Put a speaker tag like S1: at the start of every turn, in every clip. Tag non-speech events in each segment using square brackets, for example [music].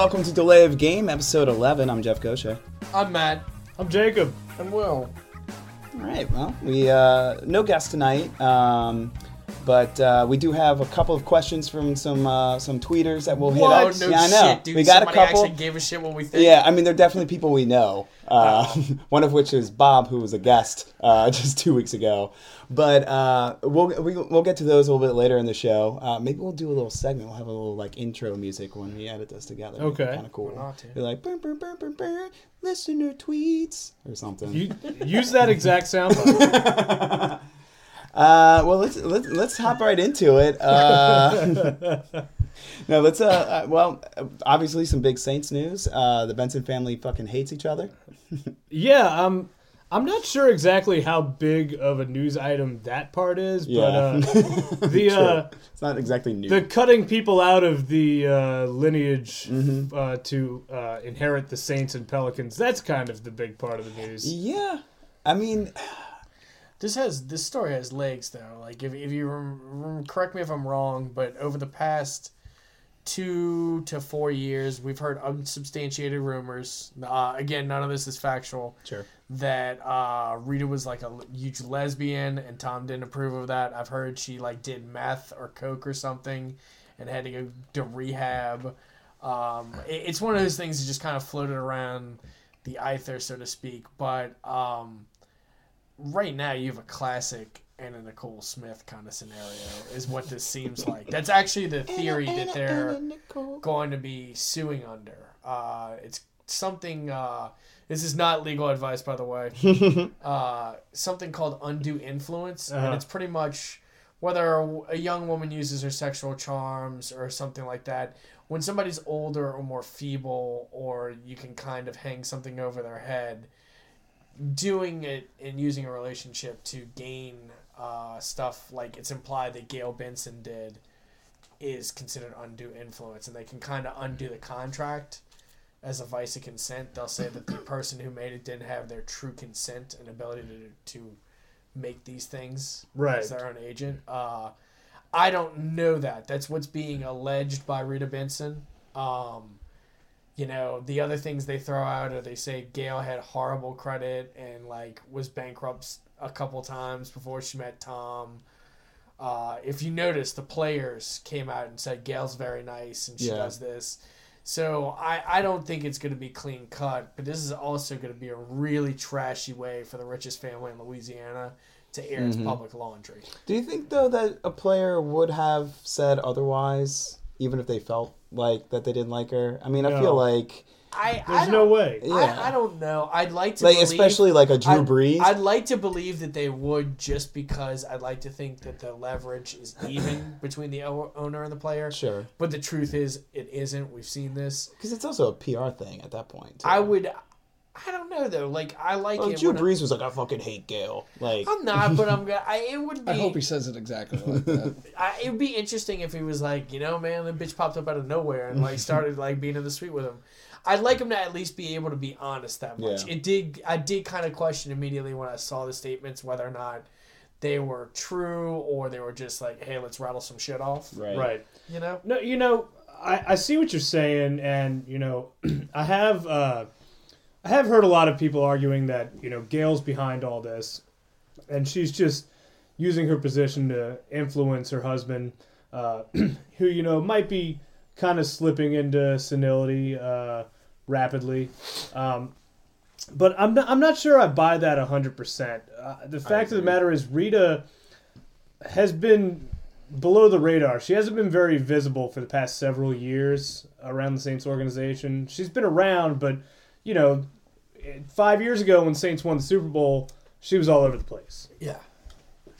S1: welcome to Delay of Game, episode 11. I'm Jeff Gosha.
S2: I'm Matt.
S3: I'm Jacob.
S2: I'm Will.
S1: All right, well, we uh, no guest tonight, um, but uh, we do have a couple of questions from some uh, some tweeters that we'll hit
S2: Whoa,
S1: up.
S2: no
S1: yeah, I know.
S2: shit, dude.
S1: We got
S2: Somebody
S1: a couple.
S2: actually gave a shit what we think.
S1: Yeah, I mean, they're definitely people we know. [laughs] Uh, [laughs] one of which is Bob, who was a guest uh, [laughs] just two weeks ago. But uh, we'll we, we'll get to those a little bit later in the show. Uh, maybe we'll do a little segment. We'll have a little like intro music when we edit this together.
S3: Okay.
S1: kind of cool.
S2: Why not, yeah.
S1: Be like, burr, burr, burr, burr, burr, listener tweets or something.
S3: You use that exact soundbite.
S1: Uh, well, let's let's let's hop right into it. Uh, [laughs] no, let's. Uh, uh, well, obviously some big Saints news. Uh, the Benson family fucking hates each other. [laughs]
S3: yeah, um, I'm not sure exactly how big of a news item that part is, but uh, [laughs] the uh,
S1: It's not exactly new.
S3: the cutting people out of the uh, lineage
S1: Mm-hmm.
S3: uh, to uh, inherit the Saints and Pelicans. That's kind of the big part of the news.
S1: yeah, I mean,
S2: This has this story has legs though. Like if if you correct me if I'm wrong, but over the past two to four years, we've heard unsubstantiated rumors. Uh, again, none of this is factual.
S1: sure.
S2: That uh, Rita was like a huge lesbian, and Tom didn't approve of that. I've heard she like did meth or coke or something, and had to go to rehab. Um, it- it's one of those things that just kind of floated around the ether, so to speak. But um, right now, you have a classic Anna Nicole Smith kind of scenario, is what this seems like. That's [laughs] actually the theory that they're going to be suing under. Uh, it's something. Uh, this is not legal advice, by the way. [laughs] uh, something called undue influence, and
S3: Uh-huh.
S2: it's pretty much whether a young woman uses her sexual charms or something like that. When somebody's older or more feeble, or you can kind of hang something over their head, doing it and using a relationship to gain uh, stuff like it's implied that Gail Benson did is considered undue influence, and they can kind of undo the contract as a vice of consent. They'll say that the [coughs] person who made it didn't have their true consent and ability to to make these things
S3: Right.
S2: as their own agent. Uh, I don't know that. That's what's being alleged by Rita Benson. Um, you know, the other things they throw out are they say Gail had horrible credit and like was bankrupt a couple times before she met Tom. Uh, if you notice, the players came out and said Gail's very nice and she
S1: Yeah.
S2: does this. So I, I don't think it's going to be clean cut, but this is also going to be a really trashy way for the richest family in Louisiana to air its public laundry.
S1: Do you think though that a player would have said otherwise, even if they felt like that they didn't like her? I mean, I
S3: No.
S1: feel like
S2: I
S3: There's
S2: I
S3: no
S2: don't-
S3: way.
S1: Yeah.
S2: I, I don't know. I'd like to
S1: like
S2: believe,
S1: especially like a Drew
S2: I'd,
S1: Brees.
S2: I'd like to believe that they would, just because I'd like to think that the leverage is even [laughs] between the o- owner and the player.
S1: sure,
S2: But the truth is, it isn't. We've seen this.
S1: because it's also a PR thing at that point. too.
S2: I would. I don't know though. Like I like
S1: Well,
S2: it.
S1: Drew
S2: when I-
S1: Brees was like, I fucking hate Gail. Like,
S2: I'm not, but I'm [laughs] gonna. I, it would be.
S4: I hope he says it exactly like that. [laughs]
S2: I, it would be interesting if he was like, you know, man, the bitch popped up out of nowhere and like started like being in the suite with him. I'd like him to at least be able to be honest that much.
S1: Yeah.
S2: It did. I did kind of question immediately when I saw the statements whether or not they were true or they were just like, hey, let's rattle some shit off.
S1: right,
S3: Right.
S2: You know.
S3: No, you know, I, I see what you're saying, and you know, [clears throat] I have uh, I have heard a lot of people arguing that you know Gail's behind all this, and she's just using her position to influence her husband, uh, [clears throat] who you know might be kind of slipping into senility uh, rapidly. Um, but I'm not, I'm not sure I buy that 100%. Uh, the fact of the matter is, Rita has been below the radar. She hasn't been very visible for the past several years around the Saints organization. She's been around, but you know, five years ago when Saints won the Super Bowl, she was all over the place.
S2: Yeah.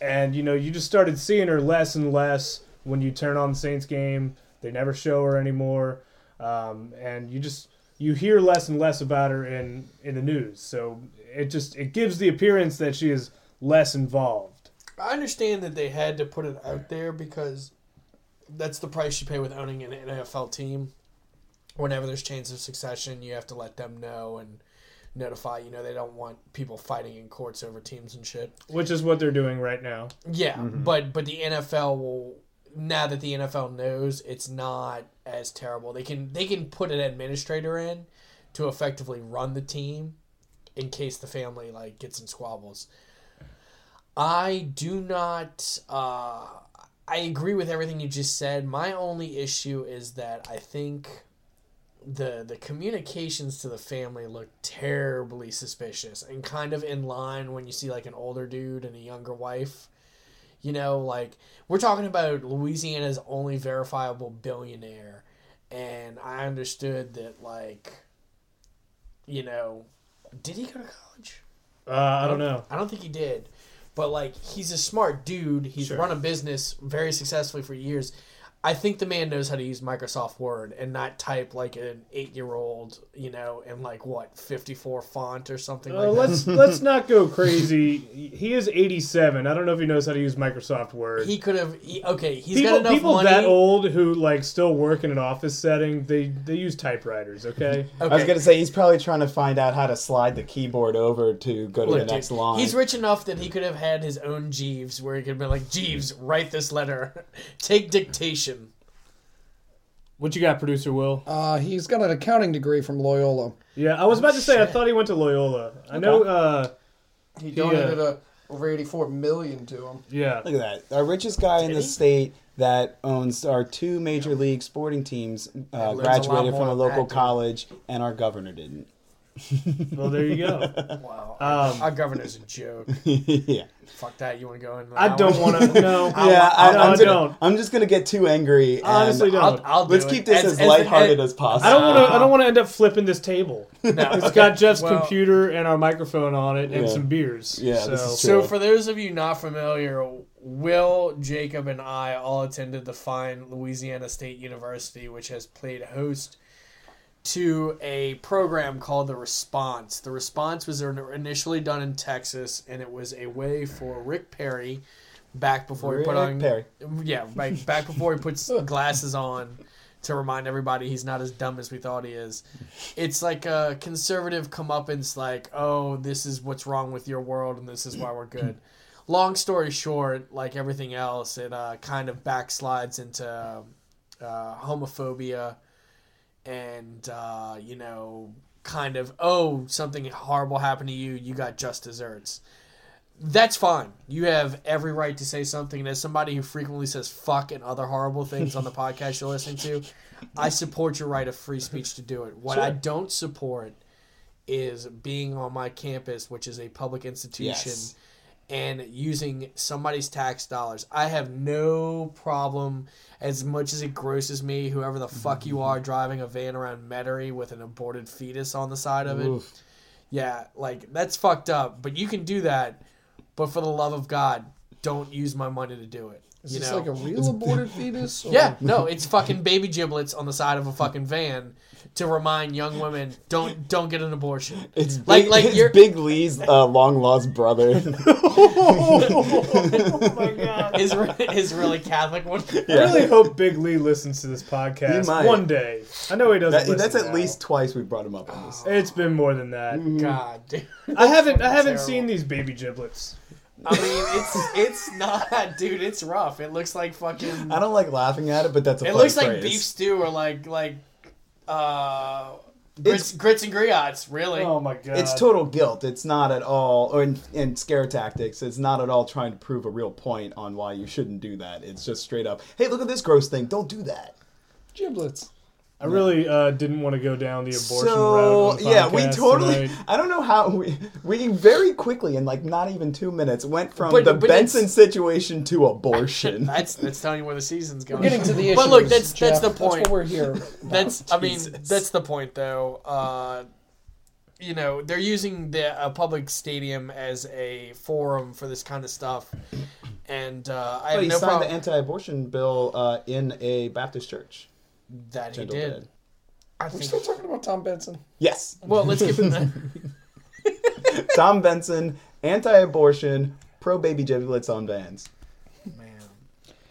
S3: And you know, you just started seeing her less and less when you turn on the Saints game. They never show her anymore, um, and you just you hear less and less about her in in the news. So it just it gives the appearance that she is less involved.
S2: I understand that they had to put it out there because that's the price you pay with owning an NFL team. Whenever there's chains of succession, you have to let them know and notify. You know, they don't want people fighting in courts over teams and shit.
S3: Which is what they're doing right now.
S2: Yeah, but but the NFL will now that the NFL knows, it's not as terrible. They can they can put an administrator in to effectively run the team in case the family like gets in squabbles. I do not. Uh, I agree with everything you just said. My only issue is that I think the the communications to the family look terribly suspicious and kind of in line when you see like an older dude and a younger wife. You know, like we're talking about Louisiana's only verifiable billionaire, and I understood that like, you know, did he go to college?
S3: Uh, I don't know.
S2: I don't think he did. But like he's a smart dude. He's
S3: Sure.
S2: run a business very successfully for years. I think the man knows how to use Microsoft Word and not type like an eight year old, you know, in like what, fifty four font or something
S3: Uh,
S2: like
S3: let's let's not go crazy. He is 87. I don't know if he knows how to use Microsoft Word.
S2: He could have he, okay, he's
S3: people
S2: got enough
S3: people
S2: money.
S3: that old who like still work in an office setting, they they use typewriters. Okay.
S2: okay.
S1: I was gonna say he's probably trying to find out how to slide the keyboard over to go to
S2: Look,
S1: the
S2: dude,
S1: next line.
S2: He's rich enough that he could have had his own Jeeves where he could have been like, Jeeves, write this letter. [laughs] Take dictation.
S3: What you got, producer Will?
S4: Uh, he's got an accounting degree from Loyola.
S3: Yeah, I was about to say I thought he went to Loyola. I know. Uh,
S4: He
S3: donated
S4: uh, over 84 million to him.
S3: yeah.
S1: Look at that. Our richest guy in
S2: Did
S1: the state that owns our two major league sporting teams uh,
S2: learns a lot
S1: graduated
S2: more
S1: from a
S2: than
S1: local
S2: that, dude.
S1: college, and our governor didn't.
S3: Well, there you go. [laughs]
S2: Wow.
S3: Um,
S2: Our governor's a joke. [laughs]
S1: yeah.
S2: Fuck that. You want to go in?
S3: I don't [laughs] want to. No.
S1: Yeah, I,
S3: no,
S1: I'm,
S3: I
S1: gonna-
S3: don't.
S1: I'm just gonna get too angry. And
S3: Honestly, don't.
S2: I'll, I'll do
S1: Let's
S2: it.
S1: keep this as,
S2: as
S1: lighthearted
S2: as,
S1: as possible.
S3: I don't want to. I don't want to end up flipping this table.
S2: No,
S3: It's
S2: okay.
S3: got Jeff's
S2: Well,
S3: computer and our microphone on it and
S1: Yeah.
S3: some beers.
S1: Yeah,
S3: So,
S1: this is
S2: So, for those of you not familiar, Will, Jacob, and I all attended the fine Louisiana State University, which has played host to a program called The Response. The Response was initially done in Texas, and it was a way for Rick Perry, back before he put on
S1: Perry.
S2: yeah, right back before he puts [laughs] glasses on to remind everybody he's not as dumb as we thought he is. It's like a conservative comeuppance, like, oh, this is what's wrong with your world and this is why we're good. Long story short, like everything else, it uh, kind of backslides into uh, homophobia and, uh, you know, kind of, oh, something horrible happened to you, you got just desserts that's fine. You have every right to say something. And as somebody who frequently says fuck and other horrible things on the [laughs] podcast you're listening to, I support your right of free speech to do it. What I don't support is being on my campus, which is a public institution,
S1: Yes.
S2: and using somebody's tax dollars. I have no problem, as much as it grosses me, whoever the fuck you are [laughs] driving a van around Metairie with an aborted fetus on the side of it.
S1: Oof.
S2: Yeah, like that's fucked up. But you can do that. But for the love of God, don't use my money to do it.
S4: Is
S2: you
S4: this
S2: know?
S4: like a real aborted fetus? or-
S2: yeah, no, [laughs] it's fucking baby giblets on the side of a fucking van to remind young women don't don't get an abortion.
S1: It's
S2: Like-
S1: big,
S2: like
S1: it's
S2: you're-
S1: Big Lee's uh, long lost brother. [laughs]
S3: oh my god.
S2: Is is really Catholic one.
S3: I really hope Big Lee listens to this podcast one day. I know he doesn't.
S1: That-
S3: listen
S1: that's at
S3: now.
S1: least twice we brought him up on this. [sighs]
S3: It's been more than that.
S2: God, dude.
S3: I haven't. I haven't
S2: terrible.
S3: seen these baby giblets.
S2: I mean, it's it's not, dude. It's rough. It looks like fucking.
S1: I don't like laughing at it, but that's a
S2: It
S1: funny
S2: looks like
S1: phrase.
S2: beef stew or like like uh grits, grits and griots. Really.
S3: Oh my god.
S1: It's total guilt. It's not at all, or in, in scare tactics, it's not at all trying to prove a real point on why you shouldn't do that. It's just straight up, hey, look at this gross thing. Don't do that.
S4: Giblets.
S3: I really uh, didn't want to go down the abortion route.
S1: So
S3: on
S1: yeah, we totally.
S3: tonight. [laughs]
S1: I don't know how we we very quickly in like not even two minutes went from
S2: But-
S1: the
S2: but
S1: Benson situation to abortion. [laughs]
S2: That's that's telling you where the season's going.
S4: We're getting to the issues.
S2: But look, that's
S4: Jeff.
S2: that's the point.
S4: That's what we're here. about. [laughs]
S2: That's I mean that's the point though. Uh, you know they're using the a public stadium as a forum for this kind of stuff, and uh, I
S1: But
S2: have
S1: he
S2: no
S1: signed
S2: problem
S1: the anti-abortion bill uh, in a Baptist church.
S2: That he did.
S1: did.
S2: I
S4: We're
S2: think.
S4: still talking about Tom Benson.
S1: Yes,
S2: Well, let's get him that. [laughs]
S1: Tom Benson, anti-abortion, pro-baby giblets on vans.
S2: Man,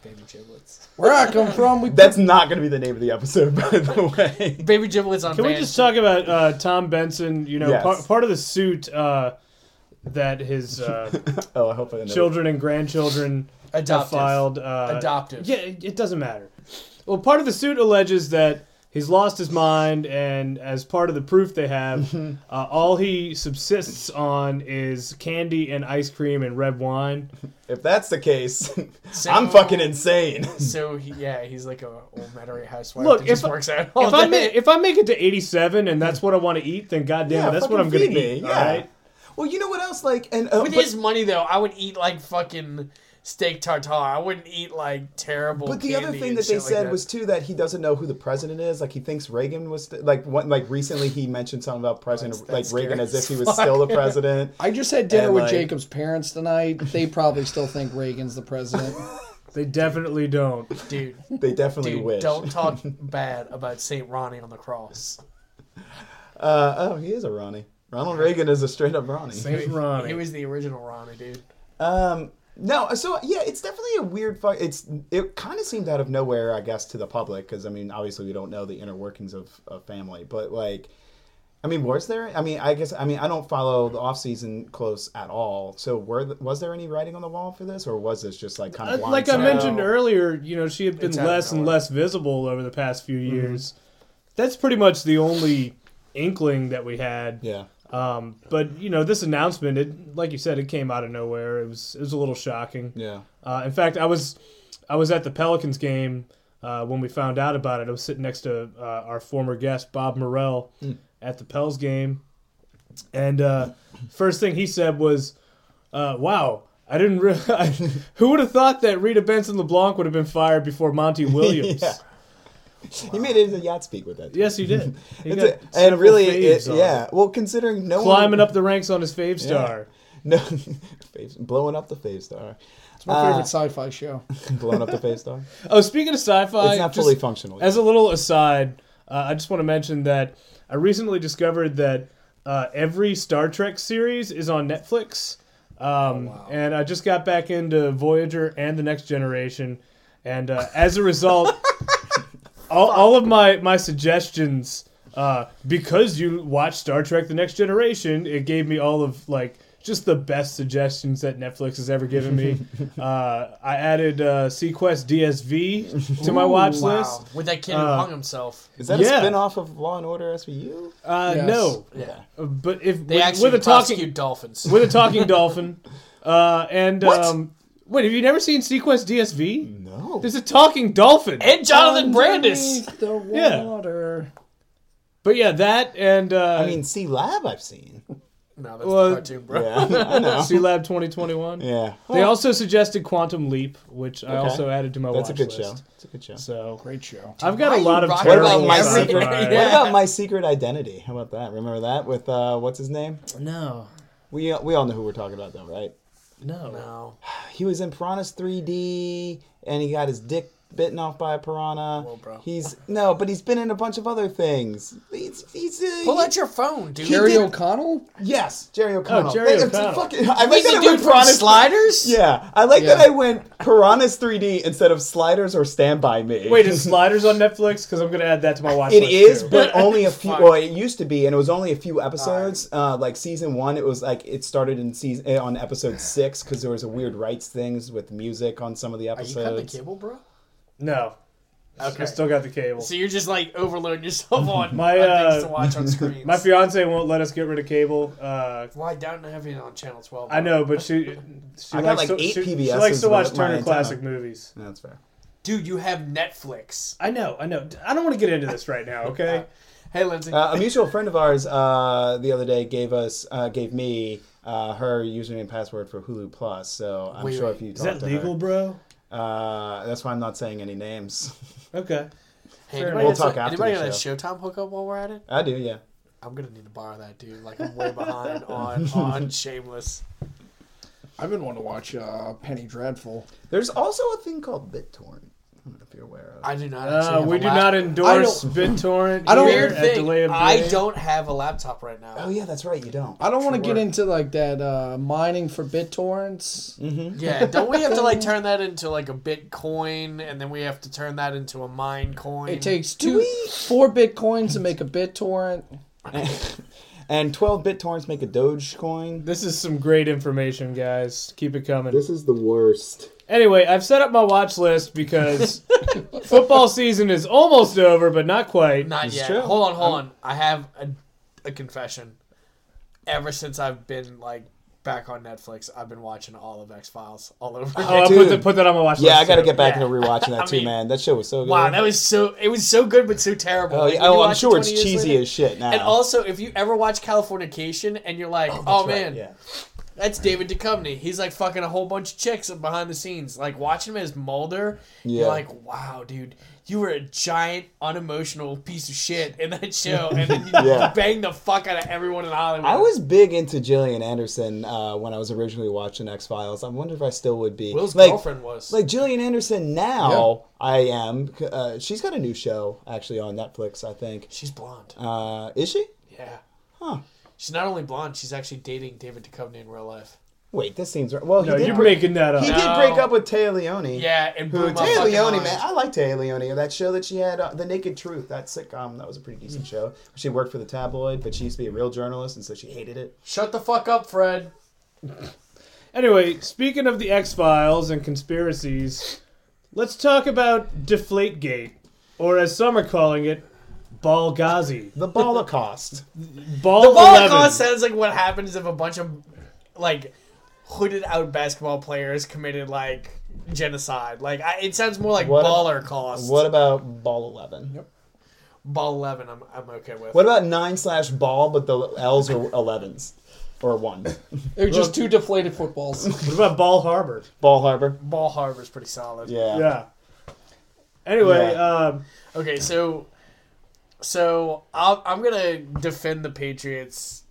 S2: baby giblets.
S4: Where I come from, we
S1: That's not going to be the name of the episode, [laughs] by the way.
S2: Baby giblets on.
S3: Can we just talk about uh, Tom Benson? You know,
S1: Yes.
S3: part, part of the suit uh, that his uh, [laughs]
S1: oh, I hope I know.
S3: children and grandchildren have
S2: Adoptive.
S3: filed. Uh,
S2: Adoptive.
S3: Yeah, it, it doesn't matter. Well, part of the suit alleges that he's lost his mind, and as part of the proof they have, [laughs] uh, all he subsists on is candy and ice cream and red wine.
S1: If that's the case, [laughs]
S2: So-
S1: I'm fucking insane. [laughs]
S2: So he, yeah, he's like a old Metairie housewife.
S3: Look,
S2: that just
S3: if-
S2: works out all
S3: If I,
S2: day.
S3: make, if I make it to 87 and that's what I want to eat, then goddamn
S1: Yeah,
S3: it, that's what I'm
S1: fucking
S3: going to
S1: feed
S3: eat.
S1: me,
S3: All
S1: yeah.
S3: right.
S1: Well, you know what else? Like, and uh,
S2: with
S1: but,
S2: his money though, I would eat like fucking steak tartare. I wouldn't eat like terrible.
S1: but the other thing that they
S2: like
S1: said
S2: that.
S1: was too that he doesn't know who the president is. Like, he thinks Reagan was st- like what? Like recently, he mentioned something about President
S2: That's-
S1: like Reagan as if he was
S2: fuck.
S1: still the president. [laughs]
S4: I just had dinner
S1: And,
S4: with
S1: like-
S4: Jacob's parents tonight. They probably still think Reagan's the president. [laughs]
S3: They definitely don't.
S2: dude.
S1: They definitely
S2: Dude,
S1: wish.
S2: don't talk [laughs] bad about Saint Ronnie on the cross.
S1: Uh, oh, he is a Ronnie. Ronald Reagan is a straight up Ronnie.
S3: Saint Ronnie.
S2: He was the original Ronnie, dude.
S1: Um, no, so yeah, it's definitely a weird. Fu- it's it kind of seemed out of nowhere, I guess, to the public because I mean, obviously, we don't know the inner workings of of family, but like. I mean, was there? I mean, I guess. I mean, I don't follow the off season close at all. So, were th- was there any writing on the wall for this, or was this just like kind
S3: Uh,
S1: of
S3: like I mentioned earlier, you know, she had been
S2: It's
S3: less and less visible over the past few
S1: Mm-hmm.
S3: years. That's pretty much the only inkling that we had.
S1: Yeah,
S3: Um, but you know, this announcement, it like you said, it came out of nowhere. It was it was a little shocking.
S1: yeah.
S3: Uh, in fact, I was I was at the Pelicans game uh, when we found out about it. I was sitting next to uh, our former guest Bob Morrell at the Pels game, and uh, first thing he said was, uh, "Wow." I didn't. Re- [laughs] I, who would have thought that Rita Benson LeBlanc would have been fired before Monty [laughs] Williams?
S1: Yeah. [laughs] He made it into yacht speak with that. too.
S3: Yes, he did. [laughs] He
S1: a- and really, it, yeah. Well, considering no
S3: climbing
S1: one,
S3: up the ranks on his fave star. [laughs]
S1: no, faves, blowing up the fave star,
S4: It's my
S1: Uh,
S4: favorite sci-fi show.
S1: blowing up the fave star.
S3: Oh, speaking of sci-fi,
S1: It's not fully functional.
S3: As a little aside, uh, I just want to mention that I recently discovered that uh, every Star Trek series is on Netflix. Um, And I just got back into Voyager and The Next Generation. And uh, as a result, all, all of my, my suggestions, uh, because you watch Star Trek The Next Generation, it gave me all of like just the best suggestions that Netflix has ever given me. [laughs] uh, I added uh, seaQuest DSV to my watch
S2: Wow.
S3: list.
S2: With that kid
S3: Uh,
S2: who hung himself.
S1: Is that
S3: Yeah.
S1: a spin off of Law and Order SVU?
S3: Uh,
S4: Yes.
S3: No,
S2: Yeah.
S3: but if
S2: They
S3: with,
S2: actually
S3: with a
S2: prosecute
S3: talking
S2: dolphins.
S3: with a talking dolphin, [laughs] uh, and
S1: What?
S3: um, wait, have you never seen seaQuest DSV?
S1: No.
S3: There's a talking dolphin.
S2: and Jonathan Brandis.
S4: Underneath the [laughs]
S3: Yeah.
S4: water.
S3: But yeah, that and uh,
S1: I mean, Sealab I've seen. [laughs]
S2: No, that's
S3: Well,
S2: the cartoon, bro.
S1: Yeah, I know. [laughs]
S3: Sealab 2021.
S1: Yeah.
S3: They also suggested Quantum Leap, which I
S1: Okay.
S3: also added to my
S1: That's a
S3: watch
S1: good
S3: list.
S1: show. It's a good show.
S3: So
S4: Great show.
S3: I've got
S2: why
S3: a lot
S2: you
S3: of
S2: rocking
S1: What
S3: terrible
S1: about my secret?
S3: sci-fi.
S1: What about my secret identity? How about that? Remember that with uh, what's his name?
S3: No,
S1: We we all know who we're talking about, though, right?
S3: No,
S2: No. [sighs]
S1: He was in Piranha's 3D, and he got his dick bitten off by a piranha.
S2: Whoa, bro.
S1: He's no, but he's been in a bunch of other things. He's he's uh,
S2: Pull
S1: he-
S2: out your phone, dude.
S4: Jerry
S1: did-
S4: O'Connell?
S1: yes, Jerry O'Connell.
S3: Oh, Jerry
S1: It's
S3: O'Connell.
S1: fucking- I like
S2: Wait,
S1: that
S2: the
S1: I
S2: dude
S1: went
S2: from
S1: Piranha's
S2: Sliders?
S1: Yeah, I like that
S4: Yeah.
S1: I went Piranha's 3D instead of Sliders or Stand By Me.
S3: Wait, is [laughs] Sliders on Netflix? Because I'm gonna add that to my watch
S1: It
S3: list.
S1: is,
S3: too.
S1: but [laughs] only a few.
S2: Fuck.
S1: Well, it used to be, and it was only a few episodes. Uh, like season one, it was like it started in season eh, on episode six because there was a weird rights things with music on some of the
S2: Are you cutting the
S1: episodes.
S2: cable, bro?
S3: No.
S2: Okay.
S3: I still got the cable.
S2: So you're just like overloading yourself on [laughs]
S3: My,
S2: on
S3: uh,
S2: things to watch on screens.
S3: My fiance won't let us get rid of cable. Uh,
S2: Why don't have it on channel twelve?
S3: I know, but she [laughs] she
S1: I got,
S3: likes
S1: like,
S3: to,
S1: eight
S3: she, she likes to watch Turner
S1: antenna.
S3: Classic Movies.
S1: That's fair.
S2: dude. You have Netflix.
S3: I know, I know. I don't want to get into this right now. Okay. [laughs]
S2: Hey, Lindsay.
S1: Uh, a mutual friend of ours uh, the other day gave us uh, gave me uh, her username and password for Hulu Plus. So I'm
S2: Wait,
S1: sure
S2: wait.
S1: if you
S3: Is
S1: talk
S3: that
S1: to
S3: legal, bro?
S1: Her, uh, that's why I'm not saying any names. [laughs]
S3: Okay.
S2: hey, anybody,
S1: We'll
S2: got
S1: talk
S2: some-
S1: after
S2: anybody
S1: the
S2: got a Showtime hookup while we're at it?
S1: I do, yeah.
S2: I'm gonna need to borrow that, dude. Like I'm way behind on [laughs] on Shameless.
S4: I've been wanting to watch uh, Penny Dreadful.
S1: There's also a thing called BitTorrent. I don't know if you're aware of.
S2: I do not.
S3: Uh,
S2: have
S3: we
S2: a
S3: do
S2: lap-
S3: not endorse BitTorrent.
S4: I don't-
S2: Weird thing.
S3: Delay of
S2: I don't have a laptop right now.
S1: Oh yeah, that's right. You don't.
S4: I don't want to get into like that uh, mining for BitTorrents.
S1: Mm-hmm.
S2: Yeah, don't we have to like [laughs] turn that into like a Bitcoin, and then we have to turn that into a mine coin?
S4: It takes two,
S1: we-
S4: four bitcoins to make a BitTorrent. [laughs]
S1: And 12 BitTorrents make a Dogecoin.
S3: This is some great information, guys. Keep it coming.
S1: This is the worst.
S3: Anyway, I've set up my watch list because [laughs] football season is almost over, but not quite.
S2: Not
S1: It's
S2: yet.
S1: true.
S2: Hold on, hold on. I have a, a confession. Ever since I've been like back on Netflix, I've been watching all of X Files all over.
S3: Oh. I'll put,
S1: Dude.
S3: the, put that on my watch list.
S1: Yeah, I got to
S3: too.
S1: get back
S2: Yeah.
S1: into rewatching [laughs] that
S2: I
S1: too,
S2: mean,
S1: man. That show was so good.
S2: Wow, that was so. It was so good, but so terrible.
S1: Oh,
S2: Like,
S1: yeah,
S2: when you
S1: oh I'm
S2: watch it
S1: sure it's
S2: 20 years
S1: cheesy
S2: later-
S1: as shit now.
S2: And also, if you ever watch Californication and you're like, oh, oh
S1: That's right,
S2: man,
S1: yeah.
S2: That's David Duchovny. He's like fucking a whole bunch of chicks behind the scenes. Like watching him as Mulder,
S1: Yeah.
S2: you're like, wow, dude, you were a giant unemotional piece of shit in that [laughs] show, and then you
S1: Yeah.
S2: banged the fuck out of everyone in Hollywood.
S1: I was big into Gillian Anderson uh, when I was originally watching X Files. I wonder if I still would be.
S2: Will's
S1: like,
S2: girlfriend was.
S1: Like Gillian Anderson now, I am. Uh, she's got a new show actually on Netflix, I think.
S2: She's blonde.
S1: Uh, is she?
S2: Yeah.
S1: Huh.
S2: She's not only blonde, she's actually dating David Duchovny in real life.
S1: Wait, this seems right. Well, he
S3: No,
S1: did.
S3: you're
S1: break,
S3: making that up.
S1: he
S2: No.
S1: did break up with Téa Leoni.
S2: Yeah, and
S1: Who
S2: blew Téa
S1: Leoni,
S2: mind.
S1: man? I like Téa Leoni. That show that she had, uh, The Naked Truth, that sitcom, that was a pretty decent show. She worked for the tabloid, but she used to be a real journalist, and so she hated it.
S2: Shut the fuck up, Fred. [laughs]
S3: Anyway, speaking of the X Files and conspiracies, let's talk about Deflategate, or as some are calling it, Ballghazi.
S1: The Holocaust. [laughs]
S3: Ball
S2: The
S3: 11.
S2: Holocaust sounds like what happens if a bunch of like hooded out basketball players committed like genocide. Like I, it sounds more like
S1: What a-
S2: baller cost.
S1: what about Ball Eleven? Yep.
S2: Ball eleven? I'm I'm okay with.
S1: What about nine slash ball, but the L's are elevens or one? [laughs]
S4: They're just two deflated footballs. [laughs]
S3: What about Ball Harbor?
S1: Ball Harbor.
S2: Ball Harbor's pretty solid.
S1: Yeah.
S3: Yeah. Anyway,
S1: Yeah.
S3: um,
S2: Okay, so so I'll, I'm gonna defend the Patriots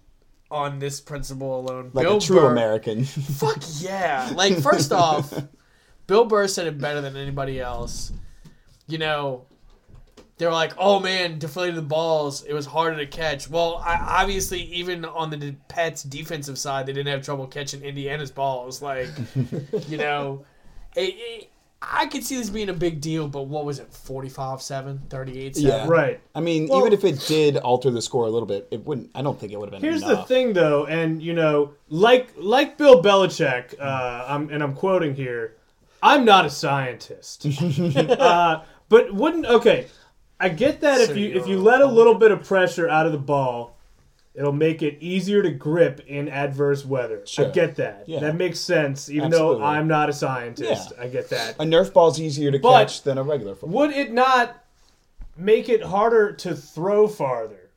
S2: on this principle alone.
S1: Like
S2: Bill
S1: a true
S2: Burr-
S1: American. [laughs]
S2: Fuck yeah! Like [laughs] first off, Bill Burr said it better than anybody else. You know, they were like, "Oh man, deflated the balls. It was harder to catch." Well, I, obviously, even on the Pats' defensive side, they didn't have trouble catching Indiana's balls. Like, [laughs] you know, it, it, I could see this being a big deal, but what was it, 45-7, 38-7?
S1: Yeah.
S3: right.
S1: I mean,
S3: Well-
S1: even if it did alter the score a little bit, it wouldn't. I don't think it would have been
S3: Here's
S1: enough.
S3: the thing, though, and you know, like like Bill Belichick, uh, I'm, and I'm quoting here. I'm not a scientist, [laughs] uh, but wouldn't okay. I get that
S2: So
S3: if you if you let a little bit of pressure out of the ball, it'll make it easier to grip in adverse weather. I
S1: Sure.
S3: get that.
S1: Yeah.
S3: That makes sense. Even
S1: Absolutely.
S3: though I'm not a scientist,
S1: Yeah.
S3: I get that.
S1: A Nerf ball's easier to
S3: But-
S1: catch than a regular football.
S3: Would it not make it harder to throw farther?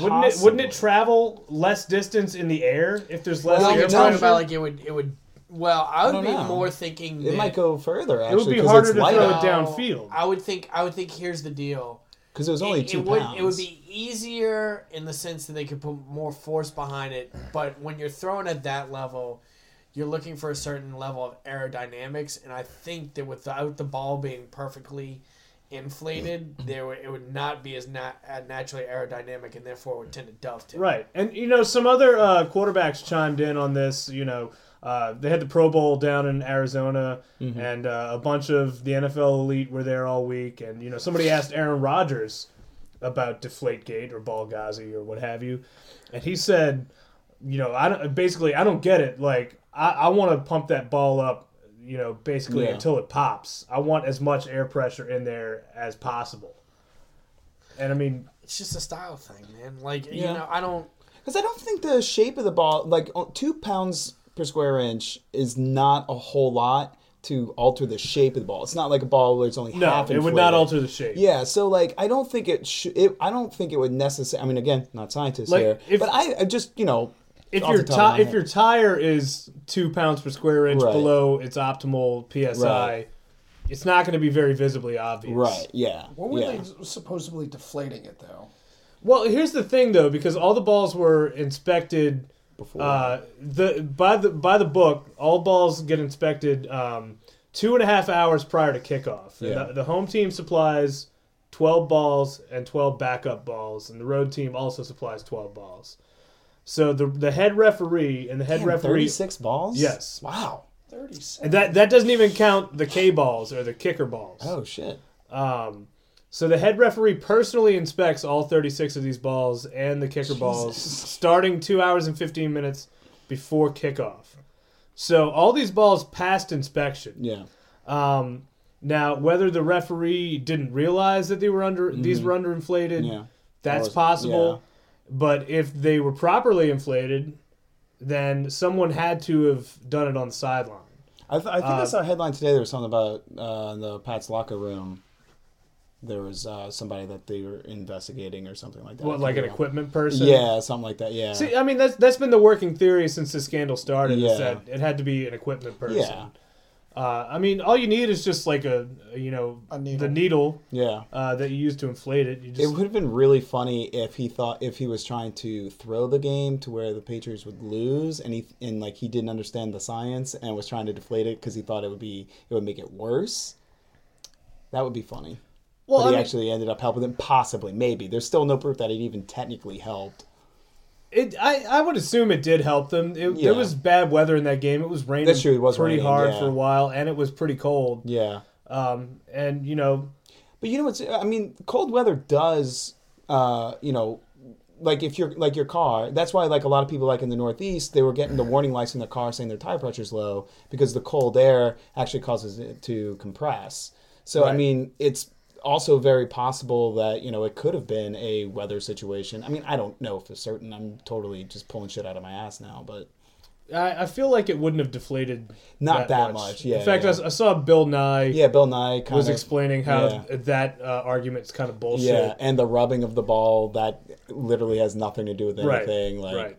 S3: Wouldn't it wouldn't it travel less distance in the air if there's less
S2: Well,
S3: air
S2: you're talking about like it would it would. Well, I would
S1: don't
S2: be
S1: know.
S2: more thinking
S1: It
S2: that-
S1: might go further.
S3: It
S1: Actually,
S3: would be
S1: 'cause
S3: harder
S1: it's
S3: to
S1: lighter.
S3: throw it downfield.
S2: I would think. I would think. Here's the deal.
S1: Because it was only
S2: it,
S1: two
S2: it would
S1: pounds.
S2: it would be easier in the sense that they could put more force behind it. But when you're throwing at that level, you're looking for a certain level of aerodynamics, and I think that without the ball being perfectly inflated, there would, it would not be as nat- uh, naturally aerodynamic, and therefore would tend to dovetail.
S3: Right, and you know some other uh, quarterbacks chimed in on this. You know, uh, they had the Pro Bowl down in Arizona, and uh, a bunch of the NFL elite were there all week. And you know, somebody asked Aaron Rodgers about Deflategate or Ballghazi or what have you, and he said, you know, I don't basically I don't get it. Like I, I want to pump that ball up. You know, basically
S1: Yeah.
S3: until it pops. I want as much air pressure in there as possible. And I mean,
S2: It's just a style thing, man. Like you know, I don't.
S1: Because I don't think the shape of the ball, like two pounds per square inch, is not a whole lot to alter the shape of the ball. It's not like a ball where it's only
S3: no,
S1: half.
S3: it would not alter the shape.
S1: Yeah, so like I don't think it should. It, I don't think it would necessarily. I mean, again, not scientists
S3: Like,
S1: here,
S3: if-
S1: but I, I just you know,
S3: if your
S1: the top of my
S3: ti- if
S1: head.
S3: your tire is two pounds per square inch
S1: Right.
S3: below its optimal psi,
S1: Right.
S3: it's not going to be very visibly obvious.
S1: right, yeah,
S4: What were
S1: yeah.
S4: they supposedly deflating it though?
S3: Well, here's the thing though, because all the balls were inspected
S1: Before.
S3: uh, the by the by the book, all balls get inspected um, two and a half hours prior to kickoff.
S1: Yeah.
S3: The, the home team supplies twelve balls and twelve backup balls, and the road team also supplies twelve balls. So the the head referee and the head
S1: Damn,
S3: referee
S1: thirty-six balls.
S3: Yes.
S1: Wow.
S4: Thirty-six.
S3: And that that doesn't even count the K balls or the kicker balls.
S1: Oh shit.
S3: Um, So the head referee personally inspects all 36 of these balls and the kicker balls starting 2 hours and 15 minutes before kickoff. So all these balls passed inspection.
S1: Yeah.
S3: Um, now whether the referee didn't realize that they were under these were underinflated,
S1: Mm-hmm. Yeah.
S3: that's
S1: Or-
S3: possible. But if they were properly inflated, then someone had to have done it on the sideline.
S1: I, th- I think I
S3: Uh,
S1: saw a headline today. There was something about uh, the Pats locker room. There was uh, somebody that they were investigating or something like that.
S3: What, like an
S1: wrong.
S3: equipment person?
S1: Yeah, something like that. Yeah.
S3: See, I mean that's that's been the working theory since the scandal started. Is
S1: Yeah.
S3: that it had to be an equipment person.
S1: Yeah.
S3: Uh, I mean, all you need is just like a, a, you know
S4: A needle.
S3: the needle
S1: yeah.
S3: uh, that you use to inflate it. You
S1: It would have been really funny if he thought if he was trying to throw the game to where the Patriots would lose, and he and like he didn't understand the science and was trying to deflate it because he thought it would be it would make it worse. That would be funny.
S3: Well,
S1: but
S3: I
S1: he
S3: mean,
S1: actually ended up helping them. Possibly, maybe. There's still no proof that it even technically helped.
S3: it, I I would assume it did help them. It,
S1: Yeah.
S3: There was bad weather in that game. It was raining
S1: That's true, it was
S3: pretty
S1: raining,
S3: hard
S1: yeah.
S3: for a while, and it was pretty cold.
S1: Yeah.
S3: Um, and you know,
S1: But you know what's? I mean, cold weather does. Uh, you know, like if you're like your car. That's why like a lot of people like in the Northeast, they were getting the warning lights in their car saying their tire pressure's low because the cold air actually causes it to compress. So I mean, it's also very possible that you know it could have been a weather situation. I mean, I don't know for certain. I'm totally just pulling shit out of my ass now, but
S3: I, I feel like it wouldn't have deflated
S1: Not that much, yeah,
S3: in fact, I
S1: yeah.
S3: s- I, saw Bill Nye
S1: yeah, Bill Nye kind
S3: was
S1: of
S3: explaining how
S1: yeah.
S3: that uh, argument's kind of bullshit.
S1: Yeah, and the rubbing of the ball that literally has nothing to do with
S3: Right.
S1: anything. Like,
S3: right.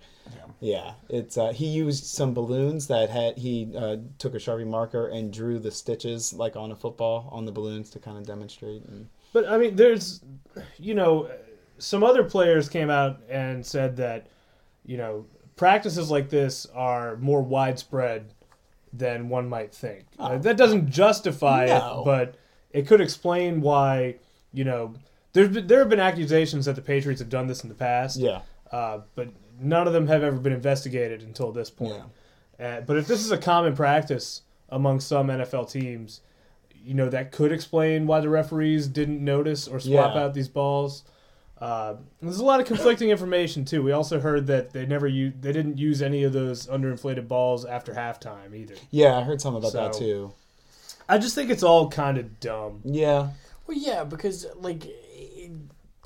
S1: Yeah, it's uh, he used some balloons that had he uh, took a sharpie marker and drew the stitches like on a football on the balloons to kind of demonstrate. And,
S3: But I mean, there's, you know, some other players came out and said that, you know, practices like this are more widespread than one might think. Uh, that doesn't justify
S1: No.
S3: it, but it could explain why, you know, there's been, there have been accusations that the Patriots have done this in the past.
S1: yeah,
S3: Uh, but none of them have ever been investigated until this point. Uh, but if this is a common practice among some NFL teams, you know that could explain why the referees didn't notice or swap
S1: Yeah.
S3: out these balls. Uh, there's a lot of conflicting information too. We also heard that they never u- they didn't use any of those underinflated balls after halftime either.
S1: yeah, I heard something about that too.
S3: I just think it's all kind of dumb.
S1: Yeah,
S2: Well, yeah, because like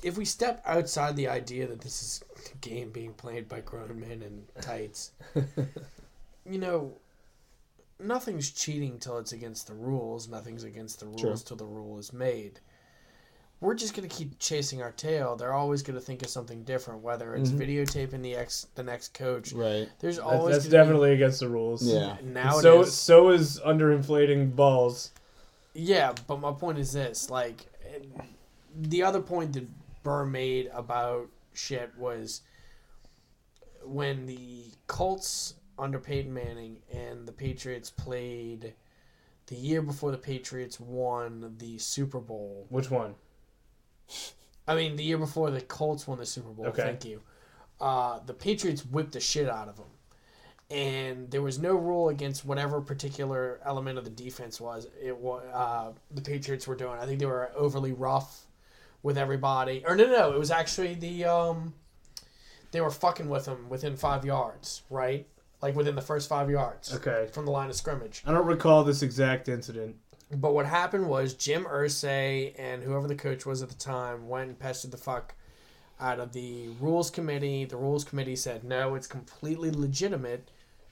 S2: if we step outside the idea that this is a [laughs] game being played by grown men in tights, [laughs] you know, nothing's cheating till it's against the rules. Nothing's against the rules
S1: Sure.
S2: till the rule is made. We're just gonna keep chasing our tail. They're always gonna think of something different, whether it's mm-hmm. videotaping the ex the next coach.
S1: right.
S2: There's always
S3: that's
S2: gonna be-
S3: definitely against the rules.
S1: Yeah.
S2: now.
S3: so
S2: it is.
S3: so is underinflating balls.
S2: Yeah, but my point is this: like, eh, the other point that Burr made about shit was when the Colts under Peyton Manning and the Patriots played the year before the Patriots won the Super Bowl.
S3: Which one?
S2: I mean, the year before the Colts won the Super Bowl.
S3: Okay.
S2: Thank you. Uh, the Patriots whipped the shit out of them, and there was no rule against whatever particular element of the defense was. It was uh, the Patriots were doing. I think they were overly rough with everybody. Or no, no, no, it was actually the um, they were fucking with them within five yards, right? Like within the first five yards
S3: Okay.
S2: from the line of scrimmage.
S3: I don't recall this exact incident.
S2: But what happened was Jim Irsay and whoever the coach was at the time went and pestered the fuck out of the rules committee. The rules committee said no, it's completely legitimate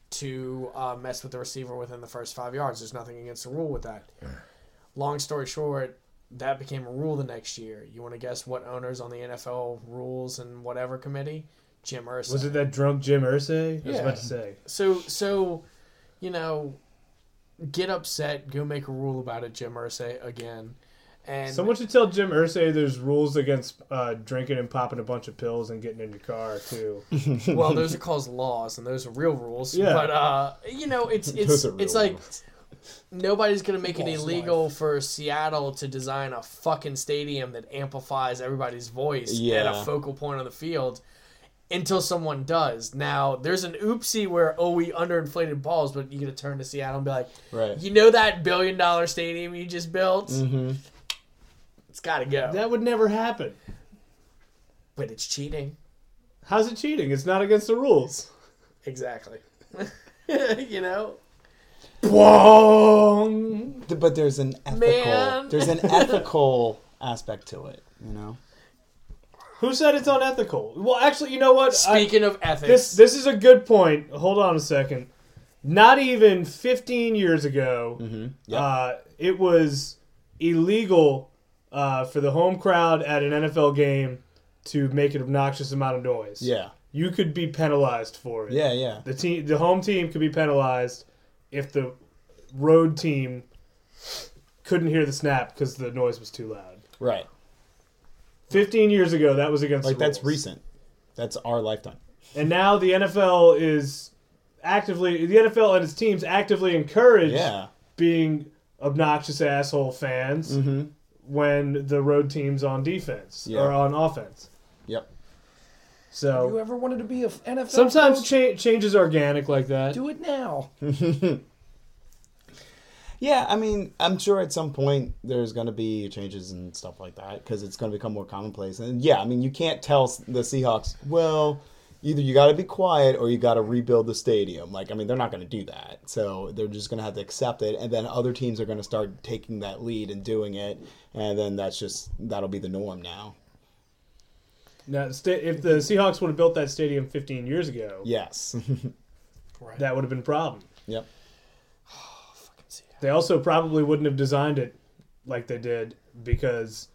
S2: to uh, mess with the receiver within the first five yards. There's nothing against the rule with that. Long story short, that became a rule the next year. You want to guess what owners on the NFL rules and whatever committee? Jim Irsay.
S3: Was it that drunk Jim Irsay? I was
S2: Yeah.
S3: about to say.
S2: So so, you know, get upset, go make a rule about it, Jim Irsay again, and
S3: Someone should tell Jim Irsay there's rules against uh, drinking and popping a bunch of pills and getting in your car too. [laughs]
S2: well, those are called laws, and those are real rules.
S3: Yeah.
S2: But uh, you know, it's [laughs] it's
S1: Those are
S2: it's like
S1: rules.
S2: Nobody's gonna make it
S4: False
S2: illegal for Seattle to design a fucking stadium that amplifies everybody's voice at a focal point on the field. Until someone does. Now, there's an oopsie where, oh, we underinflated balls, but you get to turn to Seattle and be like,
S1: right.
S2: You know that billion dollar stadium you just built?
S1: Mm-hmm.
S2: It's got to go.
S3: That would never happen.
S2: but it's cheating.
S3: How's it cheating? It's not against the rules.
S2: Exactly. [laughs] you know?
S3: Boom.
S1: But there's an ethical.
S2: Man.
S1: There's an ethical aspect to it. You know.
S3: Who said it's unethical? Well, actually, you know what? I-
S2: Speaking of ethics,
S3: this this is a good point. Hold on a second. Not even 15 years ago,
S1: Yep.
S3: uh, it was illegal uh, for the home crowd at an NFL game to make an obnoxious amount of noise.
S1: yeah.
S3: you could be penalized for it.
S1: Yeah. Yeah.
S3: The team, the home team, could be penalized if the road team couldn't hear the snap because the noise was too loud.
S1: Right.
S3: 15 years ago, that was against
S1: Like that's recent. That's our lifetime.
S3: And now the NFL is actively the NFL and its teams actively encourage
S1: Yeah.
S3: being obnoxious asshole fans
S1: Mm-hmm.
S3: when the road team's on defense
S1: Yeah.
S3: or on offense.
S1: Yep.
S4: You
S3: So
S4: ever wanted to be a NFL
S3: sometimes
S4: coach?
S3: cha- change is organic like that.
S4: do it now. [laughs]
S1: Yeah, I mean, I'm sure at some point there's going to be changes and stuff like that because it's going to become more commonplace. And yeah, I mean, you can't tell the Seahawks, well, either you got to be quiet or you got to rebuild the stadium. Like, I mean, they're not going to do that. So they're just going to have to accept it. And then other teams are going to start taking that lead and doing it. And then that's just, that'll be the norm now.
S3: Now, sta- if the Seahawks would have built that stadium 15 years ago,
S1: Yes. [laughs]
S2: right.
S3: that would have been a problem.
S1: yep.
S2: fucking see.
S3: They also probably wouldn't have designed it like they did because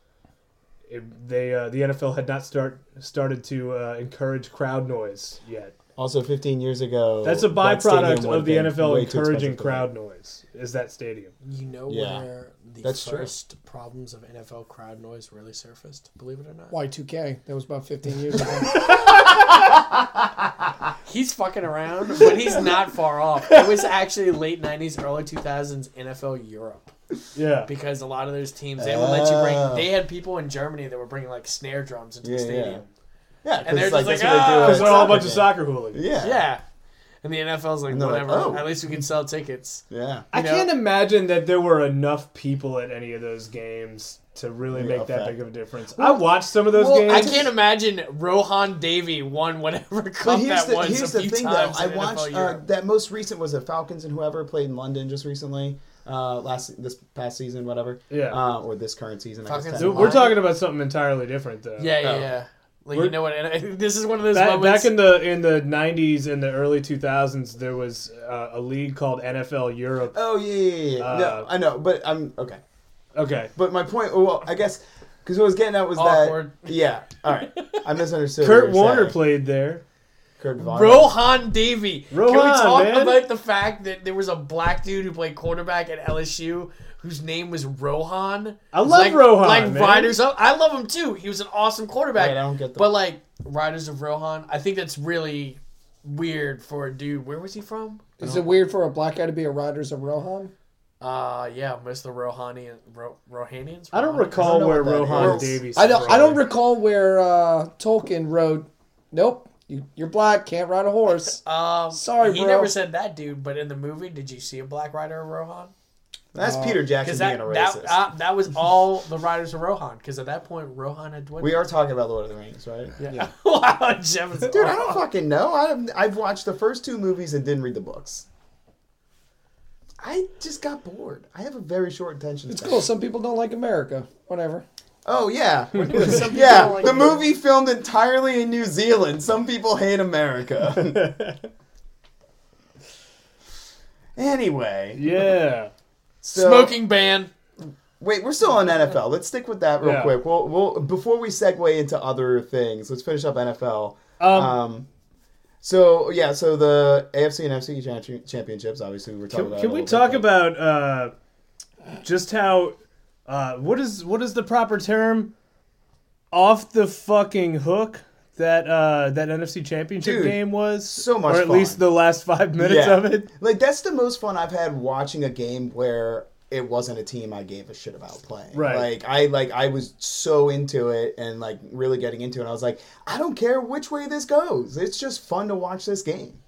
S3: it, they uh, the NFL had not start started to uh, encourage crowd noise yet.
S1: Also, 15 years ago,
S3: That's a byproduct
S1: would
S3: of the NFL encouraging crowd
S1: build.
S3: noise. Is that stadium?
S2: You know
S1: Yeah.
S2: where the
S1: That's true.
S2: first problems of NFL crowd noise really surfaced? Believe it or not.
S4: Y2K. That was about 15 years ago. [laughs] [laughs]
S2: He's fucking around, but he's not far off. It was actually late '90s, early 2000s NFL Europe
S3: Yeah.
S2: because a lot of those teams they would let you bring.
S1: Oh.
S2: They had people in Germany that were bringing like snare drums into
S1: Yeah,
S2: the stadium.
S1: Yeah, Yeah,
S2: and they're just
S1: like,
S2: like,
S1: that's what they do
S2: "Ah!"
S1: at
S3: Because they're all a bunch of soccer hooligans.
S1: Yeah.
S2: Yeah, and the NFL's like
S1: And they're like,
S2: whatever.
S1: "Oh."
S2: At least we can sell tickets.
S1: Yeah.
S3: I
S2: know?
S3: can't imagine that there were enough people at any of those games to really
S1: Yeah,
S3: make that
S1: okay.
S3: big of a difference. I watched some of those
S1: well,
S3: games.
S2: I can't imagine Rohan Davey won whatever
S1: But
S2: cup
S1: here's
S2: that
S1: the,
S2: was
S1: here's
S2: a
S1: the
S2: few
S1: thing, though. I watched uh, that most recent was the Falcons and whoever played in London just recently, uh, last this past season, whatever.
S3: Yeah.
S1: Uh, or this current season. I guess,
S2: Falcons
S3: we're talking about something entirely different, though.
S2: Yeah, yeah,
S1: Oh.
S2: yeah. Like
S3: We're-
S2: you know what? And [laughs] this is one of those
S3: Back,
S2: moments.
S3: back in the in the '90s and the early 2000s, there was uh, a league called NFL Europe.
S1: Oh yeah, yeah, yeah. yeah.
S3: Uh,
S1: no, I know, but I'm okay.
S3: Okay,
S1: But my point, well, I guess, because what I was getting at was
S2: Awkward.
S1: that. [laughs] Yeah. All right. I misunderstood.
S3: Kurt
S1: what
S3: Warner
S1: saying.
S3: played there.
S1: Kurt Warner.
S2: Rohan Davey. Can we
S3: Rohan,
S2: talk
S3: man.
S2: about the fact that there was a black dude who played quarterback at LSU whose name was Rohan?
S3: I
S2: It's
S3: love
S2: like,
S3: Rohan,
S2: Like
S3: man.
S2: Riders of I love him too. He was an awesome quarterback.
S1: Wait, I don't get the-
S2: But like Riders of Rohan, I think that's really weird for a dude. Where was he from?
S4: Is it weird for a black guy to be a Riders of Rohan?
S2: Uh yeah, most of the Rohani Ro- Rohanians.
S3: I don't recall
S1: know
S3: where
S1: what that
S3: Rohan
S1: is.
S3: Davies.
S4: I don't.
S3: from.
S4: I don't recall where uh, Tolkien wrote. Nope, you, you're black, can't ride a horse. [laughs]
S2: Um,
S4: Sorry,
S2: he
S4: bro.
S2: never said that, dude. But in the movie, did you see a black rider of Rohan?
S1: That's
S4: Uh,
S1: Peter Jackson
S2: that
S1: being a
S2: that,
S1: racist.
S2: uh, that was [laughs] all the riders of Rohan. Because at that point, Rohan had dwindled.
S1: we are talking about Lord of the Rings, right?
S2: Yeah. yeah. [laughs] wow, Jeff
S1: Dude, I don't fucking know. I, I've watched the first two movies and didn't read the books. I just got bored. I have a very short attention
S4: It's cool. Some people don't like America. Whatever.
S1: Oh yeah, [laughs]
S2: people
S1: yeah.
S2: like
S1: the
S2: it.
S1: movie filmed entirely in New Zealand. Some people hate America. anyway,
S3: Yeah.
S1: So,
S2: Smoking ban.
S1: Wait, we're still on NFL. Let's stick with that real
S3: Yeah.
S1: quick. We'll, we'll before we segue into other things. Let's finish up NFL.
S3: Um,
S1: Um, so yeah, so the AFC and FC champi- championships. Obviously, we are talking
S3: Can,
S1: about.
S3: can we talk
S1: bit,
S3: about uh, just how uh, what is what is the proper term? Off the fucking hook that uh, that NFC Championship
S1: Dude,
S3: game was
S1: so much
S3: or at
S1: fun.
S3: least the last five minutes
S1: Yeah.
S3: of it.
S1: Like that's the most fun I've had watching a game where it wasn't a team I gave a shit about playing.
S3: Right.
S1: Like I like I was so into it and like really getting into it. I was like, I don't care which way this goes. It's just fun to watch this game.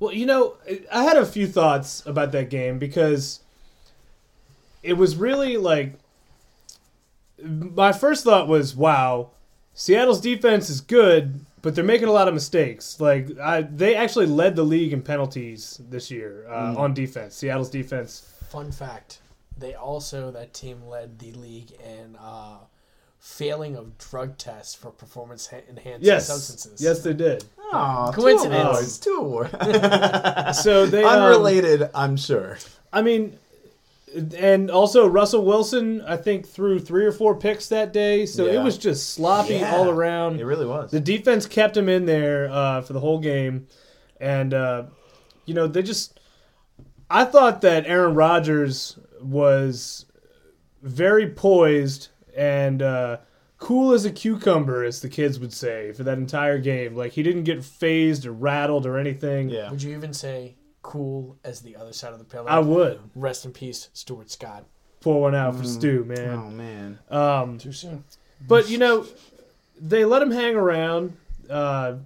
S3: Well, you know, I had a few thoughts about that game because it was really like my first thought was, wow, Seattle's defense is good, but they're making a lot of mistakes. Like I, they actually led the league in penalties this year uh, on defense. Seattle's defense.
S2: Fun fact: They also that team led the league in uh, failing of drug tests for performance enhancing
S3: Yes,
S2: substances.
S3: yes, they did.
S1: Aw,
S2: Coincidence.
S1: Two awards. Two awards. [laughs] [laughs]
S3: So they um,
S1: Unrelated, I'm sure.
S3: I mean, and also Russell Wilson, I think threw three or four picks that day, so it was just sloppy
S1: Yeah.
S3: all around.
S1: It really was.
S3: The defense kept him in there uh, for the whole game, and uh, you know they just. I thought that Aaron Rodgers was very poised and uh, cool as a cucumber, as the kids would say, for that entire game. Like he didn't get phased or rattled or anything.
S1: yeah.
S2: Would you even say cool as the other side of the pillow.
S3: I would
S2: Rest in peace, Stuart Scott.
S3: pour one out for Stu, man.
S1: Oh
S3: man.
S1: man.
S3: Um,
S4: Too soon.
S3: But you know, they let him hang around. Uh,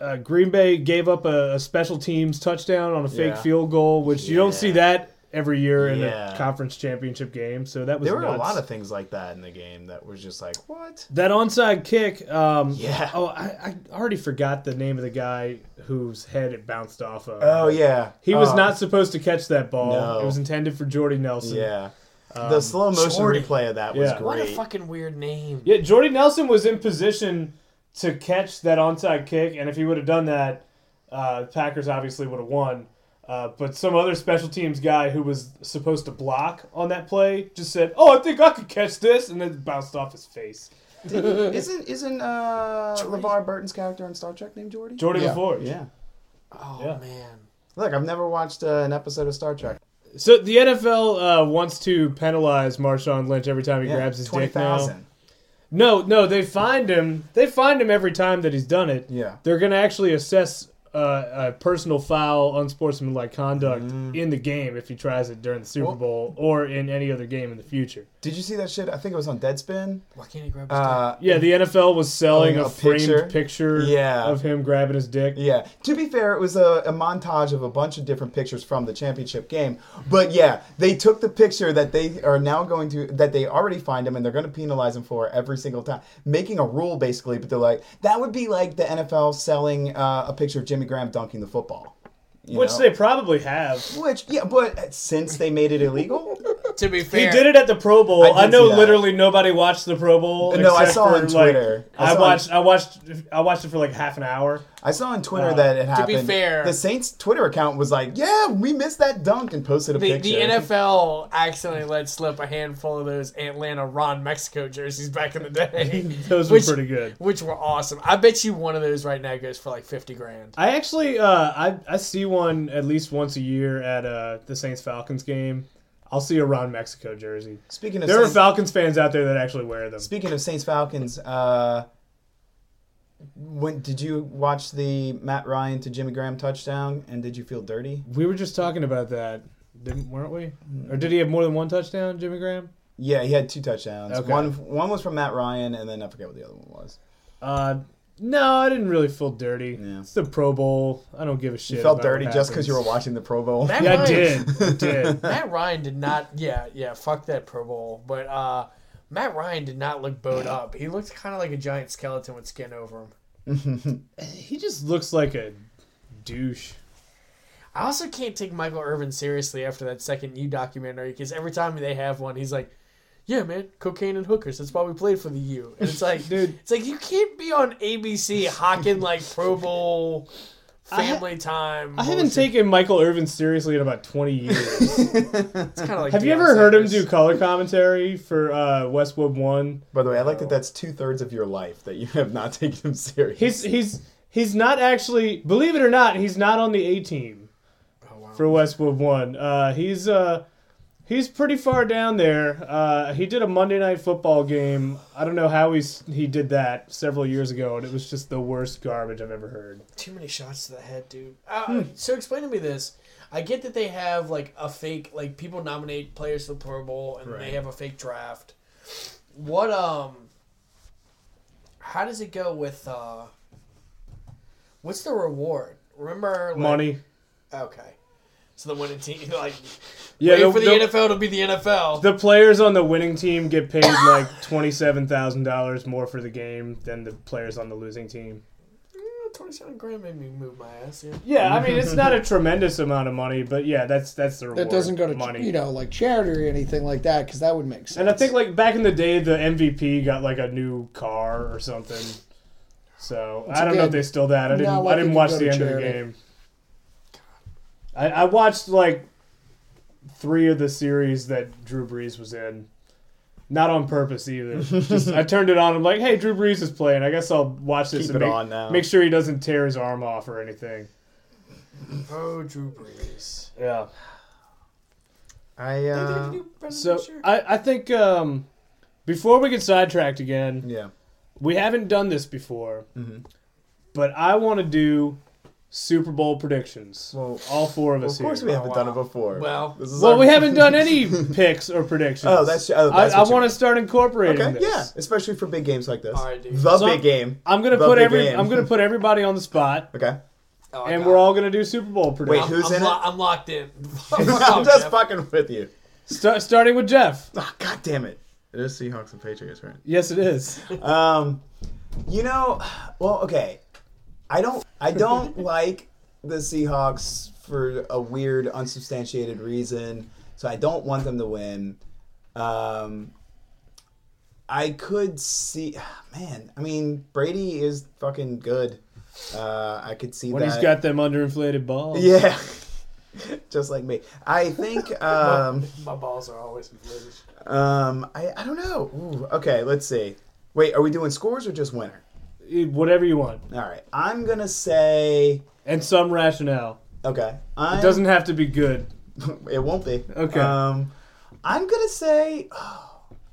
S3: uh, Green Bay gave up a, a special teams touchdown on a fake
S1: Yeah.
S3: field goal, which you don't see that every year in
S1: Yeah.
S3: a conference championship game. So that was
S1: There were a lot of things like that in the game that was just like, what?
S3: that onside kick. Um,
S1: Yeah.
S3: Oh, I, I already forgot the name of the guy whose head it bounced off of.
S1: Oh yeah.
S3: He was
S1: Oh,
S3: not supposed to catch that ball.
S1: No.
S3: It was intended for Jordy Nelson.
S1: Yeah. the slow motion
S2: Jordy.
S1: replay of that was
S3: Yeah.
S2: What a fucking weird name.
S3: Yeah, Jordy Nelson was in position to catch that onside kick, and if he would have done that, uh, Packers obviously would have won. Uh, but some other special teams guy who was supposed to block on that play just said, "Oh, I think I could catch this," and then it bounced off his face.
S1: isn't isn't uh, LeVar Burton's character on Star Trek named Geordi?
S3: Geordi
S4: Yeah.
S3: LaForge.
S1: Yeah.
S2: Oh
S3: Yeah.
S2: man.
S1: Look, I've never watched uh, an episode of Star Trek.
S3: So the NFL uh, wants to penalize Marshawn Lynch every time he
S1: Yeah,
S3: grabs his
S1: twenty
S3: dick now. No, no, they find him. They find him every time that he's done it.
S1: Yeah.
S3: They're going to actually assess uh, a personal foul, unsportsmanlike conduct
S1: Mm.
S3: in the game if he tries it during the Super
S1: Well-
S3: Bowl or in any other game in the future.
S1: Did you see that shit? I think it was on Deadspin.
S2: Why can't he grab his
S1: Uh,
S3: Yeah, the NFL was selling
S1: Oh,
S3: a,
S1: a
S3: framed
S1: picture?
S3: picture,
S1: Yeah.
S3: of him grabbing his dick.
S1: Yeah. To be fair, it was a, a montage of a bunch of different pictures from the championship game. But yeah, they took the picture that they are now going to that they already find him and they're going to penalize him for every single time, making a rule basically. But they're like that would be like the NFL selling uh, a picture of Jimmy Graham dunking the football.
S3: Which
S1: know?
S3: they probably have.
S1: Which yeah, but since they made it illegal,
S2: To be fair, He
S3: did it at the Pro Bowl.
S1: I
S3: I, know literally nobody watched the Pro Bowl.
S1: No, I saw
S3: for,
S1: on
S3: like-
S1: Twitter. I
S3: I,
S1: saw on-
S3: watched. I watched. I watched it for like half an hour.
S1: I saw on Twitter
S3: Uh,
S1: that it happened.
S2: To be fair-
S1: the Saints Twitter account was like, "Yeah, we missed that dunk," and posted a
S2: The,
S1: picture.
S2: the NFL accidentally let slip a handful of those Atlanta Ron Mexico jerseys back in the day.
S3: Those were pretty good.
S2: Which were awesome. I bet you one of those right now goes for like 50 grand.
S3: I actually, uh, I I see one at least once a year at uh, the Saints Falcons game. I'll see a Ron Mexico jersey.
S1: Speaking of
S3: There are Falcons fans out there that actually wear them.
S1: speaking of Saints Falcons, uh, when did you watch the Matt Ryan to Jimmy Graham touchdown? And did you feel dirty?
S3: We were just talking about that, didn't weren't we? Or did he have more than one touchdown, Jimmy Graham?
S1: Yeah, he had two touchdowns.
S3: Okay.
S1: One one was from Matt Ryan, and then I forget what the other one was.
S3: Uh, no, I didn't really feel dirty.
S1: Yeah.
S3: It's the Pro Bowl. I don't give a shit.
S1: You felt
S3: about
S1: dirty
S3: what
S1: just because you were watching the Pro Bowl.
S2: Matt
S3: Yeah, I
S2: Ryan-
S3: did. I did. [laughs]
S2: Matt Ryan did not. Yeah, yeah. Fuck that Pro Bowl. But uh, Matt Ryan did not look bowed up. He looked kind of like a giant skeleton with skin over him. [laughs]
S3: He just looks like a douche.
S2: I also can't take Michael Irvin seriously after that second U documentary because every time they have one, he's like, "Yeah, man, cocaine and hookers. That's why we played for the U." And it's like, [laughs]
S3: Dude.
S2: it's like you can't be on ABC hawking like [laughs] Pro Bowl,
S3: I ha-
S2: family time.
S3: I haven't
S2: bullshit.
S3: taken Michael Irvin seriously in about 20 years. [laughs]
S2: It's kind of like
S3: have you
S2: Deion
S3: ever heard him do color commentary for uh, Westwood 1?
S1: By the way, I like that that's two thirds of your life that you have not taken him serious.
S3: He's he's he's not actually believe it or not he's not on the A team
S2: Oh, wow.
S3: for Westwood One. Uh, he's uh he's pretty far down there. Uh, he did a Monday night football game. I don't know how he's he did that several years ago, and it was just the worst garbage I've ever heard.
S2: Too many shots to the head, dude. Uh, So explain to me this. I get that they have like a fake, like people nominate players for the Pro Bowl and
S3: Right.
S2: they have a fake draft. What um? How does it go with uh? What's the reward? Remember like,
S3: Money.
S2: Okay, So the winning team, [laughs] like,
S3: Yeah,
S2: wait
S3: the,
S2: for the,
S3: the-
S2: NFL to be the NFL.
S3: the players on the winning team get paid like twenty-seven thousand dollars more for the game than the players on the losing team.
S2: Eh, Twenty-seven grand made me move my ass. Yeah.
S3: Yeah, I mean it's not a tremendous amount of money, but yeah, that's that's the reward.
S4: That doesn't go to
S3: money.
S4: you know like charity or anything like that because that would make sense.
S3: And I think like back in the day, the MVP got like a new car or something. So
S4: Once
S3: I don't know if they still that. I didn't.
S4: not
S3: I didn't watch the end
S4: to
S3: of the game. I, I watched like three of the series that Drew Brees was in. Not on purpose either. [laughs] Just I turned it on. I'm like, hey, Drew Brees is playing. I guess I'll watch this
S1: Keep
S3: and
S1: it
S3: make,
S1: on now.
S3: make sure he doesn't tear his arm off or anything.
S2: Oh, Drew Brees.
S3: Yeah.
S1: I uh,
S2: didn't do better
S3: So. I, I think um, before we get sidetracked again,
S1: yeah.
S3: we haven't done this before,
S1: Mhm.
S3: but I want to do Super Bowl predictions.
S1: Well,
S3: all four of
S1: Well,
S3: us
S1: of course
S3: here.
S1: we haven't
S2: Oh,
S1: done it before.
S2: Well-
S1: this is
S3: well,
S1: our-
S3: we haven't done any [laughs] picks or predictions.
S1: Oh, that's, oh,
S3: I,
S1: that's
S3: I
S1: what you
S3: want to start incorporating
S1: Okay,
S3: this.
S1: yeah, especially for big games like this.
S2: All right, dude.
S1: The
S3: So-
S1: big game.
S3: I'm gonna
S1: The
S3: put every.
S1: game.
S3: I'm gonna put everybody on the spot, [laughs]
S1: Okay.
S2: Oh,
S3: and
S2: got
S3: we're
S2: it.
S3: all gonna do Super Bowl predictions.
S1: Wait, who's
S2: I'm,
S1: in
S2: lo-
S1: it?
S2: I'm locked in. [laughs]
S1: I'm
S2: Fuck,
S1: just
S2: Jeff.
S1: fucking with you.
S3: Start, starting with Jeff.
S1: Oh, God damn it! It is Seahawks and Patriots, right?
S3: Yes, it is.
S1: Um, you know, well, okay. I don't, I don't [laughs] like the Seahawks for a weird, unsubstantiated reason. So I don't want them to win. Um, I could see, [sighs] man. I mean, Brady is fucking good. Uh, I could see
S3: When
S1: that.
S3: he's got them underinflated balls.
S1: yeah, [laughs] just like me. I think. [laughs] Um,
S2: My balls are always inflated.
S1: um, I, I don't know. Ooh, okay, let's see. Wait, are we doing scores or just winner?
S3: Whatever you want,
S1: All right, I'm gonna say
S3: and some rationale.
S1: okay. I'm,
S3: It doesn't have to be good. [laughs]
S1: It won't be.
S3: Okay.
S1: Um, I'm gonna say. [sighs]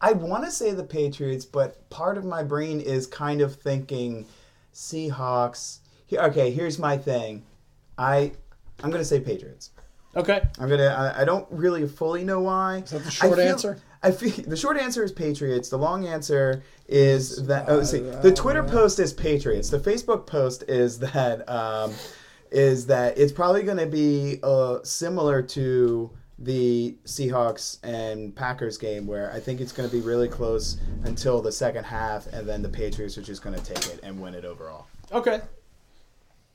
S1: I want to say the Patriots, but part of my brain is kind of thinking Seahawks. Here, okay, here's my thing. I I'm gonna say Patriots.
S3: Okay.
S1: I'm gonna. I, I don't really fully know why.
S4: Is that the
S1: I
S4: short
S1: feel-
S4: answer?
S1: I feel the short answer is Patriots. The long answer is that. Oh, see, the Twitter post is Patriots. The Facebook post is that um, is that it's probably going to be uh, similar to the Seahawks and Packers game, where I think it's going to be really close until the second half, and then the Patriots are just going to take it and win it overall.
S3: Okay.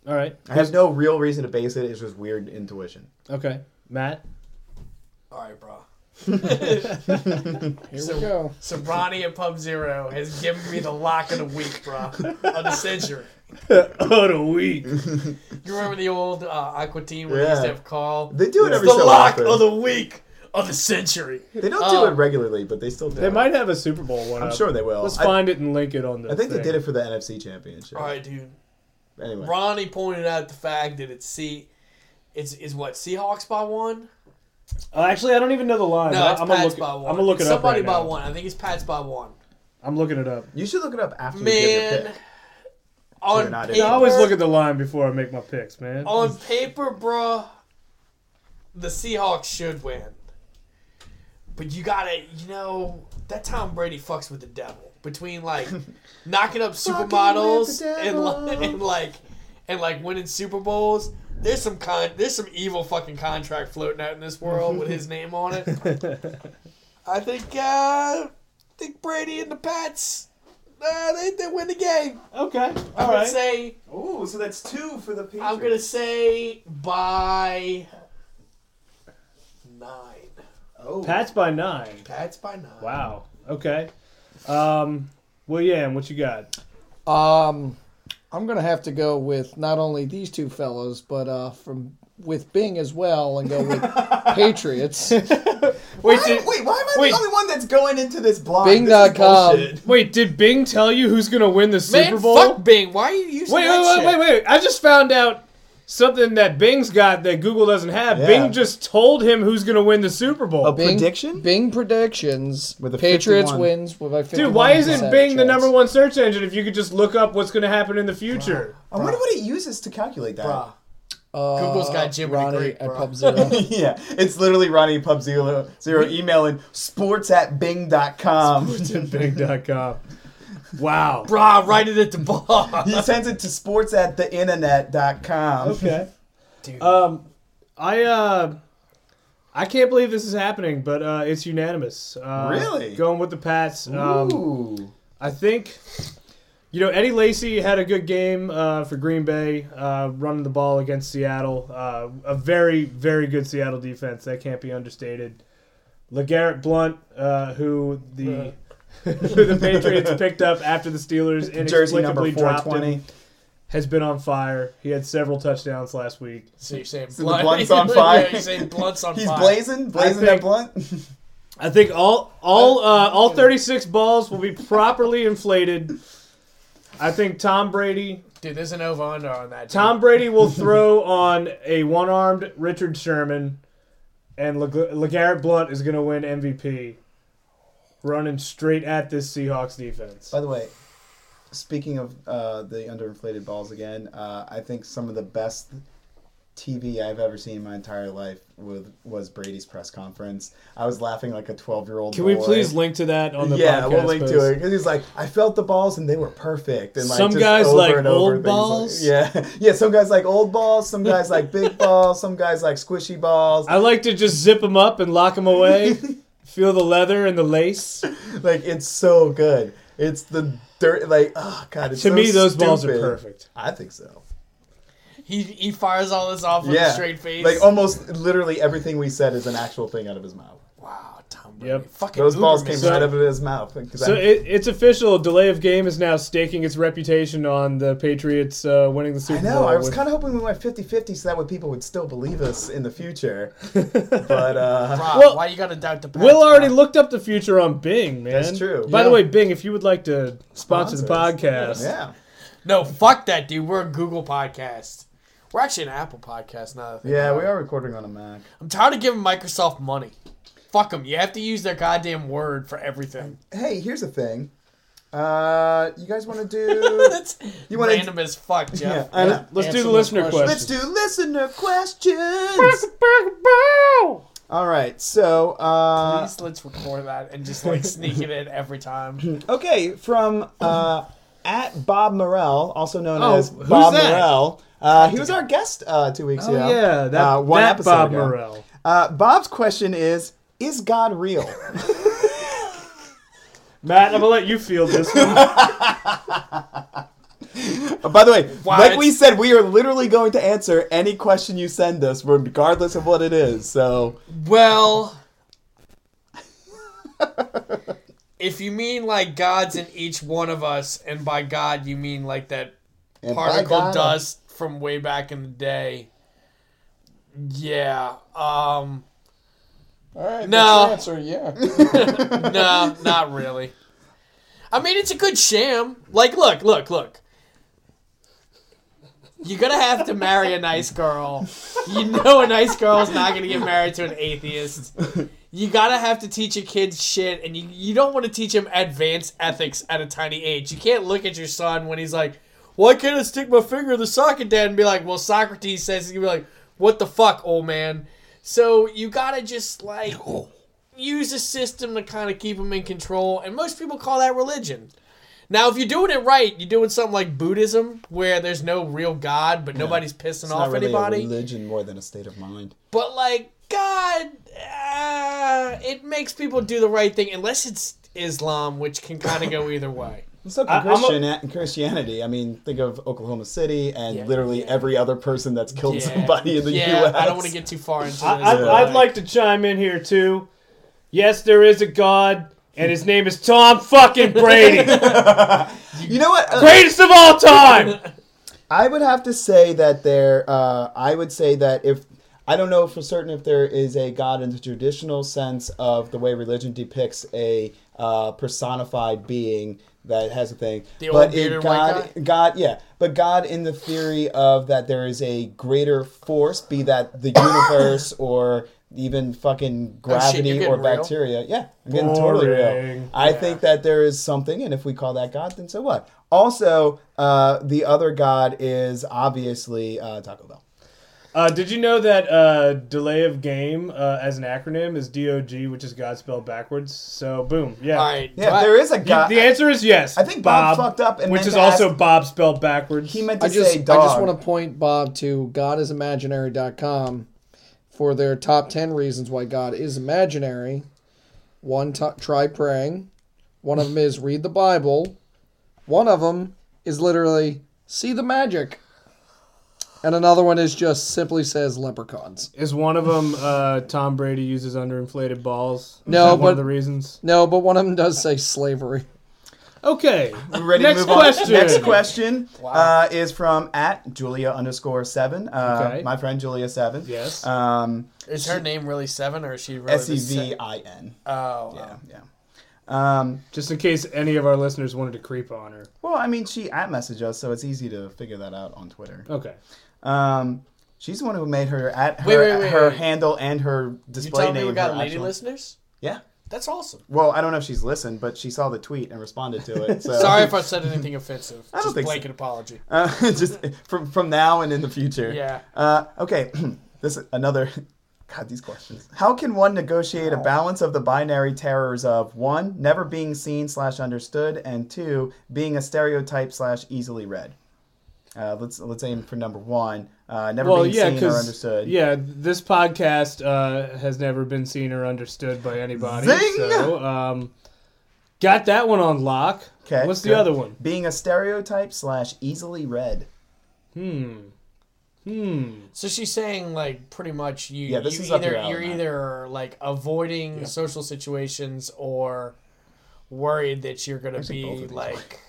S3: All right.
S1: I have no real reason to base it. It's just weird intuition.
S3: Okay. Matt.
S2: All right, bro. [laughs]
S4: Here
S2: So-
S4: we go.
S2: So Ronnie at Pub Zero has given me the lock of the week, bro, of the century.
S3: of the week.
S2: You remember the old uh, Aqua team where they used to
S1: Yeah.
S2: have call?
S1: They do it
S2: It's
S1: every
S2: the
S1: so
S2: lock
S1: often.
S2: of the week of the century.
S1: They don't do it regularly, but they still do.
S3: They
S1: it.
S3: might have a Super Bowl one.
S1: I'm
S3: up.
S1: sure they will.
S3: Let's
S1: I-
S3: find it and link it on the.
S1: I think they did it for the NFC Championship.
S2: All right, dude.
S1: Anyway,
S2: Ronnie pointed out the fact that it's C, it's is what Seahawks by one.
S3: Oh, actually, I don't even know the line.
S2: No, it's
S3: I'm gonna
S2: Pats
S3: look.
S2: by
S3: I'm gonna look
S2: It's
S3: it up
S2: somebody
S3: right
S2: by
S3: now.
S2: one. I think it's Pats by one.
S3: I'm looking it up.
S1: you should look it up after you give your pick.
S2: on
S1: you're not in
S2: paper,
S3: I always look at the line before I make my picks, man.
S2: on paper, bruh, the Seahawks should win. But you gotta, you know, that Tom Brady fucks with the devil between like [laughs] knocking up supermodels and and like and like winning Super Bowls. There's some con, there's some evil fucking contract floating out in this world with his name on it. [laughs] I think, uh, I think Brady and the Pats, uh, they they win the game.
S3: Okay.
S2: I'm
S3: All
S2: gonna
S3: right.
S2: say
S1: Oh, so that's two for the Patriots.
S2: I'm gonna say by nine.
S1: Oh,
S3: Pats by nine.
S2: Pats by nine.
S3: Wow. Okay. Um. Well, yeah. And what you got?
S4: Um, I'm gonna have to go with not only these two fellows, but uh, from with Bing as well, and go with [laughs] Patriots. [laughs]
S3: Wait.
S1: Why,
S3: Did,
S1: wait, why am I
S3: wait.
S1: the only one that's going into this blind? This is
S4: Bing.com.
S3: wait. Did Bing tell you who's gonna win the Super
S2: Man,
S3: Bowl?
S2: fuck Bing. Why are you using
S3: Wait,
S2: that
S3: wait,
S2: shit?
S3: wait, wait, wait! I just found out something that Bing's got that Google doesn't have.
S1: Yeah.
S3: Bing just told him who's going to win the Super Bowl.
S1: Oh,
S4: Bing,
S1: Prediction?
S4: Bing predictions.
S1: With a
S4: Patriots
S1: 51.
S4: wins with a 51
S3: Dude, why isn't Bing the number one search engine if you could just look up what's going to happen in the future?
S1: I wonder what it uses to calculate that.
S2: Bruh.
S4: Uh,
S2: Google's got Jim with a
S4: Ronnie
S2: Greek,
S4: at. Pub Zero. [laughs]
S1: yeah, it's literally Ronnie Pub Zero, zero emailing sports at bing.com.
S3: Bing.com. Wow.
S2: Bruh, write it at the bar.
S1: he sends it to sports at the internet.com.
S3: Okay.
S2: Dude.
S3: Um, I uh, I can't believe this is happening, but uh, it's unanimous. Uh,
S1: Really?
S3: going with the Pats. Um,
S1: Ooh.
S3: I think, you know, Eddie Lacy had a good game uh, for Green Bay, uh, running the ball against Seattle. Uh, a very, very good Seattle defense. That can't be understated. LeGarrette Blunt, uh, who the who the Patriots picked up after the Steelers [laughs]
S1: Jersey number
S3: inexplicably dropped him, has been on fire. He had several touchdowns last week.
S2: So you're saying
S1: So
S2: blunt,
S1: blunt's [laughs] on fire?
S2: yeah, you're saying blunt's on
S1: He's
S2: fire.
S1: blazing, blazing
S3: think-
S1: that blunt. [laughs]
S3: I think all all uh, all 36 balls will be properly inflated. I think Tom Brady
S2: Dude, there's an over under on that. dude.
S3: Tom Brady will throw on a one-armed Richard Sherman, and Le- LeGarrette Blunt is going to win MVP, running straight at this Seahawks defense.
S1: By the way, speaking of uh, the underinflated balls again, uh, I think some of the best TV I've ever seen in my entire life with, was Brady's press conference. I was laughing like a 12 year old
S3: Can we please link to that on the
S1: yeah,
S3: podcast?
S1: we'll link
S3: post?
S1: to it because he's like, I felt the balls and they were perfect. And like
S3: Some
S1: just
S3: guys like old
S1: things like-
S3: balls? [laughs]
S1: yeah, yeah. Some guys like old balls. Some guys like big [laughs] balls. Some guys like squishy balls.
S3: I like to just zip them up and lock them away. [laughs] Feel the leather and the lace. [laughs]
S1: Like it's so good. It's the dirt. Like oh god, it's
S3: to
S1: so
S3: me, those balls are perfect.
S1: I think so.
S2: He, he fires all this off with
S1: yeah,
S2: a straight face.
S1: Like almost literally everything we said is an actual thing out of his mouth.
S2: Wow, Tom
S3: Yep.
S2: Fucking
S1: Those balls came
S3: So-
S1: right out of his mouth.
S3: So it, it's official. Delay of game is now staking its reputation on the Patriots uh, winning the Super Bowl.
S1: I
S3: Bowl.
S1: know. I was
S3: with-
S1: kind of hoping we went 50-50 so that way people would still believe us in the future. [laughs] but uh,
S2: Rob, [laughs]
S3: Well,
S2: why you gotta doubt the Pats?
S3: Will already
S2: bro?
S3: looked up the future on Bing, man.
S1: That's true.
S3: By the way, Bing, if you would like to sponsor the podcast,
S1: yeah,
S2: No, fuck that, dude. We're a Google podcast. We're actually an Apple podcast now. that I think
S1: yeah,
S2: about
S1: we are recording on a Mac.
S2: I'm tired of giving Microsoft money. Fuck them. You have to use their goddamn word for everything.
S1: Hey, here's the thing. Uh, you guys want to do? [laughs]
S2: That's
S1: You wanna-
S2: random as fuck, Jeff.
S1: yeah,
S3: All right,
S1: yeah.
S3: let's
S4: Answer
S3: do the listener
S4: questions.
S3: question.
S1: Let's do listener questions. All right, so uh,
S2: Please let's record that and just like sneak it in every time. [laughs]
S1: okay, from uh, at Bob Morell, also known
S3: Oh,
S1: as Bob
S3: that?
S1: Morell. Uh, he was our guest uh, two weeks
S3: Oh
S1: ago.
S3: yeah, that,
S1: uh, one
S3: that
S1: episode
S3: Bob
S1: ago.
S3: Morell.
S1: Uh, Bob's question is: Is God real?
S3: Matt, I'm gonna let you feel this one. [laughs]
S1: By the way,
S2: Wow,
S1: like we said, we are literally going to answer any question you send us, regardless of what it is. So,
S2: Well, [laughs] if you mean like God's in each one of us, and by God you mean like that
S1: and
S2: particle dust from way back in the day, yeah. Um, Uh,
S4: All right,
S2: No.
S4: answer. Yeah. [laughs] [laughs]
S2: no, not really. I mean, it's a good sham. Like, look, look, look. You're gonna have to marry a nice girl. You know, a nice girl's not gonna get married to an atheist. You gotta have to teach your kids shit, and you, you don't want to teach them advanced ethics at a tiny age. You can't look at your son when he's like, "Why can't I stick my finger in the socket, Dad?" and be like, "Well, Socrates says." He's gonna be like, "What the fuck, old man?" So you gotta just like use a system to kind of keep them in control, and most people call that religion. Now, if you're doing it right, you're doing something like Buddhism, where there's no real God, but nobody's pissing
S1: it's
S2: off
S1: really
S2: anybody.
S1: a religion more than a state of mind.
S2: But like God, uh, it makes people do the right thing, unless it's Islam, which can kind of go either way.
S1: So
S3: I- I'm a-
S1: Christian, Christianity. I mean, think of Oklahoma City and
S2: Yeah,
S1: literally
S2: yeah.
S1: every other person that's killed
S2: Yeah.
S1: somebody in the
S2: yeah,
S1: U.S.
S2: I don't want to get too far into this.
S3: I, I'd,
S2: but,
S3: I'd like to chime in here too. Yes, there is a God, and his name is Tom fucking Brady, [laughs]
S1: You know what? Uh,
S3: greatest of all time.
S1: I would have to say that there. Uh, I would say that if I don't know for certain if there is a God in the traditional sense of the way religion depicts a uh, personified being that has a thing,
S2: The
S1: but
S2: white
S1: God? God, yeah, but God in the theory of that there is a greater force, be that the universe [coughs] or even fucking
S2: Oh, shit,
S1: gravity or
S2: real?
S1: bacteria. Yeah, I'm getting totally real. I
S2: Yeah.
S1: think that there is something, and if we call that God, then so what? Also, uh, the other God is obviously uh, Taco Bell.
S3: Uh, did you know that uh, delay of game uh, as an acronym is DOG, which is God spelled backwards? So boom, yeah.
S2: All right,
S1: Yeah,
S2: do I-
S1: there is a
S3: You-
S1: God.
S3: the answer is yes.
S1: I think Bob fucked up and
S3: which
S1: meant
S3: is
S1: to
S3: also
S1: ask-
S3: Bob spelled backwards.
S1: he meant to
S4: I just
S1: say
S4: I
S1: dog.
S4: just want to point Bob to godisimaginary.com for their top 10 reasons why God is imaginary. One, t- try praying. One of them is read the Bible. One of them is literally see the magic. And another one is just simply says leprechauns.
S3: Is one of them uh, Tom Brady uses underinflated balls? Is
S4: No,
S3: that one of the reasons.
S4: No, but one of them does say slavery.
S3: Okay,
S1: We ready
S3: Next
S1: to move
S3: question.
S1: on? Next question uh, is from at Julia underscore seven. Uh,
S3: Okay.
S1: My friend Julia seven.
S3: Yes.
S1: Um,
S2: Is her name really Seven, or is she really
S1: S
S2: the
S1: E
S2: se-
S1: V I N.
S2: Oh,
S1: Yeah,
S2: wow.
S1: yeah. Um,
S3: Just in case any of our listeners wanted to creep on her.
S1: well, I mean, she at messaged us, so it's easy to figure that out on Twitter.
S3: Okay.
S1: Um, she's the one who made her at her,
S2: Wait, wait, wait,
S1: her
S2: wait.
S1: handle and her
S2: You
S1: display
S2: telling me
S1: name.
S2: we got
S1: her
S2: lady
S1: actual-
S2: listeners?
S1: Yeah.
S2: That's awesome.
S1: Well, I don't know if she's listened, but she saw the tweet and responded to it. So.
S2: Sorry if I said anything offensive.
S1: I don't
S2: Just
S1: think so.
S2: blanket apology.
S1: Uh, [laughs] just from from now and in the future.
S2: Yeah.
S1: Uh, okay. [clears throat] this is another. [laughs] God, these questions. How can one negotiate a balance of the binary terrors of one, never being seen slash understood, and two, being a stereotype slash easily read? Uh, let's let's aim for number one. Uh, never
S3: Well,
S1: being
S3: yeah,
S1: seen or understood.
S3: yeah, this podcast uh, has never been seen or understood by anybody.
S1: Zing!
S3: So, um, got that one on lock.
S1: Okay.
S3: What's the other one?
S1: Being a stereotype slash easily read.
S3: Hmm. Hmm.
S2: So she's saying like pretty much you.
S1: Yeah, this
S2: you
S1: is up
S2: either
S1: your alley,
S2: you're
S1: Matt.
S2: either like avoiding social situations or worried that you're gonna
S1: Actually,
S2: be
S1: of these
S2: like.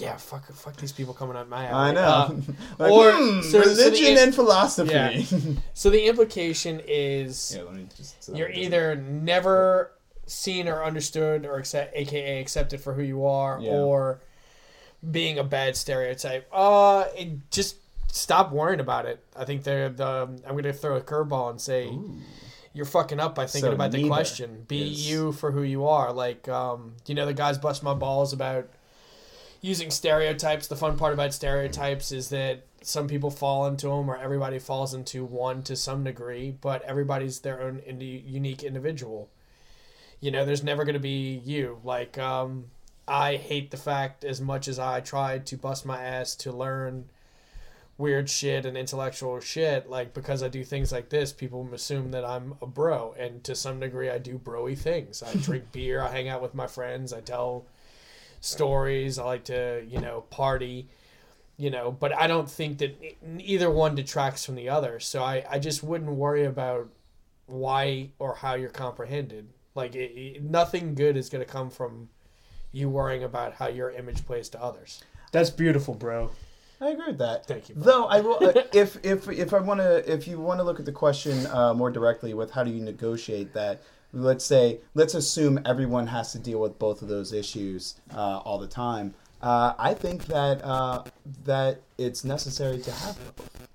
S2: Yeah, fuck, fuck these people coming at my
S1: I know.
S2: Uh, [laughs]
S1: like,
S2: or-
S1: hmm,
S2: so- so the
S1: religion and philosophy.
S2: Yeah. [laughs] so the implication is
S1: Yeah, let me just. so
S2: you're either never seen or understood or accept, aka accepted for who you are
S1: Yeah.
S2: or being a bad stereotype uh just stop worrying about it i think they're the i'm gonna throw a curveball and say you're fucking up by thinking
S1: So
S2: about the question be
S1: is-
S2: you for who you are like um you know the guys bust my balls about using stereotypes the fun part about stereotypes is that some people fall into them or everybody falls into one to some degree but everybody's their own unique individual. You know there's never going to be you. Like um i hate the fact as much as i tried to bust my ass to learn weird shit and intellectual shit like because i do things like this people assume that i'm a bro and to some degree i do broy things. I [laughs] drink beer i hang out with my friends i tell stories i like to you know party you know but i don't think that either one detracts from the other so i i just wouldn't worry about why or how you're comprehended like it, it- nothing good is going to come from you worrying about how your image plays to others
S3: That's beautiful, bro.
S1: I agree with that.
S2: Thank you, bro.
S1: Though I will, uh, [laughs] if if if I want to, if you want to look at the question uh, more directly with how do you negotiate that? Let's say, let's assume everyone has to deal with both of those issues uh, all the time. Uh, I think that uh, that it's necessary to have both.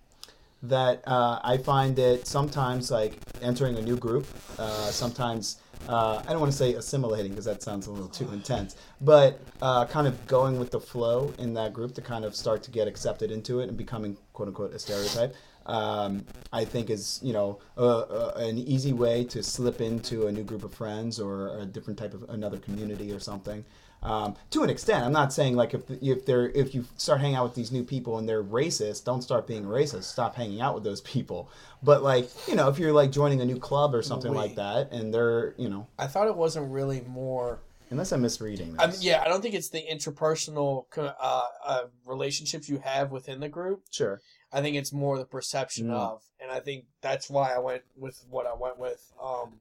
S1: That uh, I find it sometimes like entering a new group. Uh, sometimes uh, I don't want to say assimilating because that sounds a little too intense, but kind of going with the flow in that group to kind of start to get accepted into it and becoming quote unquote a stereotype. Um, I think is you know uh, uh, an easy way to slip into a new group of friends or a different type of another community or something. Um, to an extent, I'm not saying like if if they're if you start hanging out with these new people and they're racist, don't start being racist. Stop hanging out with those people. But like you know, if you're like joining a new club or something like that, and they're you know,
S2: i thought it wasn't really more
S1: unless I'm misreading
S2: I mean, yeah i don't think it's the interpersonal uh, uh, relationships you have within the group
S1: Sure.
S2: I think it's more the perception
S1: Mm.
S2: of, and I think that's why I went with what I went with. Um,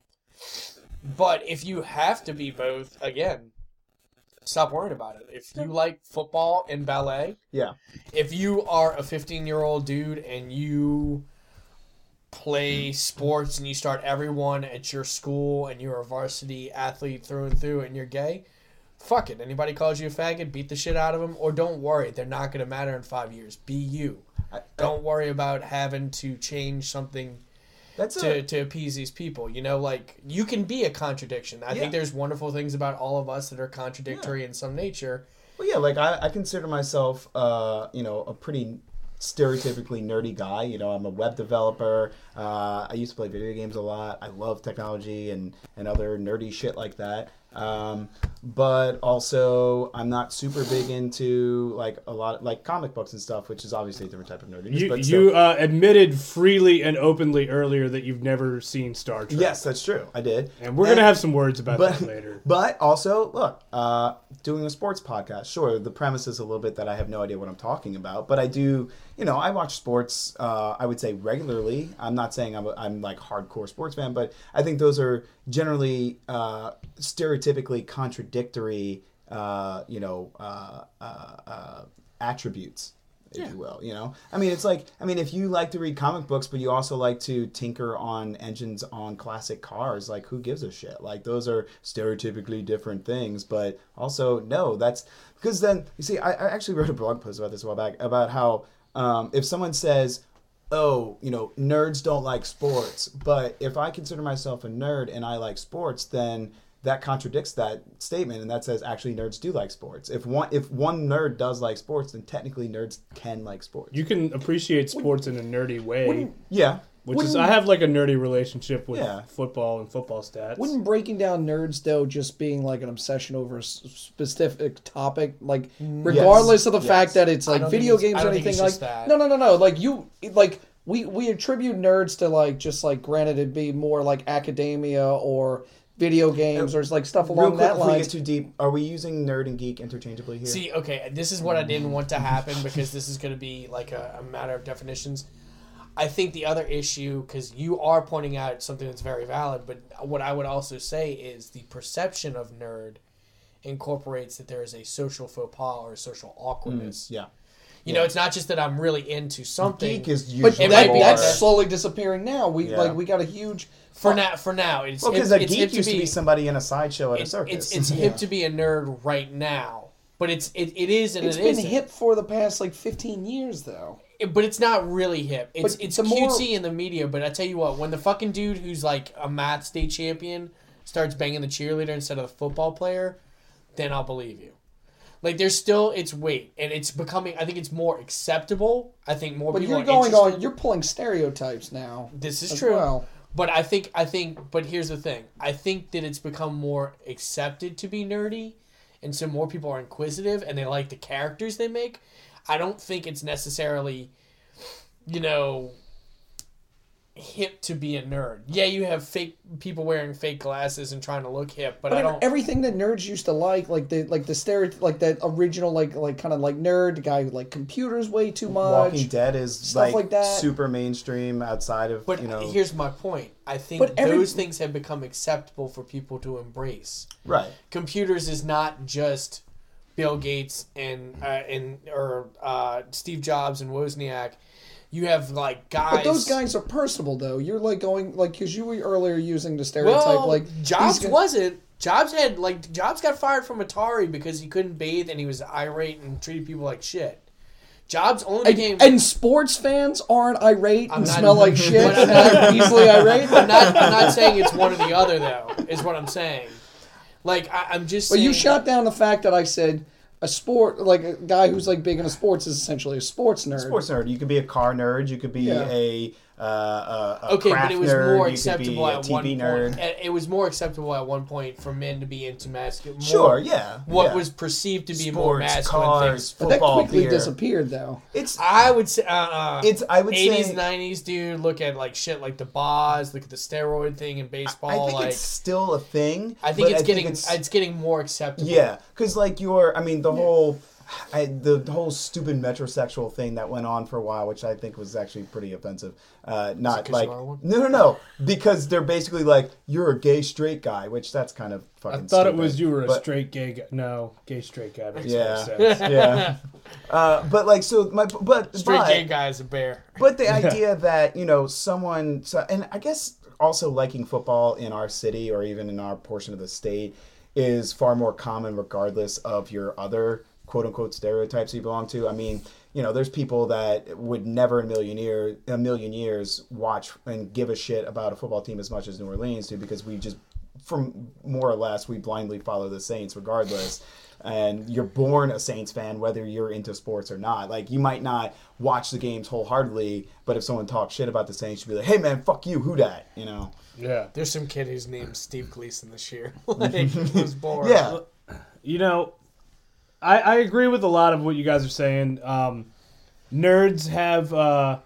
S2: but if you have to be both, again, stop worrying about it. If you like football and ballet,
S1: Yeah.
S2: if you are a 15 year old dude and you play sports and you start everyone at your school and you're a varsity athlete through and through and you're gay, fuck it. Anybody calls you a faggot, beat the shit out of them, or don't worry. They're not going to matter in five years. Be you. Don't worry about having to change something
S1: that's
S2: to,
S1: a,
S2: to appease these people. You know, like you can be a contradiction. I
S1: Yeah.
S2: think there's wonderful things about all of us that are contradictory in some nature.
S1: Well, yeah, like I, I consider myself, uh, you know, a pretty stereotypically nerdy guy. You know, I'm a web developer. Uh, I used to play video games a lot. I love technology and, and other nerdy shit like that. Um, but also, I'm not super big into like a lot like comic books and stuff, which is obviously a different type of nerdiness.
S3: You,
S1: but
S3: you uh, admitted freely and openly earlier that you've never seen Star Trek.
S1: yes, that's true. I did,
S3: And we're going to have some words about
S1: but
S3: that later. [laughs]
S1: but also look, uh, doing a sports podcast. Sure, the premise is a little bit that I have no idea what I'm talking about, but I do. You know, I watch sports. Uh, I would say regularly. I'm not saying I'm, a, I'm like hardcore sports fan, but I think those are generally uh, stereotypically contradictory. Uh, you know, uh, uh, uh, attributes if you will. You know, I mean, it's like, I mean, if you like to read comic books, but you also like to tinker on engines on classic cars, like, who gives a shit? Like, those are stereotypically different things. But also, no, that's because then you see, I, I actually wrote a blog post about this a while back about how um, if someone says. Oh, you know, nerds don't like sports. But if I consider myself a nerd and I like sports, then that contradicts that statement and that says actually nerds do like sports if one if one nerd does like sports then technically nerds can like sports
S3: You can appreciate sports in a nerdy way,
S1: yeah
S3: which is
S4: wouldn't-
S3: I have like a nerdy relationship with
S1: Yeah.
S3: football and football stats.
S4: wouldn't breaking down nerds though just being like an obsession over a specific topic, like mm, regardless of the
S1: Yes.
S4: fact that it's like video
S2: it's-
S4: games or anything like
S2: that.
S4: no no no no like you like we we attribute nerds to like just like granted it'd be more like academia or video uh, games or like stuff
S1: real
S4: along
S1: quick
S4: that
S1: before we
S4: line.
S1: get too deep are we using nerd and geek interchangeably here
S2: See, okay, this is what I didn't want to happen because this is going to be like a, a matter of definitions. I think the other issue, because you are pointing out something that's very valid, but what I would also say is the perception of nerd incorporates that there is a social faux pas or a social mm, awkwardness.
S1: yeah
S2: You know, it's not just that I'm really into something.
S1: geek is
S4: but
S1: usually
S2: It
S4: that,
S2: might be
S4: that's slowly disappearing now. We
S1: Yeah.
S4: like we got a huge
S2: for now, for now, it's
S1: well because a geek
S2: hip
S1: used to be somebody in a sideshow at a circus
S2: it's, it's hip to be a nerd right now, but it's it, it is and
S4: It's
S2: it
S4: been
S2: isn't.
S4: hip for the past like 15 years though.
S2: But it's not really hip. It's
S4: But
S2: it's
S4: the more-
S2: cutesy in the media. But I tell you what, when the fucking dude who's like a math state champion starts banging the cheerleader instead of the football player, then I'll believe you. Like there's still its weight, and it's becoming. I think it's more acceptable. I think more
S4: But
S2: people
S4: you're going on you're pulling stereotypes now.
S2: This is true.
S4: well.
S2: But I think I think but here's the thing. I think that it's become more accepted to be nerdy and so more people are inquisitive and they like the characters they make. I don't think it's necessarily you know hip to be a nerd. Yeah, you have fake people wearing fake glasses and trying to look hip, but,
S4: But
S2: I don't
S4: everything that nerds used to like, like the like the stereo, like that original, like like kind of like nerd, the guy who like computers way too much.
S1: Walking Dead is
S4: stuff
S1: like,
S4: like that.
S1: super mainstream outside of
S2: but
S1: you know
S2: here's my point. I think
S4: But every-
S2: those things have become acceptable for people to embrace.
S1: right
S2: computers is not just Bill Gates and uh, and or uh, Steve Jobs and Wozniak. You have like guys.
S4: But those guys are personable though. You're like going like because you were earlier using the stereotype
S2: well,
S4: like
S2: Jobs
S4: guys-
S2: wasn't. Jobs had like Jobs got fired from Atari because he couldn't bathe and he was irate and treated people like shit. Jobs only
S4: And,
S2: became.
S4: and sports fans aren't irate
S2: I'm
S4: and
S2: not-
S4: smell like [laughs] shit
S2: I'm
S4: are easily irate.
S2: I'm not. I'm not saying it's one or the other though. Is what I'm saying. Like I, I'm just.
S4: But you shot down the fact that I said a sport like a guy who's like big into sports is essentially a sports nerd.
S1: sports nerd you could be a car nerd you could be
S4: Yeah.
S1: a uh, a, a
S2: Okay,
S1: craft
S2: but it was
S1: nerd,
S2: more
S1: you
S2: acceptable at
S1: TV
S2: one
S1: nerd
S2: point. It it was more acceptable at one point for men to be into masculine.
S1: sure yeah
S2: What
S1: yeah.
S2: was perceived to be more
S1: sports
S2: masculine
S1: cars
S2: things.
S4: But that
S1: football
S4: quickly
S1: beer.
S4: disappeared though.
S1: it's
S2: I would say, uh, uh,
S1: It's- I would
S2: 80s,
S1: say-
S2: 90s, dude. Look at like shit like the Boz. Look at the steroid thing in baseball.
S1: I think
S2: like,
S1: it's still a thing.
S2: I think
S1: but
S2: it's getting
S1: it's-
S2: it's, getting more acceptable.
S1: yeah, because like your, I mean, the whole, I, the, the whole stupid metrosexual thing that went on for a while, which I think was actually pretty offensive. Uh, not
S2: 'cause
S1: like
S2: you are one?
S1: no, no, no, because they're basically like you're a gay straight guy, which that's kind of fucking.
S3: I
S1: fucking.
S3: thought it was you were a straight gay guy. No, gay straight guy. Makes
S1: Yeah.
S3: sense. [laughs]
S1: yeah. Uh, but like so, my but
S2: straight
S1: but,
S2: gay guy is a bear.
S1: But the [laughs] idea that you know someone, so, and I guess also liking football in our city or even in our portion of the state is far more common, regardless of your other quote unquote stereotypes you belong to. I mean, you know, there's people that would never in a million year, a million years watch and give a shit about a football team as much as New Orleans do because we just from more or less we blindly follow the Saints regardless. And you're born a Saints fan whether you're into sports or not. Like you might not watch the games wholeheartedly, but if someone talks shit about the Saints, you'd be like, "Hey man, fuck you, who dat?" You know?
S3: Yeah.
S2: There's some kid whose name's Steve Gleason this year. [laughs] like, he [laughs] was born.
S1: Yeah.
S3: You know, I, I agree with a lot of what you guys are saying. Um, nerds have uh,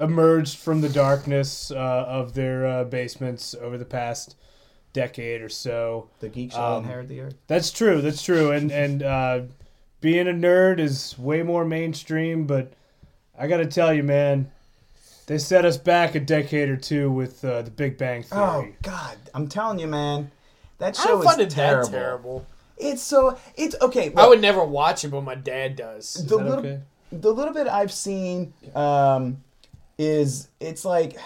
S3: emerged from the darkness uh, of their uh, basements over the past decade or so.
S1: The geeks shall
S3: Um,
S1: inherit the earth.
S3: That's true. That's true. And and uh, being a nerd is way more mainstream. But I got to tell you, man, they set us back a decade or two with uh, the Big Bang Theory.
S1: Oh God, I'm telling you, man, that
S2: I
S1: show
S2: don't find
S1: is
S2: it
S1: terrible.
S2: that terrible.
S1: It's so it's okay.
S2: I would never watch it, but my dad does.
S1: the
S3: that
S1: little
S3: okay?
S1: the little bit I've seen um, is it's like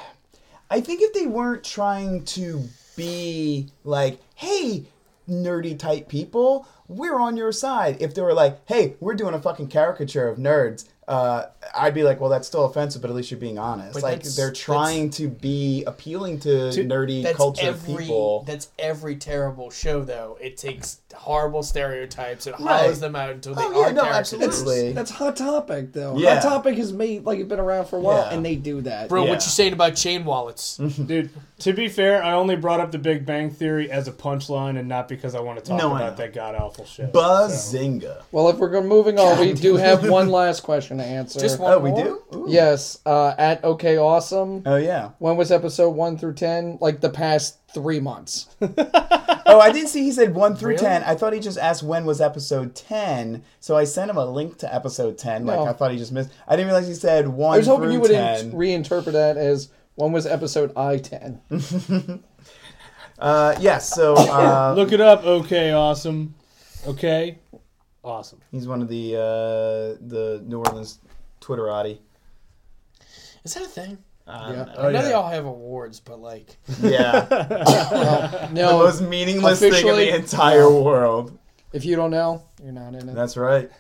S1: I think if they weren't trying to be like, hey, nerdy type people, we're on your side. If they were like, hey, we're doing a fucking caricature of nerds. Uh, I'd be like, well, that's still offensive, but at least you're being honest.
S2: But
S1: like they're trying to be appealing to,
S3: To-
S1: nerdy
S2: That's
S1: culture
S2: every
S1: people.
S2: that's every terrible show though. It takes horrible stereotypes and
S1: Right.
S2: hollows them out until they
S1: Oh, yeah,
S2: are
S1: no,
S2: caricatures.
S1: absolutely.
S4: That's Hot Topic, though.
S1: Yeah.
S4: Hot Topic has made like it's been around for a while,
S1: Yeah.
S4: and they do that.
S2: Bro,
S1: Yeah.
S2: what you saying about chain wallets? [laughs]
S3: Dude, to be fair, I only brought up the Big Bang Theory as a punchline and not because I want to talk
S1: No, I
S3: about
S1: know.
S3: that god awful shit. So-
S1: Bazinga.
S4: Well, if we're going moving on, we do have [laughs] one last question to answer.
S2: Just one
S1: Oh, we
S2: more?
S1: do? Ooh.
S4: Yes, uh, at OK Awesome.
S1: Oh yeah.
S4: When was episode one through ten? Like the past three months. [laughs]
S1: Oh, I didn't see he said 1 through
S2: Really?
S1: 10. I thought he just asked when was episode 10. So I sent him a link to episode 10. Like
S4: No.
S1: I thought he just missed. I didn't realize he said 1 through ten.
S4: I was hoping
S1: through
S4: you would
S1: 10.
S4: in- reinterpret that as when was episode I ten. [laughs]
S1: uh, yes, so [laughs] uh,
S3: Look it up. Okay, awesome. Okay, awesome.
S1: he's one of the uh, the New Orleans Twitterati.
S2: Is that a thing?
S1: Um,
S4: Yeah.
S3: Oh,
S2: I know
S3: yeah.
S2: they all have awards, but like, [laughs]
S1: yeah.
S4: Well,
S1: the
S4: no,
S1: most meaningless thing in
S4: officially-
S1: the entire world.
S4: if you don't know, you're not in it.
S1: That's right.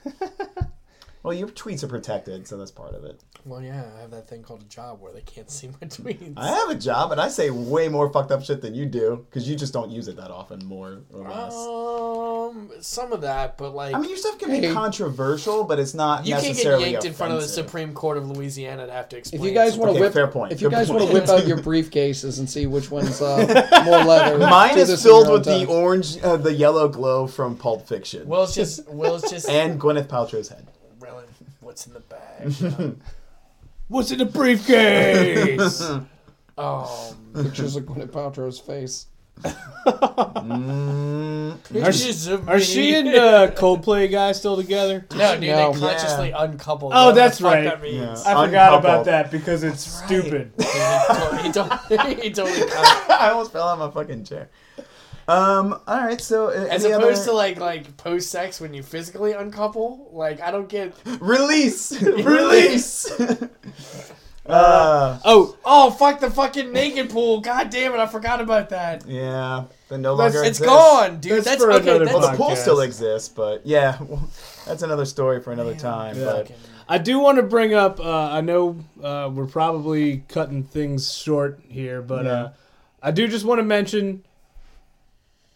S1: Well, your tweets are protected, so that's part of it.
S2: well, yeah, I have that thing called a job where they can't [laughs] see my tweets.
S1: I have a job, and I say way more fucked up shit than you do because you just don't use it that often, more or less.
S2: Um, some of that, but like,
S1: I mean, your stuff can be
S4: Hey.
S1: controversial, but it's not
S2: you can't get
S1: necessarily
S2: yanked in front of the. Supreme Court of Louisiana to have to explain.
S4: If you guys want
S1: Okay,
S4: to whip,
S1: fair point,
S4: if you guys want to [laughs] whip out your briefcases and see which one's uh, [laughs] more leather,
S1: Mine is filled
S4: your own
S1: with the orange, uh, the yellow glow from Pulp Fiction,
S2: Will's just, Will's just,
S1: and Gwyneth Paltrow's head.
S2: Really, what's in the bag? [laughs] you know?
S3: What's in the briefcase? [laughs]
S2: Um,
S4: pictures of Gwyneth Paltrow's face.
S1: Mm,
S3: Are she-
S2: pictures of
S3: Are she and uh, Coldplay guy still together? [laughs]
S2: No, dude,
S4: No.
S2: they consciously uncoupled.
S3: Oh, that's
S2: the
S3: right.
S2: That means.
S1: Yeah.
S3: I forgot
S1: Uncoupled.
S3: about that because it's
S1: right.
S3: stupid.
S2: he totally, he totally, he totally.
S1: I almost fell out of my fucking chair. Um. All right. So, uh,
S2: As opposed
S1: other...
S2: to like like post sex when you physically uncouple. Like I don't get. [gasps]
S1: release, [laughs] [laughs] release. [laughs] uh,
S3: Oh,
S2: Oh fuck the fucking naked pool! God damn it! I forgot about that.
S1: yeah. Then no
S3: Let's-
S1: longer
S2: It's
S1: exists.
S2: gone, dude.
S3: That's
S2: That's,
S3: for
S2: okay.
S3: another
S2: That's
S1: Well, the pool still exists, but yeah, well, that's another story for another time.
S3: Yeah.
S1: But
S3: I do want to bring up. Uh, I know uh, we're probably cutting things short here, but
S1: Yeah.
S3: uh, I do just want to mention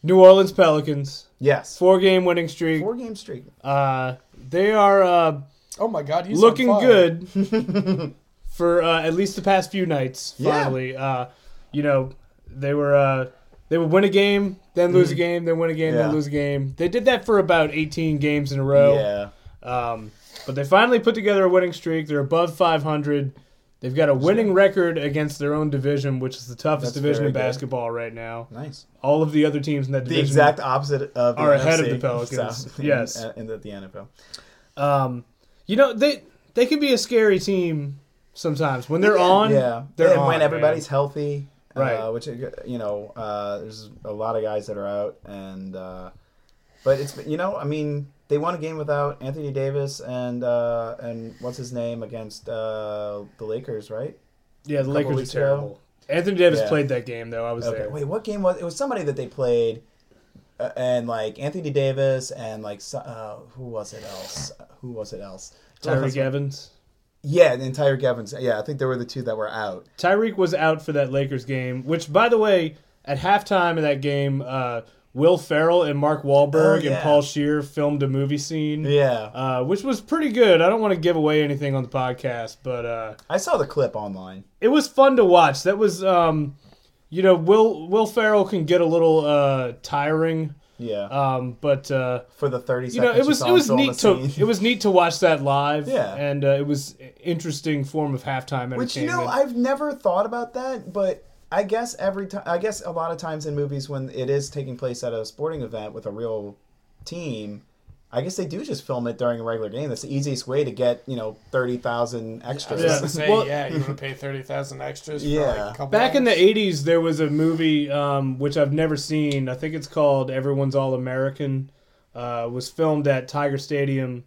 S3: New Orleans Pelicans
S1: yes,
S3: four game winning streak.
S1: four game streak.
S3: Uh, they are uh,
S2: oh my god, he's
S3: looking good [laughs] for uh, at least the past few nights.
S1: Yeah.
S3: Finally, uh, you know they were uh, they would win a game, then lose a game, then win a game,
S1: Mm-hmm. Yeah.
S3: then lose a game. They did that for about 18 games in a row.
S1: Yeah.
S3: Um, but they finally put together a winning streak. They're above 500. They've got a winning record against their own division, which is the toughest
S1: That's
S3: division in
S1: good.
S3: basketball right now.
S1: Nice.
S3: All of the other teams in that
S1: The exact opposite of the
S3: are ahead of the Pelicans.
S1: South [laughs]
S3: Yes.
S1: in, in the, the NFL.
S3: Um, you know they they can be a scary team sometimes when they're on.
S1: yeah,
S3: they're
S1: and
S3: on,
S1: when
S3: man.
S1: everybody's healthy,
S3: Right.
S1: Uh, which you know, uh, there's a lot of guys that are out, and uh, but it's you know, I mean, they won a game without Anthony Davis and uh, and what's his name against uh, the Lakers, right?
S3: Yeah, the Lakers were
S1: weeks ago.
S3: terrible. Anthony Davis
S1: Yeah.
S3: played that game though. I was
S1: Okay.
S3: there.
S1: Wait, what game was it? Was somebody that they played, uh, and like Anthony Davis and like uh, who was it else? Who was it else?
S3: Tyreke Evans.
S1: Yeah, the entire Evans. Yeah, I think there were the two that were out.
S3: Tyreke was out for that Lakers game, which, by the way, at halftime of that game, uh, Will Ferrell and Mark Wahlberg
S1: Oh, yeah.
S3: and Paul Scheer filmed a movie scene.
S1: Yeah,
S3: Uh, which was pretty good. I don't want to give away anything on the podcast, but uh,
S1: I saw the clip online.
S3: it was fun to watch. That was, um, you know, Will Will Ferrell can get a little uh, tiring,
S1: Yeah,
S3: um, but uh,
S1: for the thirty
S3: you know, it was it was neat to it was neat to watch that live.
S1: Yeah.
S3: and uh, it was interesting form of halftime entertainment.
S1: Which you know, I've never thought about that, but I guess every time, I guess a lot of times in movies when it is taking place at a sporting event with a real team, I guess they do just film it during a regular game. That's the easiest way to get you know thirty thousand
S2: I was
S1: extras.
S3: Yeah.
S2: going to say,
S3: Well-
S2: yeah, you want to [laughs] pay 30000 extras for
S1: Yeah.
S2: like a couple
S3: Back in the 80s, there was a movie um, which I've never seen. I think it's called Everyone's All American. Uh, was filmed at Tiger Stadium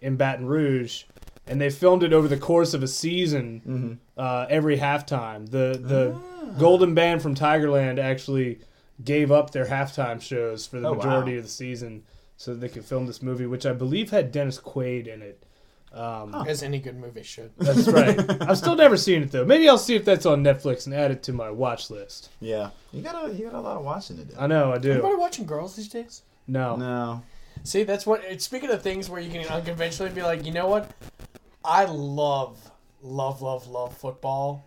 S3: in Baton Rouge, and they filmed it over the course of a season.
S1: Mm-hmm.
S3: Uh, every halftime, the the Golden Band from Tigerland actually gave up their halftime shows for the
S1: Oh,
S3: majority
S1: wow.
S3: of the season so that they could film this movie, which I believe had Dennis Quaid in it. Um,
S2: As any good movie should.
S3: That's right. [laughs] I've still never seen it though. Maybe I'll see if that's on Netflix and add it to my watch list.
S1: Yeah, you got a you got a lot of watching to do.
S3: I know I do.
S2: Anybody watching girls these days?
S3: No.
S1: No,
S2: See, that's what. it's- Speaking of things where you can unconventionally be like, you know what? I love, love, love, love football.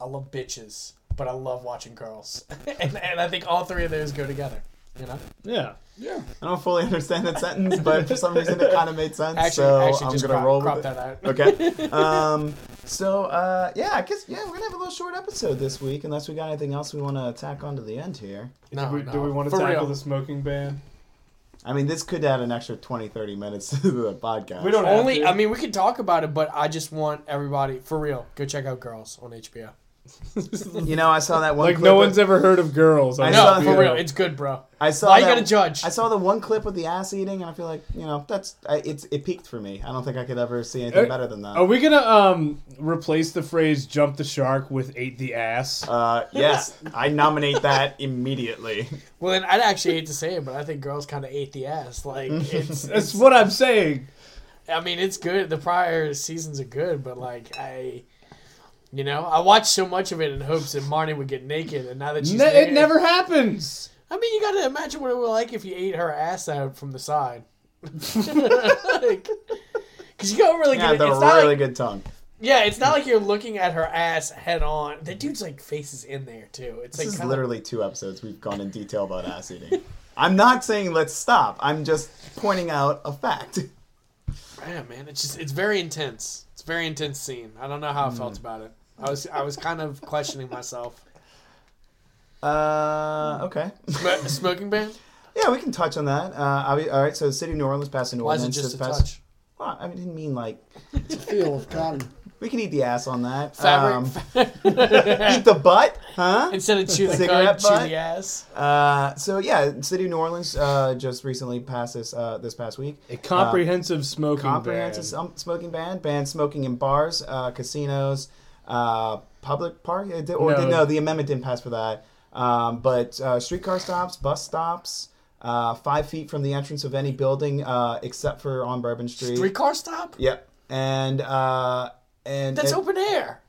S2: I love bitches, but I love watching girls, [laughs] and and I think all three of those go together. You know,
S3: Yeah.
S4: Yeah.
S1: I don't fully understand that sentence, but for some reason it kind of made sense.
S2: actually,
S1: so
S2: actually,
S1: I'm gonna
S2: crop,
S1: roll
S2: crop
S1: with it.
S2: out.
S1: Okay. [laughs] Um, so uh, yeah, I guess yeah, we're gonna have a little short episode this week, unless we got anything else we want to tack onto the end here.
S2: No,
S3: do we,
S2: no,
S3: do we want to
S2: for
S3: tackle
S2: real.
S3: the smoking ban?
S1: I mean, this could add an extra 20, 30 minutes [laughs] to the podcast.
S3: We don't have
S2: Only,
S3: to.
S2: I mean, we can talk about it, but I just want everybody for real. Go check out Girls on HBO.
S1: You know, I saw that one.
S3: like
S1: clip
S3: no
S1: with-
S3: one's ever heard of girls.
S1: I
S3: on
S1: know,
S2: for real, it's good, bro.
S1: I saw.
S2: Why you gotta judge?
S1: I saw the one clip with the ass eating, and I feel like you know that's I, it's it peaked for me. I don't think I could ever see anything
S3: Uh,
S1: better than that.
S3: Are we gonna um replace the phrase "jump the shark" with "ate the ass"?
S1: Uh, yes, I nominate that immediately. [laughs]
S2: Well, then I'd actually hate to say it, but I think Girls kind of ate the ass. Like [laughs] it's,
S3: That's
S2: it's
S3: what I'm saying.
S2: I mean, it's good. The prior seasons are good, but like I, you know, I watched so much of it in hopes that Marnie would get naked, and now that she's
S3: Ne-
S2: naked,
S3: it never happens.
S2: I mean, you got to imagine what it would be like if you ate her ass out from the side. [laughs] like, Cause you don't really
S1: Yeah,
S2: get
S1: the.
S2: It's not
S1: really
S2: like,
S1: good tongue.
S2: yeah, it's not like you're looking at her ass head on. The dude's like face is in there too. It's
S1: This
S2: like
S1: is
S2: kinda,
S1: literally two episodes we've gone in detail about ass eating. I'm not saying let's stop. I'm just pointing out a fact.
S2: Yeah, man, it's just it's very intense. It's a very intense scene. I don't know how I felt
S1: Hmm.
S2: about it. I was I was kind of questioning myself.
S1: Uh, okay.
S2: Sm- smoking ban?
S1: Yeah, we can touch on that. Uh, I all right. So, the city of New Orleans passed an
S2: Why is it
S1: ordinance
S2: just a
S1: this past.
S2: touch?
S1: Well, I didn't mean like
S4: It's a feel of cotton. [laughs]
S1: we can eat the ass on that.
S2: Fabric
S1: Um, [laughs] eat the butt, huh?
S2: instead of chew the
S1: Cigarette
S2: cud, chew the ass.
S1: Uh, so yeah, city of New Orleans uh, just recently passed this uh, this past week.
S3: A comprehensive smoking
S1: Comprehensive
S3: ban.
S1: um, smoking ban, ban smoking in bars, uh, casinos, uh, public park. It did- Or
S3: No.
S1: did, no, the amendment didn't pass for that. Um, but uh, streetcar stops, bus stops, uh, five feet from the entrance of any building uh, except for on Bourbon Street.
S2: Streetcar stop?
S1: Yep. And uh, and
S2: That's
S1: and-
S2: open air.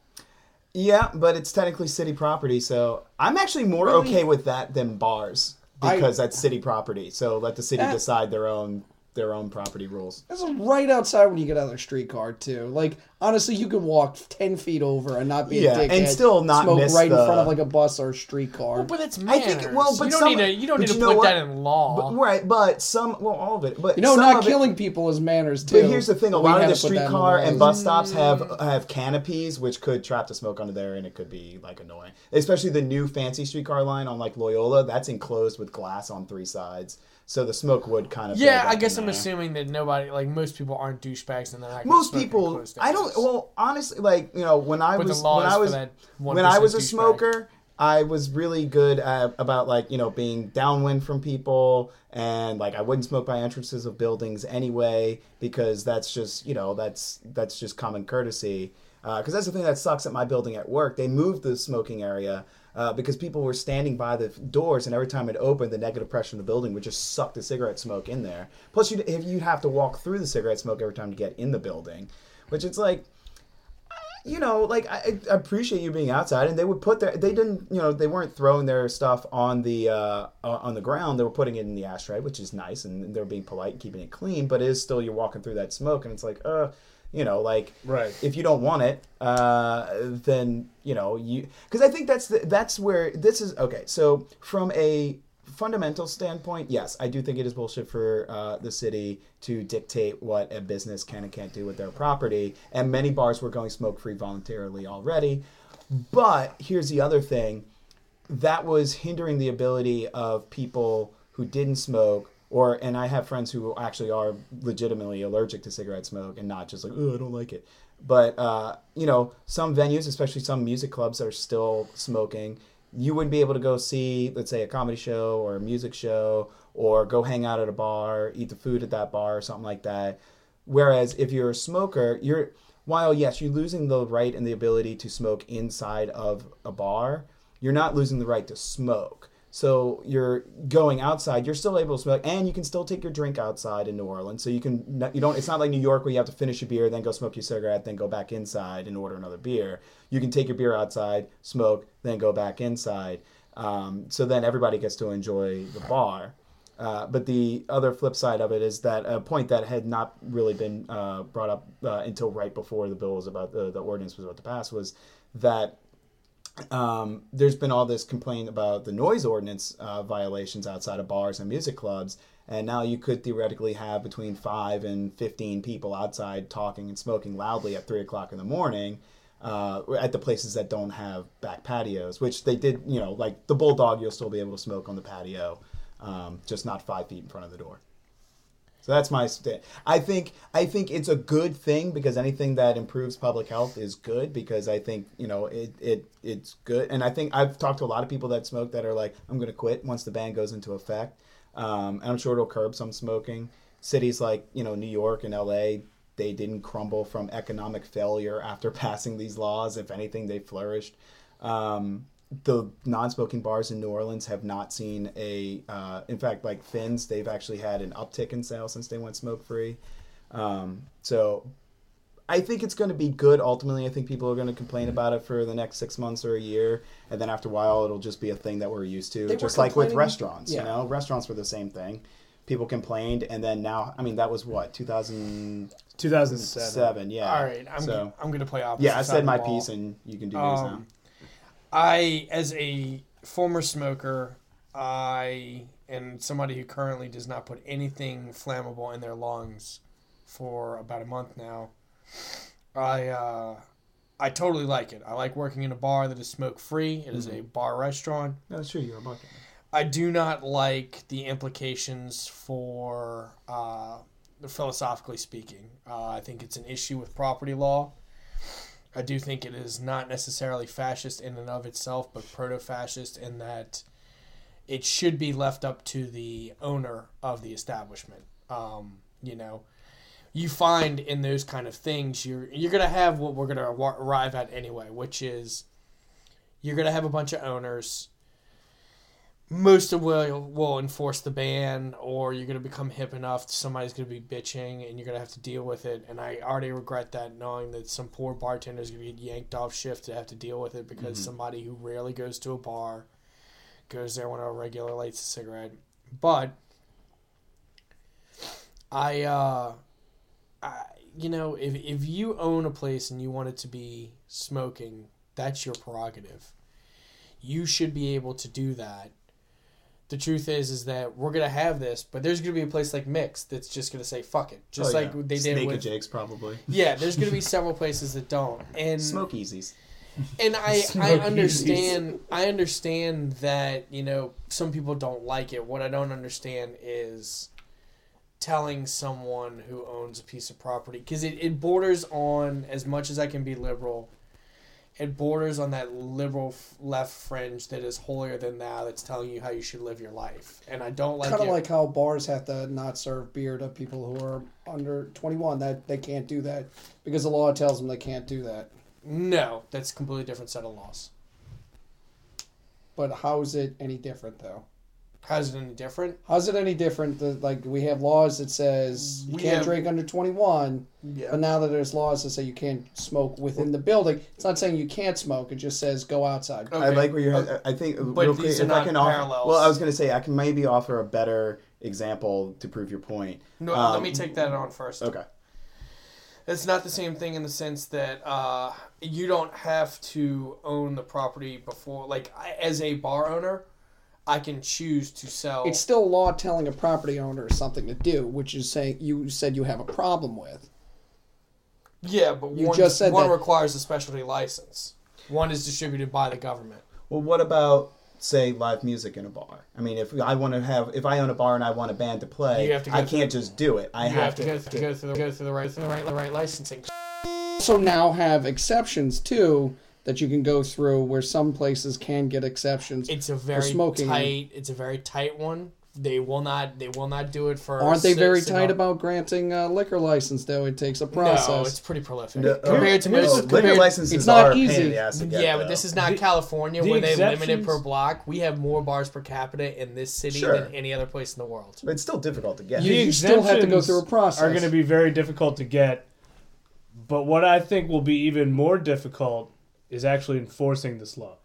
S1: yeah, but it's technically city property, so I'm actually more
S4: Really?
S1: okay with that than bars
S4: I-
S1: because that's city property. So let the city
S4: That-
S1: decide their own their own property rules.
S4: That's right outside when you get out of the streetcar too. Like honestly, you could walk ten feet over and not be
S1: Yeah,
S4: a dickhead.
S1: and still not
S4: smoke
S1: miss
S4: right
S1: the-
S4: in front of like a bus or a streetcar.
S2: Well, but it's
S1: I
S2: manners.
S1: think- well, but
S2: you don't
S1: some-
S2: need to you don't need to
S1: you
S2: put that in law.
S1: But, right, but some well all of it, but
S4: you know,
S1: some
S4: not
S1: of it-
S4: killing people is manners too.
S1: But here's the thing: a lot of the
S4: to put that in
S1: streetcar and bus stops have have canopies, which could trap the smoke under there, and it could be like annoying. Especially the new fancy streetcar line on like Loyola, that's enclosed with glass on three sides, so the smoke would kind of.
S2: yeah, I guess I'm
S1: there.
S2: assuming that nobody like most people aren't douchebags and they're not.
S1: Most people, I don't. Well, honestly, like you know, when I
S2: But
S1: was when I was when I was a smoker, I was really good at, about like you know being downwind from people, and like I wouldn't smoke by entrances of buildings anyway because that's just you know that's that's just common courtesy. Uh, because that's the thing that sucks at my building at work. They moved the smoking area. Uh, because people were standing by the doors, and every time it opened, the negative pressure in the building would just suck the cigarette smoke in there. Plus, you'd, if you'd have to walk through the cigarette smoke every time to get in the building, which it's like, you know, like I, I appreciate you being outside, and they would put their they didn't you know they weren't throwing their stuff on the uh, on the ground. They were putting it in the ashtray, which is nice, and they're being polite and keeping it clean. But it is still you're walking through that smoke, and it's like, uh, you know, like
S3: Right.
S1: if you don't want it, uh, then you know you because I think that's the, that's where this is okay. So from a fundamental standpoint, yes, I do think it is bullshit for uh, the city to dictate what a business can and can't do with their property. And many bars were going smoke free voluntarily already. But here's the other thing that was hindering the ability of people who didn't smoke or and I have friends who actually are legitimately allergic to cigarette smoke and not just like oh I don't like it. But uh, you know some venues especially some music clubs are still smoking. You wouldn't be able to go see let's say a comedy show or a music show or go hang out at a bar eat the food at that bar or something like that. Whereas if you're a smoker you're while yes you're losing the right and the ability to smoke inside of a bar you're not losing the right to smoke. So you're going outside. You're still able to smoke, and you can still take your drink outside in New Orleans. So you can you don't. It's not like New York where you have to finish your beer, then go smoke your cigarette, then go back inside and order another beer. You can take your beer outside, smoke, then go back inside. Um, so then everybody gets to enjoy the bar. Uh, but the other flip side of it is that a point that had not really been uh, brought up uh, until right before the bill was about the, the ordinance was about to pass was that um, there's been all this complaint about the noise ordinance uh, violations outside of bars and music clubs, and now you could theoretically have between five and fifteen people outside talking and smoking loudly at three o'clock in the morning. Uh, at the places that don't have back patios, which they did, you know, like the Bulldog, you'll still be able to smoke on the patio, um, just not five feet in front of the door. So that's my st- I think I think it's a good thing because anything that improves public health is good because I think you know it, it it's good and I think I've talked to a lot of people that smoke that are like I'm going to quit once the ban goes into effect. Um, and I'm sure it'll curb some smoking. Cities like you know New York and L.A. They didn't crumble from economic failure after [laughs] passing these laws. If anything, they flourished. Um, the non-smoking bars in New Orleans have not seen a. Uh, in fact, like Finn's, they've actually had an uptick in sales since they went smoke-free. Um, so, I think it's going to be good. Ultimately, I think people are going to complain about it for the next six months or a year, and then after a while, it'll just be a thing that we're used to.
S4: They
S1: just like with restaurants,
S4: yeah.
S1: you know, restaurants were the same thing. People complained, and then now, I mean, that was what 2007.
S3: 2007.
S1: Yeah.
S2: All right, I'm
S1: so.
S2: I'm gonna play opposite.
S1: Yeah, I said my
S2: ball.
S1: piece, and you can do yours now.
S2: I, as a former smoker, I and somebody who currently does not put anything flammable in their lungs for about a month now. I uh, I totally like it. I like working in a bar that is smoke free. It is a bar restaurant.
S1: No, that's true. You're a bucket.
S2: I do not like the implications for uh, philosophically speaking. Uh, I think it's an issue with property law. I do think it is not necessarily fascist in and of itself, but proto fascist in that it should be left up to the owner of the establishment. Um, you know, you find in those kind of things, you're you're gonna have what we're gonna arrive at anyway, which is you're gonna have a bunch of owners most of will will enforce the ban or you're going to become hip enough somebody's going to be bitching and you're going to have to deal with it. And i already regret that knowing that some poor bartender is going to get yanked off shift to have to deal with it because somebody who rarely goes to a bar goes there when a regular lights a cigarette. But i uh I, you know if, if you own a place and you want it to be smoking that's your prerogative. You should be able to do that the truth is is that we're gonna have this, but there's gonna be a place like Mix that's just gonna say fuck it, just
S1: Oh,
S2: like
S1: yeah.
S2: they did
S1: Snake
S2: with
S1: Jake's probably.
S2: yeah. There's gonna be [laughs] several places that don't, and
S1: Smoke easies.
S2: and I [laughs] I understand I understand that you know some people don't like it. What I don't understand is telling someone who owns a piece of property because it, it borders on as much as I can be liberal. It borders on that liberal f- left fringe that is holier than thou. That's telling you how you should live your life, and I don't like
S4: kind of like how bars have to not serve beer to people who are under 21. That they can't do that because the law tells them they can't do that.
S2: no, that's a completely different set of laws.
S4: But how is it any different though?
S2: How's it any different?
S4: How's it any different? that, Like we have laws that says you
S2: We
S4: can't
S2: have-
S4: drink under 21,
S2: Yeah.
S4: but now that there's laws that say you can't smoke within the building, it's not saying you can't smoke. It just says go outside.
S1: I like where you're. I think.
S2: But
S1: real
S2: these
S1: quick,
S2: are
S1: if I
S2: not
S1: can offer, well, I was going to say I can maybe offer a better example to prove your point.
S2: No,
S1: Um,
S2: let me take that on first.
S1: Okay.
S2: It's not the same thing in the sense that uh, you don't have to own the property before. Like as a bar owner, I can choose to sell.
S4: It's still law telling a property owner something to do, which is saying you said you have a problem with.
S2: yeah, but
S4: You
S2: one,
S4: just said
S2: one
S4: that-
S2: requires a specialty license. One is distributed by the government.
S1: Well, what about say live music in a bar? I mean, if I want to have, if I own a bar and I want a band to play,
S2: You have to
S1: I can't
S2: the-
S1: just do it. I
S2: you
S1: have,
S2: have to go through, go through the go through the right through the right the right licensing.
S4: So now have exceptions too that you can go through where some places can get exceptions.
S2: It's a very
S4: smoking.
S2: tight. It's a very tight one. They will not. They will not do it for.
S4: Aren't they very
S2: cigar-
S4: tight about granting a liquor license though? It takes a process.
S2: No, it's pretty prolific
S1: No,
S2: compared to
S1: no,
S2: most.
S1: liquor
S2: compared-
S1: licenses
S4: it's not
S1: are a pain
S4: easy.
S1: in the ass to get,
S2: yeah, but this is not
S3: The-
S2: California
S3: the
S2: where they limit it per block. We have more bars per capita in this city
S1: Sure.
S2: than any other place in the world.
S1: But it's still difficult to get.
S4: You- you still have to go through a process.
S3: Are going to be very difficult to get, but what I think will be even more difficult is actually enforcing this law.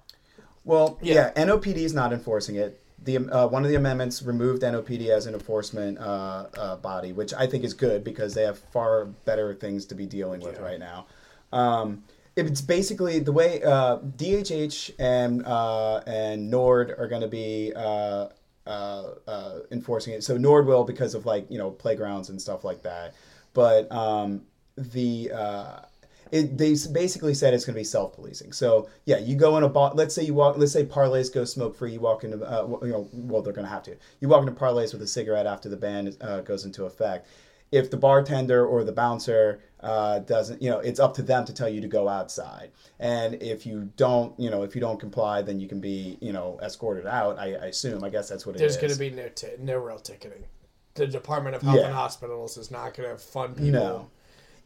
S1: Well,
S2: Yeah.
S1: yeah, NOPD is not enforcing it. The uh, one of the amendments removed NOPD as an enforcement uh, uh, body, which I think is good because they have far better things to be dealing with right now. Um, it's basically the way uh, DHH and uh, and Nord are going to be uh, uh, uh, enforcing it. So Nord will because of like you know playgrounds and stuff like that. But um, the uh, it, they basically said it's going to be self-policing. So yeah, you go in a bar. Let's say you walk. Let's say Parlays go smoke-free. You walk into, uh, you know, well they're going to have to. You walk into Parlays with a cigarette after the ban uh, goes into effect. If the bartender or the bouncer uh, doesn't, you know, it's up to them to tell you to go outside. And if you don't, you know, if you don't comply, then you can be, you know, escorted out. I, I assume. I guess that's what it
S2: There's
S1: is.
S2: going to be no t- no real ticketing. The Department of Health
S1: Yeah.
S2: and Hospitals is not going to fund people.
S1: no.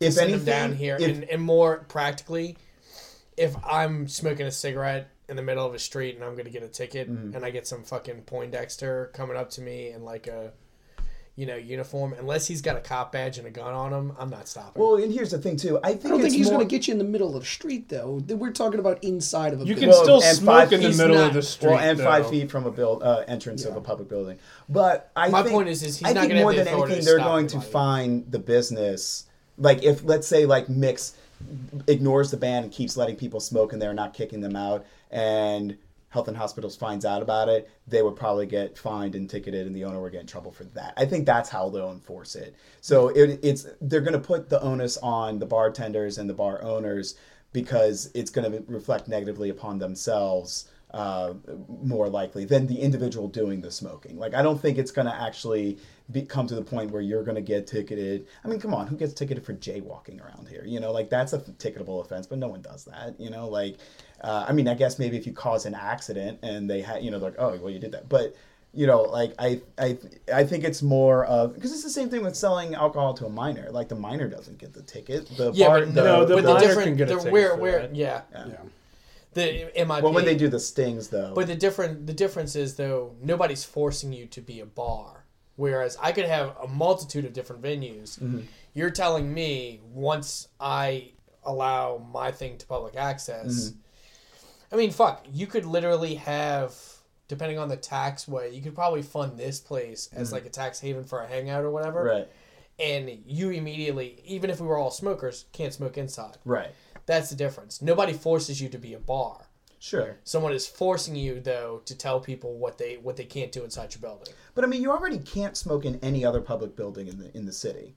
S1: If
S2: send
S1: anything,
S2: them down here,
S1: if-
S2: and, and more practically, if I'm smoking a cigarette in the middle of a street and I'm going to get a ticket,
S1: Mm-hmm.
S2: and I get some fucking Poindexter coming up to me in like a, you know, uniform, unless he's got a cop badge and a gun on him, I'm not stopping.
S1: well, and here's the thing too. I think
S4: I don't
S1: it's
S4: think he's
S1: more,
S4: going to get you in the middle of the street though. We're talking about inside of a
S3: You
S4: building.
S3: can still
S1: and
S3: smoke
S1: five
S3: in the
S2: feet-
S3: middle
S2: he's
S3: of the street.
S1: well, and five feet from a build uh, entrance of a public building. But I
S2: My
S1: think,
S2: point is- is he's
S1: I
S2: not
S1: think
S2: gonna
S1: more than anything, they're going to find the business. Like if let's say like Mix ignores the ban and keeps letting people smoke in there, not kicking them out, and Health and Hospitals finds out about it, they would probably get fined and ticketed, and the owner would get in trouble for that. I think that's how they'll enforce it. So it, it's they're going to put the onus on the bartenders and the bar owners because it's going to reflect negatively upon themselves uh, more likely than the individual doing the smoking. Like I don't think it's going to actually be, come to the point where you're going to get ticketed. I mean, come on, who gets ticketed for jaywalking around here? You know, like that's a ticketable offense, but no one does that. You know, like uh, I mean, I guess maybe if you cause an accident and they had, you know, they're like oh well, you did that, but you know, like I, I, I think it's more of because it's the same thing with selling alcohol to a minor. Like the minor doesn't get the ticket. The
S2: yeah,
S1: bar,
S2: but
S1: the,
S3: No, the
S2: but
S3: minor
S2: the different,
S3: can get a ticket
S2: where,
S3: for
S2: where,
S3: that.
S2: yeah,
S1: Yeah.
S2: the MIP.
S1: Well, when they do the stings, though.
S2: But the different the difference is though nobody's forcing you to be a bar. Whereas I could have a multitude of different venues.
S1: Mm-hmm.
S2: You're telling me once I allow my thing to public access.
S1: Mm-hmm.
S2: I mean, fuck, you could literally have depending on the tax way, you could probably fund this place as like a tax haven for a hangout or whatever.
S1: Mm-hmm. right,
S2: And you immediately, even if we were all smokers, can't smoke inside.
S1: right,
S2: That's the difference. Nobody forces you to be a bar.
S1: Sure.
S2: Someone is forcing you though to tell people what they what they can't do inside your building.
S1: But I mean, you already can't smoke in any other public building in the in the city.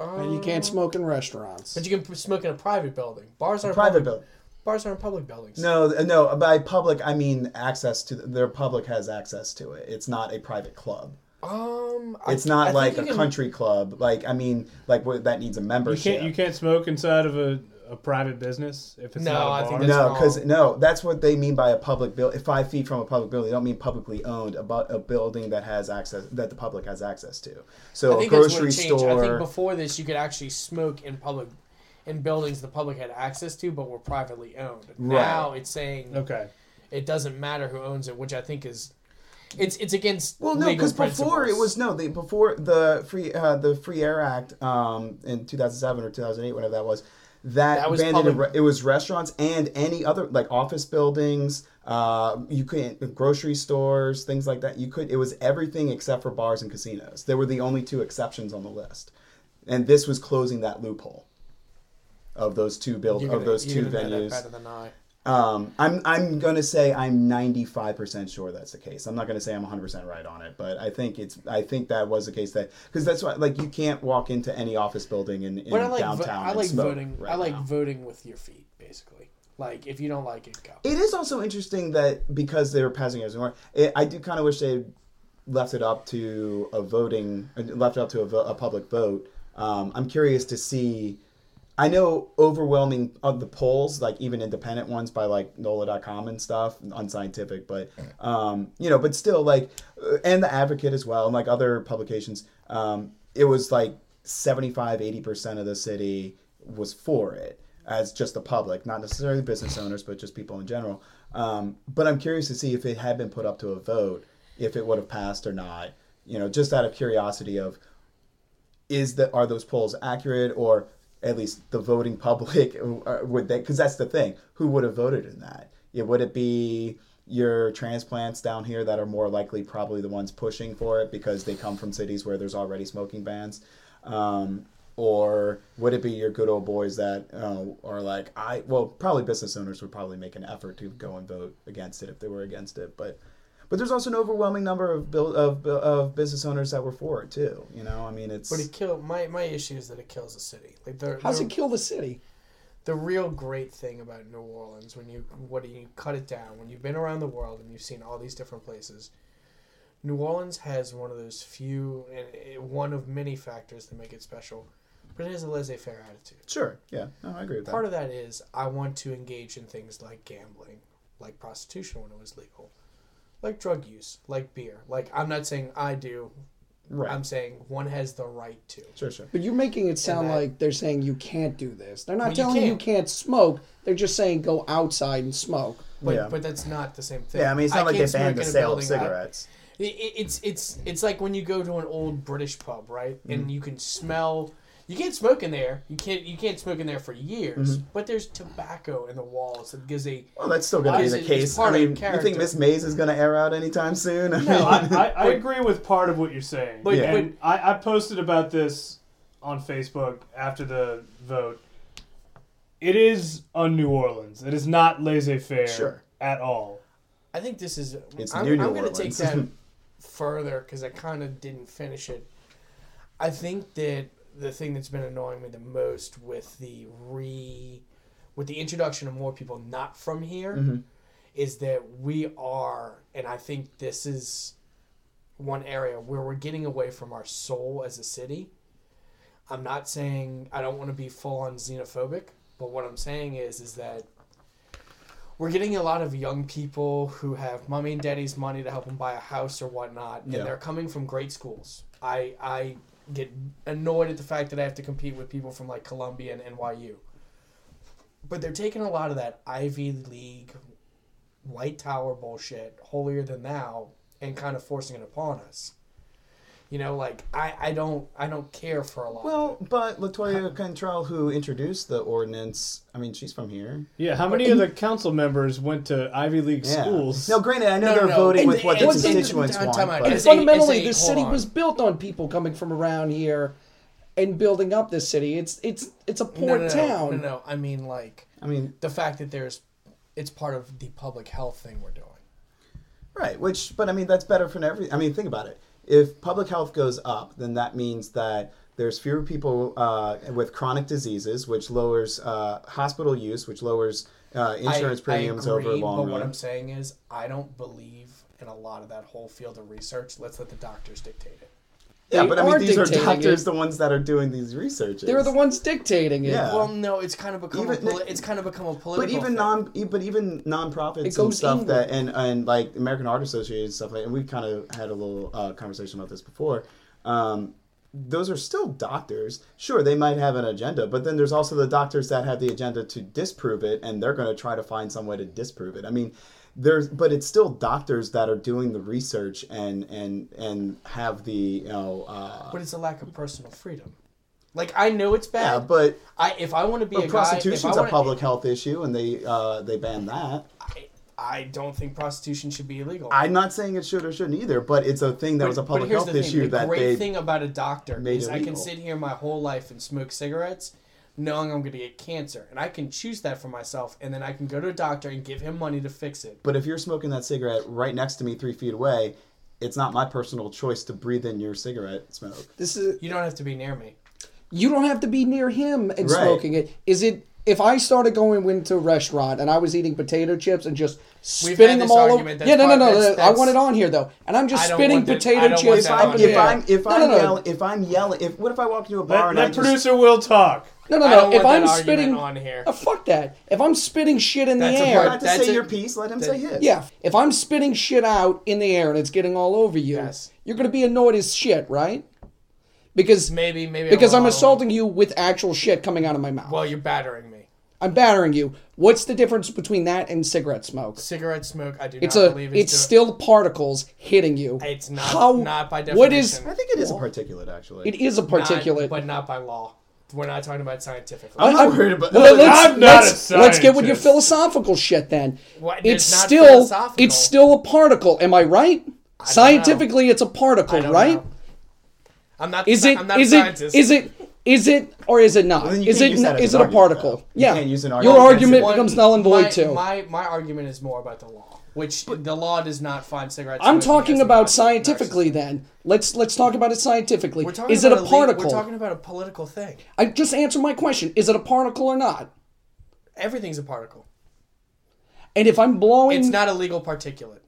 S4: and you can't smoke in restaurants.
S2: But you can smoke in a private building. Bars aren't
S1: Private
S2: public,
S1: building.
S2: Bars aren't public buildings.
S1: No, no. By public, I mean access to their public has access to it. It's not a private club.
S2: Um, I-
S1: It's not
S2: I
S1: like a
S2: can-
S1: country club. Like I mean, like that needs a
S3: You
S1: membership.
S3: can't you can't smoke inside of a, a private business if it's
S2: No,
S3: not a
S2: I
S3: bar.
S2: think that's
S1: no, because no, that's what they mean by a public building. Five feet from a public building, they don't mean publicly owned. About a building that has access that the public has access to. So
S2: I
S1: a
S2: think that's what
S1: grocery
S2: changed. I think
S1: store.
S2: before this, you could actually smoke in public, in buildings the public had access to, but were privately owned.
S1: Right.
S2: Now it's saying
S3: Okay.
S2: it doesn't matter who owns it, which I think is It's it's against
S1: Well, no, because before it was no, the before the free uh, the Free Air Act um, in 2007 or 2008, whatever that was, that,
S2: That was
S1: it, re- it was restaurants and any other like office buildings. Uh, you couldn't grocery stores, things like that. You could. It was everything except for bars and casinos. They were the only two exceptions on the list, and this was closing that loophole of those two build of those two venues.
S2: I.
S1: Um, I'm I'm gonna say I'm 95 percent sure that's the case. I'm not gonna say I'm 100 percent right on it, but I think it's I think that was the case that because that's why like you can't walk into any office building in, in
S2: But I like vo-
S1: downtown.
S2: I
S1: and
S2: like voting.
S1: right
S2: I like
S1: now.
S2: voting with your feet, basically. Like if you don't like it, go.
S1: It is also interesting that because they were passing it as more, I do kind of wish they left it up to a voting, left it up to a, vo- a public vote. Um, I'm curious to see. I know overwhelming of the polls, like even independent ones by like NOLA.com and stuff, unscientific, but um, you know, but still like, uh, and the Advocate as well, and like other publications, um, it was like 75, 80 percent of the city was for it as just the public, not necessarily business owners, but just people in general. Um, but I'm curious to see if it had been put up to a vote, if it would have passed or not. You know, just out of curiosity of is that are those polls accurate or at least the voting public [laughs] uh, would they because that's the thing. Who would have voted in that? Yeah, would it be your transplants down here that are more likely probably the ones pushing for it because they come from cities where there's already smoking bans? Um, or would it be your good old boys that uh, are like i well probably business owners would probably make an effort to go and vote against it if they were against it but but there's also an overwhelming number of bill, of, of business owners that were for it too you know i mean it's
S2: But it kill my my issue is that it kills the city. Like the
S4: How's
S2: the,
S4: it kill the city?
S2: the real great thing about New Orleans when you what do you cut it down when you've been around the world and you've seen all these different places. New Orleans has one of those few and one of many factors that make it special, but it has a laissez-faire attitude.
S1: Sure. Yeah. No, I agree with that.
S2: Part of that is I want to engage in things like gambling, like prostitution when it was legal, like drug use, like beer. Like I'm not saying I do.
S1: right.
S2: I'm saying one has the right to.
S1: sure. Sure.
S4: But you're making it sound
S2: that-
S4: like they're saying you can't do this. They're not
S2: Well,
S4: telling you
S2: can't.
S4: can't smoke. They're just saying go outside and smoke.
S2: But,
S1: Yeah.
S2: but that's not the same thing.
S1: Yeah. I mean, it's not like they
S2: can't
S1: banned the
S2: smoke a
S1: sale of
S2: building. I-
S1: cigarettes.
S2: It, it- it's it's it's like when you go to an old British pub, right?
S1: Mm-hmm.
S2: And you can smell. You can't smoke in there. You can't. You can't smoke in there for years.
S1: Mm-hmm.
S2: But there's tobacco in the walls that gives a.
S1: Well, that's still going to be
S2: It's-
S1: the
S2: it's
S1: case. I mean, you think Miss Mae's is going to air out anytime soon? I
S3: No,
S1: mean,
S3: I, I, I [laughs] agree with part of what you're saying.
S2: But-
S1: Yeah.
S3: and I, I posted about this on Facebook after the vote. It is on New Orleans. It is not laissez faire
S1: Sure.
S3: at all.
S2: I think this is.
S1: It's
S2: I'm,
S1: new New
S2: I'm going to take that [laughs] further because I kind of didn't finish it. I think that the thing that's been annoying me the most with the re, with the introduction of more people not from here,
S1: Mhm.
S2: is that we are, and I think this is one area where we're getting away from our soul as a city. I'm not saying I don't want to be full on xenophobic, but what I'm saying is is that we're getting a lot of young people who have mommy and daddy's money to help them buy a house or whatnot, and
S1: Yeah.
S2: they're coming from great schools. I I get annoyed at the fact that I have to compete with people from like Columbia and NYU. But they're taking a lot of that Ivy League white tower bullshit, holier than thou, and kind of forcing it upon us. You know, like I, I don't I don't care for a lot.
S1: well, but LaToya Cantrell, who introduced the ordinance, I mean, she's from here.
S3: Yeah, how many of the council members went to Ivy League
S1: Yeah.
S3: schools?
S1: No, granted, I know
S2: No, no,
S1: they're
S2: no.
S1: voting
S2: And-
S1: with what the
S2: and-
S1: constituents
S2: and-
S1: want.
S2: time out.
S1: but-
S4: And
S2: It's a-
S4: fundamentally,
S2: it's a-
S4: this
S2: hold
S4: city
S2: on.
S4: was built on people coming from around here and building up this city. It's it's it's a
S2: no,
S4: port
S2: no, no,
S4: town.
S2: No, no, I mean like
S1: I mean,
S2: the fact that there's it's part of the public health thing we're doing.
S1: Right, which, but I mean, that's better for every. I mean, think about it. If public health goes up, then that means that there's fewer people uh, with chronic diseases, which lowers uh, hospital use, which lowers uh, insurance
S2: I,
S1: premiums
S2: I agree,
S1: over a long
S2: But what. I'm saying is, I don't believe in a lot of that whole field of research. Let's let the doctors dictate it.
S1: Yeah, but I mean, these are doctors,
S4: it.
S1: the ones that are doing these researches.
S4: They're the ones dictating it.
S1: Yeah.
S2: Well, no, it's kind of become a
S1: Even-
S2: poli- it's kind of become a political.
S1: But even
S2: thing.
S1: non, but even nonprofits
S4: It
S1: and
S4: goes
S1: stuff
S4: inward.
S1: that, and and like American Heart Association and stuff like, and we kind of had a little uh, conversation about this before. Um, those are still doctors. Sure, they might have an agenda, but then there's also the doctors that have the agenda to disprove it, and they're going to try to find some way to disprove it. I mean, there's, but it's still doctors that are doing the research and and and have the you know. Uh,
S2: But it's a lack of personal freedom. Like I know it's bad, yeah,
S1: but
S2: I if I want to be
S1: but
S2: a
S1: prostitution's a
S2: wanna-
S1: public health issue, and they uh, they ban that.
S2: I, I don't think prostitution should be illegal.
S1: I'm not saying it should or shouldn't either, but it's a thing that was a public health
S2: the
S1: issue
S2: the
S1: that
S2: great thing about a doctor
S1: made
S2: is I can sit here my whole life and smoke cigarettes, knowing I'm going to get cancer, and I can choose that for myself, and then I can go to a doctor and give him money to fix it.
S1: But if you're smoking that cigarette right next to me, three feet away, it's not my personal choice to breathe in your cigarette smoke.
S4: This is
S2: You don't have to be near me.
S4: you don't have to be near him and
S1: Right.
S4: smoking it. Is it if I started going into a restaurant and I was eating potato chips and just
S2: We've
S4: spitting
S2: had
S4: them
S2: this
S4: all over? Yeah, no, no,
S2: part-
S4: no.
S2: that's-
S4: I want it on here though, and I'm just
S2: I
S4: spitting
S2: want that-
S4: potato chips
S1: If I'm
S2: on
S4: in the
S1: if I'm if I'm
S4: no, no.
S1: yelling if I'm yelling if what if I walk into a bar
S3: Let,
S1: and I
S3: let
S1: just
S3: producer Will talk.
S4: No, no,
S2: I
S4: no. If I'm
S2: that argument
S4: spitting
S2: on here.
S4: Oh, fuck that. If I'm spitting shit in the
S2: That's a
S4: air,
S1: don't have to say
S2: a-
S1: your piece, let him
S2: that-
S1: say his.
S4: yeah. If I'm spitting shit out in the air and it's getting all over you,
S2: Yes.
S4: you're gonna be annoyed as shit, right? Because
S2: Maybe, maybe
S4: because
S2: I
S4: I'm assaulting you with actual shit coming out of my mouth.
S2: Well, you're battering me.
S4: I'm battering you. What's the difference between that and cigarette smoke?
S2: Cigarette smoke, I do
S4: It's
S2: not
S4: a
S2: believe
S4: it's
S2: is
S4: still particles hitting you.
S2: It's not-
S4: How,
S2: not by definition.
S4: What is.
S1: I think it is a particulate actually.
S4: it is a
S2: not-
S4: particulate.
S2: but not by law. We're not talking about scientifically.
S1: I'm not worried about
S4: Well, let's,
S3: I'm not
S4: let's,
S3: a
S4: let's get with your philosophical shit then.
S2: What?
S4: It's
S2: It's not
S4: still it's still a particle. Am I right?
S2: know.
S4: Scientifically, it's a particle,
S2: I don't
S4: right?
S2: know. I'm not.
S4: Is
S2: the-
S4: it
S2: I'm not
S4: is
S2: a
S4: it
S2: scientist.
S4: is it is it or is it not?
S1: Well,
S4: is
S1: can't
S4: it
S1: use
S4: is it a
S1: argument,
S4: particle?
S1: though. You
S4: Yeah.
S1: can't use an
S4: Your
S1: argument against
S4: argument becomes null and void
S2: my,
S4: too.
S2: My my argument is more about the law, which the law does not find cigarettes.
S4: I'm talking about scientifically. Then let's let's talk about it scientifically.
S2: We're talking
S4: Is it a
S2: legal-
S4: particle?
S2: We're talking about a political thing.
S4: I just answer my question. Is it a particle or not?
S2: Everything's a particle.
S4: And if I'm blowing,
S2: It's not a legal particulate.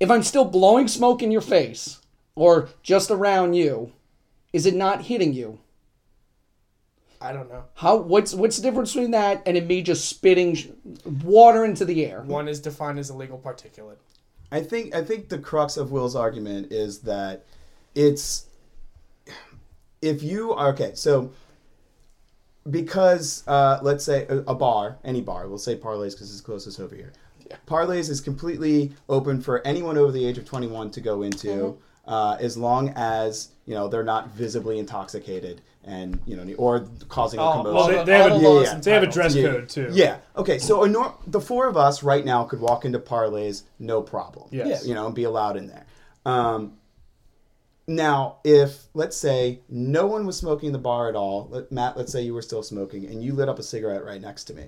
S4: if I'm still blowing smoke in your face or just around you, is it not hitting you?
S2: I don't know.
S4: How? What's what's the difference between that and it me just spitting sh- water into the air?
S2: One is defined as a legal particulate.
S1: I think I think the crux of Will's argument is that it's if you are okay, so because uh, let's say a, a bar, any bar, we'll say Parlays because it's closest over here. Parlays is completely open for anyone over the age of 21 to go into, uh, as long as you know they're not visibly intoxicated and you know or causing a
S2: Oh,
S1: commotion.
S3: Well, they, they have a,
S1: laws
S3: yeah, they have a dress
S1: Yeah.
S3: code too.
S1: Yeah. Okay. So a nor- the four of us right now could walk into parlays, no problem.
S3: Yes.
S1: You know, and be allowed in there. Um, now, if let's say no one was smoking in the bar at all, let, Matt, let's say you were still smoking, and you lit up a cigarette right next to me.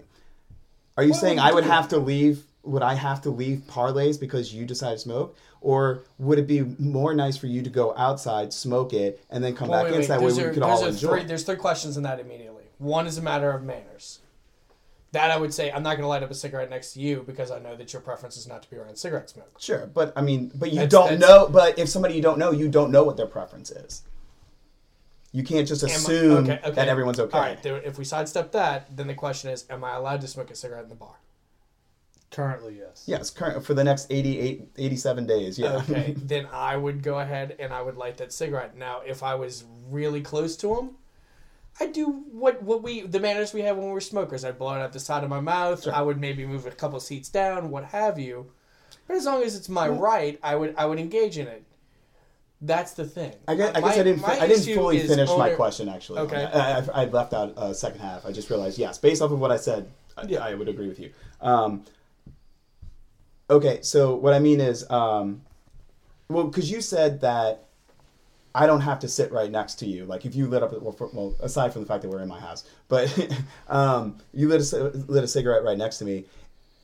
S1: Are you saying
S4: would
S1: I would have to leave? Would I have to leave parlays because you decided to smoke, or would it be more nice for you to go outside, smoke it, and then come
S2: Well,
S1: back in? So that way we could all enjoy.
S2: Three, there's three questions in that immediately. One is a matter of manners. That I would say I'm not going to light up a cigarette next to you because I know that your preference is not to be around cigarette smoke.
S1: Sure, but I mean, but you
S2: That's-
S1: don't
S2: that's-
S1: know. But if somebody you don't know, you don't know what their preference is. You can't just
S2: Am I-
S1: assume
S2: okay, okay.
S1: that everyone's okay.
S2: All right, there, if we sidestep that, then the question is, am I allowed to smoke a cigarette in the bar?
S3: Currently, yes.
S1: Yes, current for the next 88, 87 days. Yeah.
S2: Okay, [laughs] then I would go ahead and I would light that cigarette. Now, if I was really close to him, I'd do what what we the manners we had when we were smokers. I'd blow it out the side of my mouth. I would maybe move a couple seats down, what have you. But as long as it's my right, I would I would engage in it. That's the thing.
S1: I guess, I,
S2: My-
S1: guess I didn't. I didn't fully
S2: is
S1: finish my question. Actually,
S2: Okay.
S1: I, I, I left out a second half. I just realized. Yes, based off of what I said, I,
S2: Yeah.
S1: I would agree with you. Um, okay, so what I mean is, um, well, because you said that I don't have to sit right next to you. Like if you lit up, well, for, well aside from the fact that we're in my house, but [laughs] um, you lit a, lit a cigarette right next to me.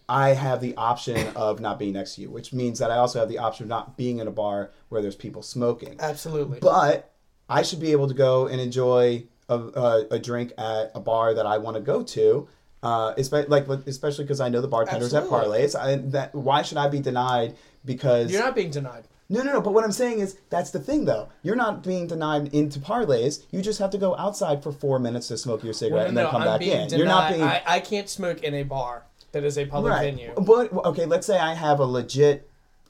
S1: I have the option of not being next to you, which means that I also have the option of not being in a bar where there's people smoking.
S2: Absolutely.
S1: But I should be able to go and enjoy a, a, a drink at a bar that I want to go to. Uh, espe- like especially because I know the bartenders
S2: Absolutely.
S1: at Parlays. I, that why should I be denied? Because
S2: You're not being denied.
S1: no, no, no. But what I'm saying is that's the thing, though. You're not being denied into parlays. You just have to go outside for four minutes to smoke your cigarette
S2: Well,
S1: and
S2: no,
S1: then come
S2: I'm
S1: back in.
S2: denied.
S1: You're not being
S2: I, I can't smoke in a bar that is a public
S1: right.
S2: venue.
S1: But okay, let's say I have a legit,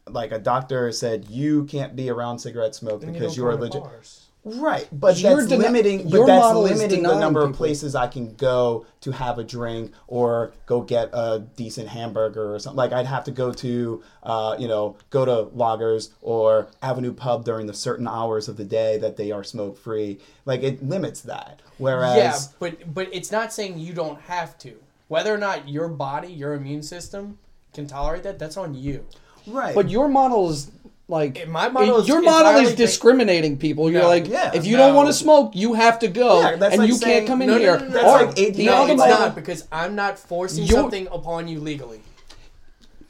S1: like a doctor said, you can't be around cigarette smoke
S2: Then
S1: because you
S2: go
S1: are legit.
S2: bars.
S1: Right, but
S4: You're
S1: that's
S4: deni-
S1: limiting. But
S4: your
S1: that's
S4: model is
S1: limiting the
S4: denying
S1: number of places I can go to have a drink or go get a decent hamburger or something. Like I'd have to go to, uh, you know, go to Loggers or Avenue Pub during the certain hours of the day that they are smoke free. Like it limits that. Whereas,
S2: yeah, but but it's not saying you don't have to. Whether or not your body, your immune system can tolerate that, that's on you.
S1: right,
S4: But your model is like
S2: my model is
S4: your model is
S2: ba-
S4: discriminating people. You're
S2: No.
S4: like,
S1: Yeah.
S4: if you don't want to smoke, you have to go,
S1: Yeah,
S4: and
S1: like
S4: you
S1: saying-
S4: can't come in
S2: No, no,
S4: here.
S2: no, no,
S1: That's
S4: or
S1: like AD-
S4: the
S2: No,
S4: other
S2: it's not because I'm not forcing
S4: You're-
S2: something upon you legally.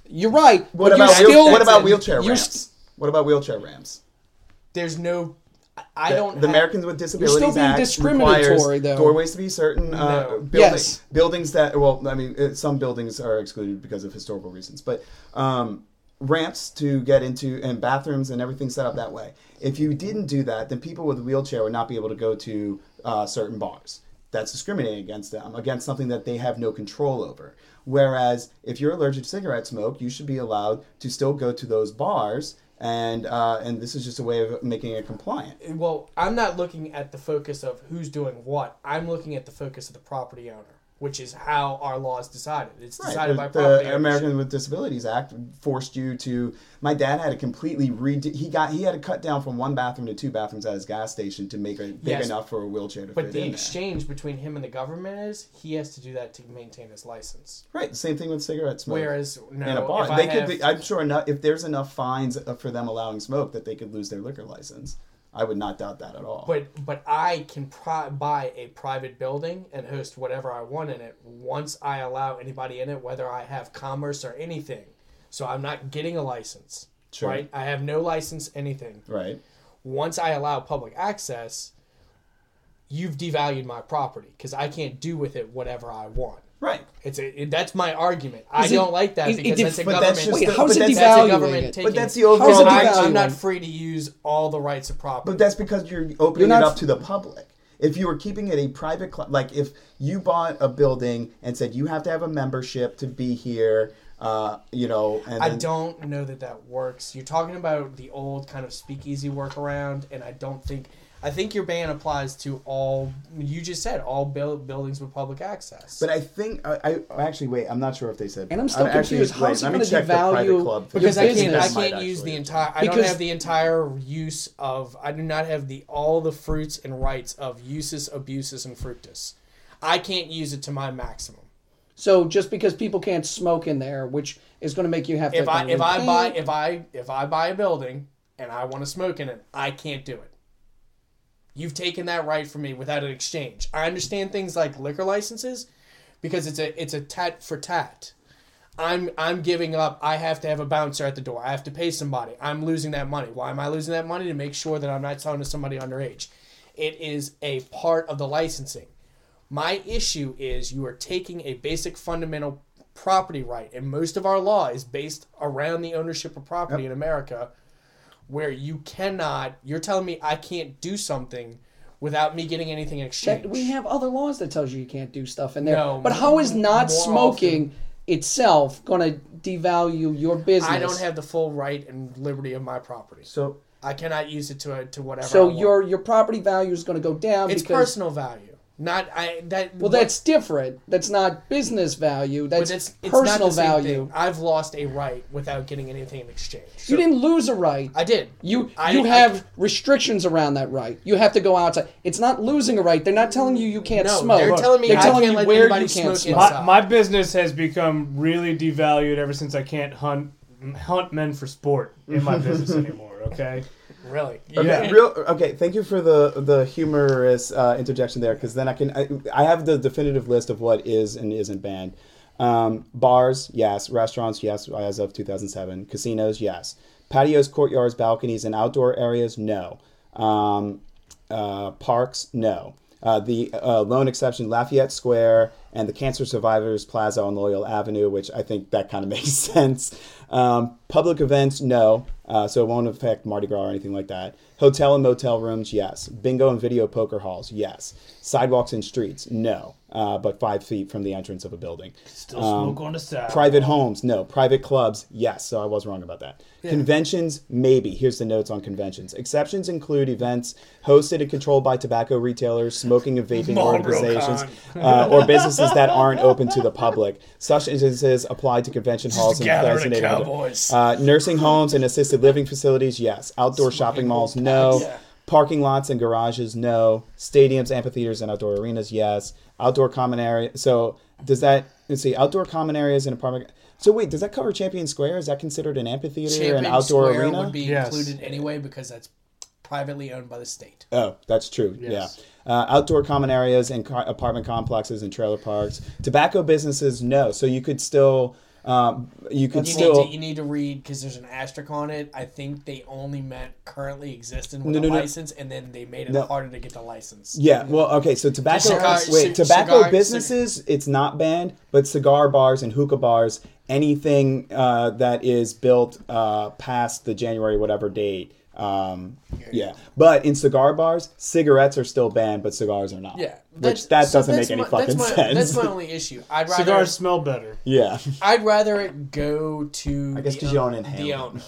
S4: you're right.
S1: what about
S4: you're still,
S1: what about wheelchair
S4: You're
S1: ramps? What about wheelchair ramps?
S2: There's no. I- I
S1: The-
S2: don't.
S1: The
S2: have-
S1: Americans with Disabilities
S4: still being
S1: Act
S4: discriminatory,
S1: requires
S4: though.
S1: doorways to be certain. Uh,
S2: No.
S1: building,
S4: Yes.
S1: Buildings that well, I mean, it, some buildings are excluded because of historical reasons, but um, ramps to get into and bathrooms and everything set up that way. If you didn't do that, then people with a wheelchair would not be able to go to uh, certain bars. That's discriminating against them, against something that they have no control over. Whereas if you're allergic to cigarette smoke, you should be allowed to still go to those bars, and uh, and this is just a way of making it compliant.
S2: well, I'm not looking at the focus of who's doing what. I'm looking at the focus of the property owner, which is how our law is decided. It's decided by
S1: Right,
S2: property
S1: the
S2: owners.
S1: American with Disabilities Act forced you to. My dad had to completely redo. He got he had to cut down from one bathroom to two bathrooms at his gas station to make it big
S2: Yes.
S1: enough for a wheelchair to
S2: But
S1: fit
S2: the
S1: in
S2: exchange between him and the government is he has to do that to maintain his license.
S1: Right, the same thing with cigarette smoke.
S2: Whereas no,
S1: in a bar,
S2: if I
S1: they
S2: have,
S1: could. Be, I'm sure enough. If there's enough fines uh, for them allowing smoke, that they could lose their liquor license. I would not doubt that at all.
S2: But but I can pri- buy a private building and host whatever I want in it once I allow anybody in it, whether I have commerce or anything. So I'm not getting a license,
S1: Sure.
S2: right? I have no license, anything.
S1: right,
S2: Once I allow public access, you've devalued my property because I can't do with it whatever I want.
S1: Right.
S2: It's a, it, that's my argument. I
S4: it-
S2: don't like that
S4: it- it
S2: because
S4: def-
S2: that's a
S1: but
S2: government.
S1: that's just
S4: Wait,
S1: the-
S4: how's
S1: but
S4: it
S1: that's-
S2: that's a
S4: devaluing
S2: government
S4: it?
S2: taking.
S1: But that's the
S4: How's it
S1: overall.
S2: I'm. I'm not free to use all the rights of property.
S1: But that's because you're opening
S4: You're
S1: it
S4: not-
S1: up to the public. If you were keeping it a private club, like if you bought a building and said you have to have a membership to be here, uh, you know, and
S2: I
S1: then-
S2: don't know that that works. You're talking about the old kind of speakeasy workaround, and I don't think. I think your ban applies to all. You just said all buil- buildings with public access.
S1: But I think I, I actually wait. I'm not sure if they said.
S4: And I'm still
S1: actually-
S4: confused. How's
S1: wait,
S4: it
S1: let me
S4: gonna
S1: check the private
S4: devalue-
S1: club
S2: because I can't, I can't use the entire. I don't have the entire use of. I do not have the all the fruits and rights of usus, abusus, and fructus. I can't use it to my maximum.
S4: So just because people can't smoke in there, which is going to make you have to.
S2: If I if I buy if I if I buy a building and I want to smoke in it, I can't do it. You've taken that right from me without an exchange. I understand things like liquor licenses because it's a it's a tat for tat. I'm I'm giving up. I have to have a bouncer at the door. I have to pay somebody. I'm losing that money. Why am I losing that money? To make sure that I'm not selling to somebody underage. It is a part of the licensing. My issue is you are taking a basic fundamental property right, and most of our law is based around the ownership of property in America, where you cannot. You're telling me I can't do something without me getting anything in exchange.
S4: That- we have other laws that tells you you can't do stuff in there.
S2: No,
S4: but how is not
S2: more
S4: smoking itself going to devalue your business?
S2: I don't have the full right and liberty of my property.
S1: So
S2: I cannot use it to to whatever. I
S4: So
S2: want.
S4: your your property value is going to go down
S2: it's
S4: because
S2: personal value, not I that.
S4: well that's different. That's not business value. That's
S2: it's, it's
S4: personal
S2: not the
S4: value.
S2: Thing. I've lost a right without getting anything in exchange.
S4: You didn't lose a right.
S2: I did.
S4: You
S2: I-
S4: you
S2: I-
S4: have restrictions around that right. You have to go outside. It's not losing a right. They're not telling you you can't
S2: No,
S4: smoke.
S2: they're telling me
S4: They're
S2: I
S4: telling
S2: can't
S4: you
S2: let
S4: where
S2: anybody
S4: you can't
S2: smoke
S4: smoke.
S3: My, my business has become really devalued ever since I can't hunt hunt men for sport in my [laughs] business anymore. Okay.
S2: Really?
S1: okay,
S3: Yeah.
S1: real okay. Thank you for the the humorous uh, interjection there, because then I can I, I have the definitive list of what is and isn't banned. Um, bars, yes. Restaurants, yes. As of 2007, casinos, yes. Patios, courtyards, balconies, and outdoor areas, no. Um, uh, parks, no. Uh, the uh, lone exception, Lafayette Square and the Cancer Survivors Plaza on Loyola Avenue, which I think that kind of [laughs] makes sense. Um, public events, no. Uh, so it won't affect Mardi Gras or anything like that. Hotel and motel rooms, yes. Bingo and video poker halls, yes. Sidewalks and streets, no. Uh, but five feet from the entrance of a building.
S3: Still smoke on the side.
S1: Private homes, no. Private clubs, yes. So I was wrong about that. Conventions, maybe. Here's the notes on conventions. Exceptions include events hosted and controlled by tobacco retailers, smoking and vaping organizations, uh, or businesses that aren't open to the public. Such instances apply to convention halls and designated-. Uh, nursing homes and assisted living facilities, yes. Outdoor shopping malls, no.
S2: Yeah.
S1: Parking lots and garages, no. Stadiums, amphitheaters, and outdoor arenas, yes. Outdoor common area. So does that? Let's see. Outdoor common areas and apartment. So wait, does that cover Champion Square? Is that considered an amphitheater,
S2: Champion
S1: an outdoor
S2: Square
S1: arena?
S2: would be
S3: Yes.
S2: included anyway because that's privately owned by the state.
S1: Oh, that's true.
S3: Yes.
S1: Yeah. Uh, outdoor common areas and car- apartment complexes and trailer parks. Tobacco businesses, no. So you could still, um, you could
S2: You
S1: still.
S2: need to you need to read because there's an asterisk on it. I think they only meant currently existing with
S1: No,
S2: a
S1: no, no.
S2: license, and then they made it
S1: No.
S2: harder to get the license.
S1: Yeah, well, okay, so tobacco.
S2: Cigar-
S1: wait,
S2: ci-
S1: tobacco
S2: cigar-
S1: businesses, it's not banned, but cigar bars and hookah bars, anything uh, that is built uh, past the January whatever date. Um, yeah, but in cigar bars, cigarettes are still banned, but cigars are not.
S2: Yeah,
S1: which that
S2: so
S1: doesn't make any
S2: my-
S1: fucking
S2: that's my,
S1: sense.
S2: That's my only issue. I'd rather
S3: Cigars smell better.
S1: yeah. [laughs]
S2: I'd rather it go to
S1: I guess
S2: the
S1: 'cause you
S2: own-
S1: don't inhale
S2: the
S1: it.
S2: owner.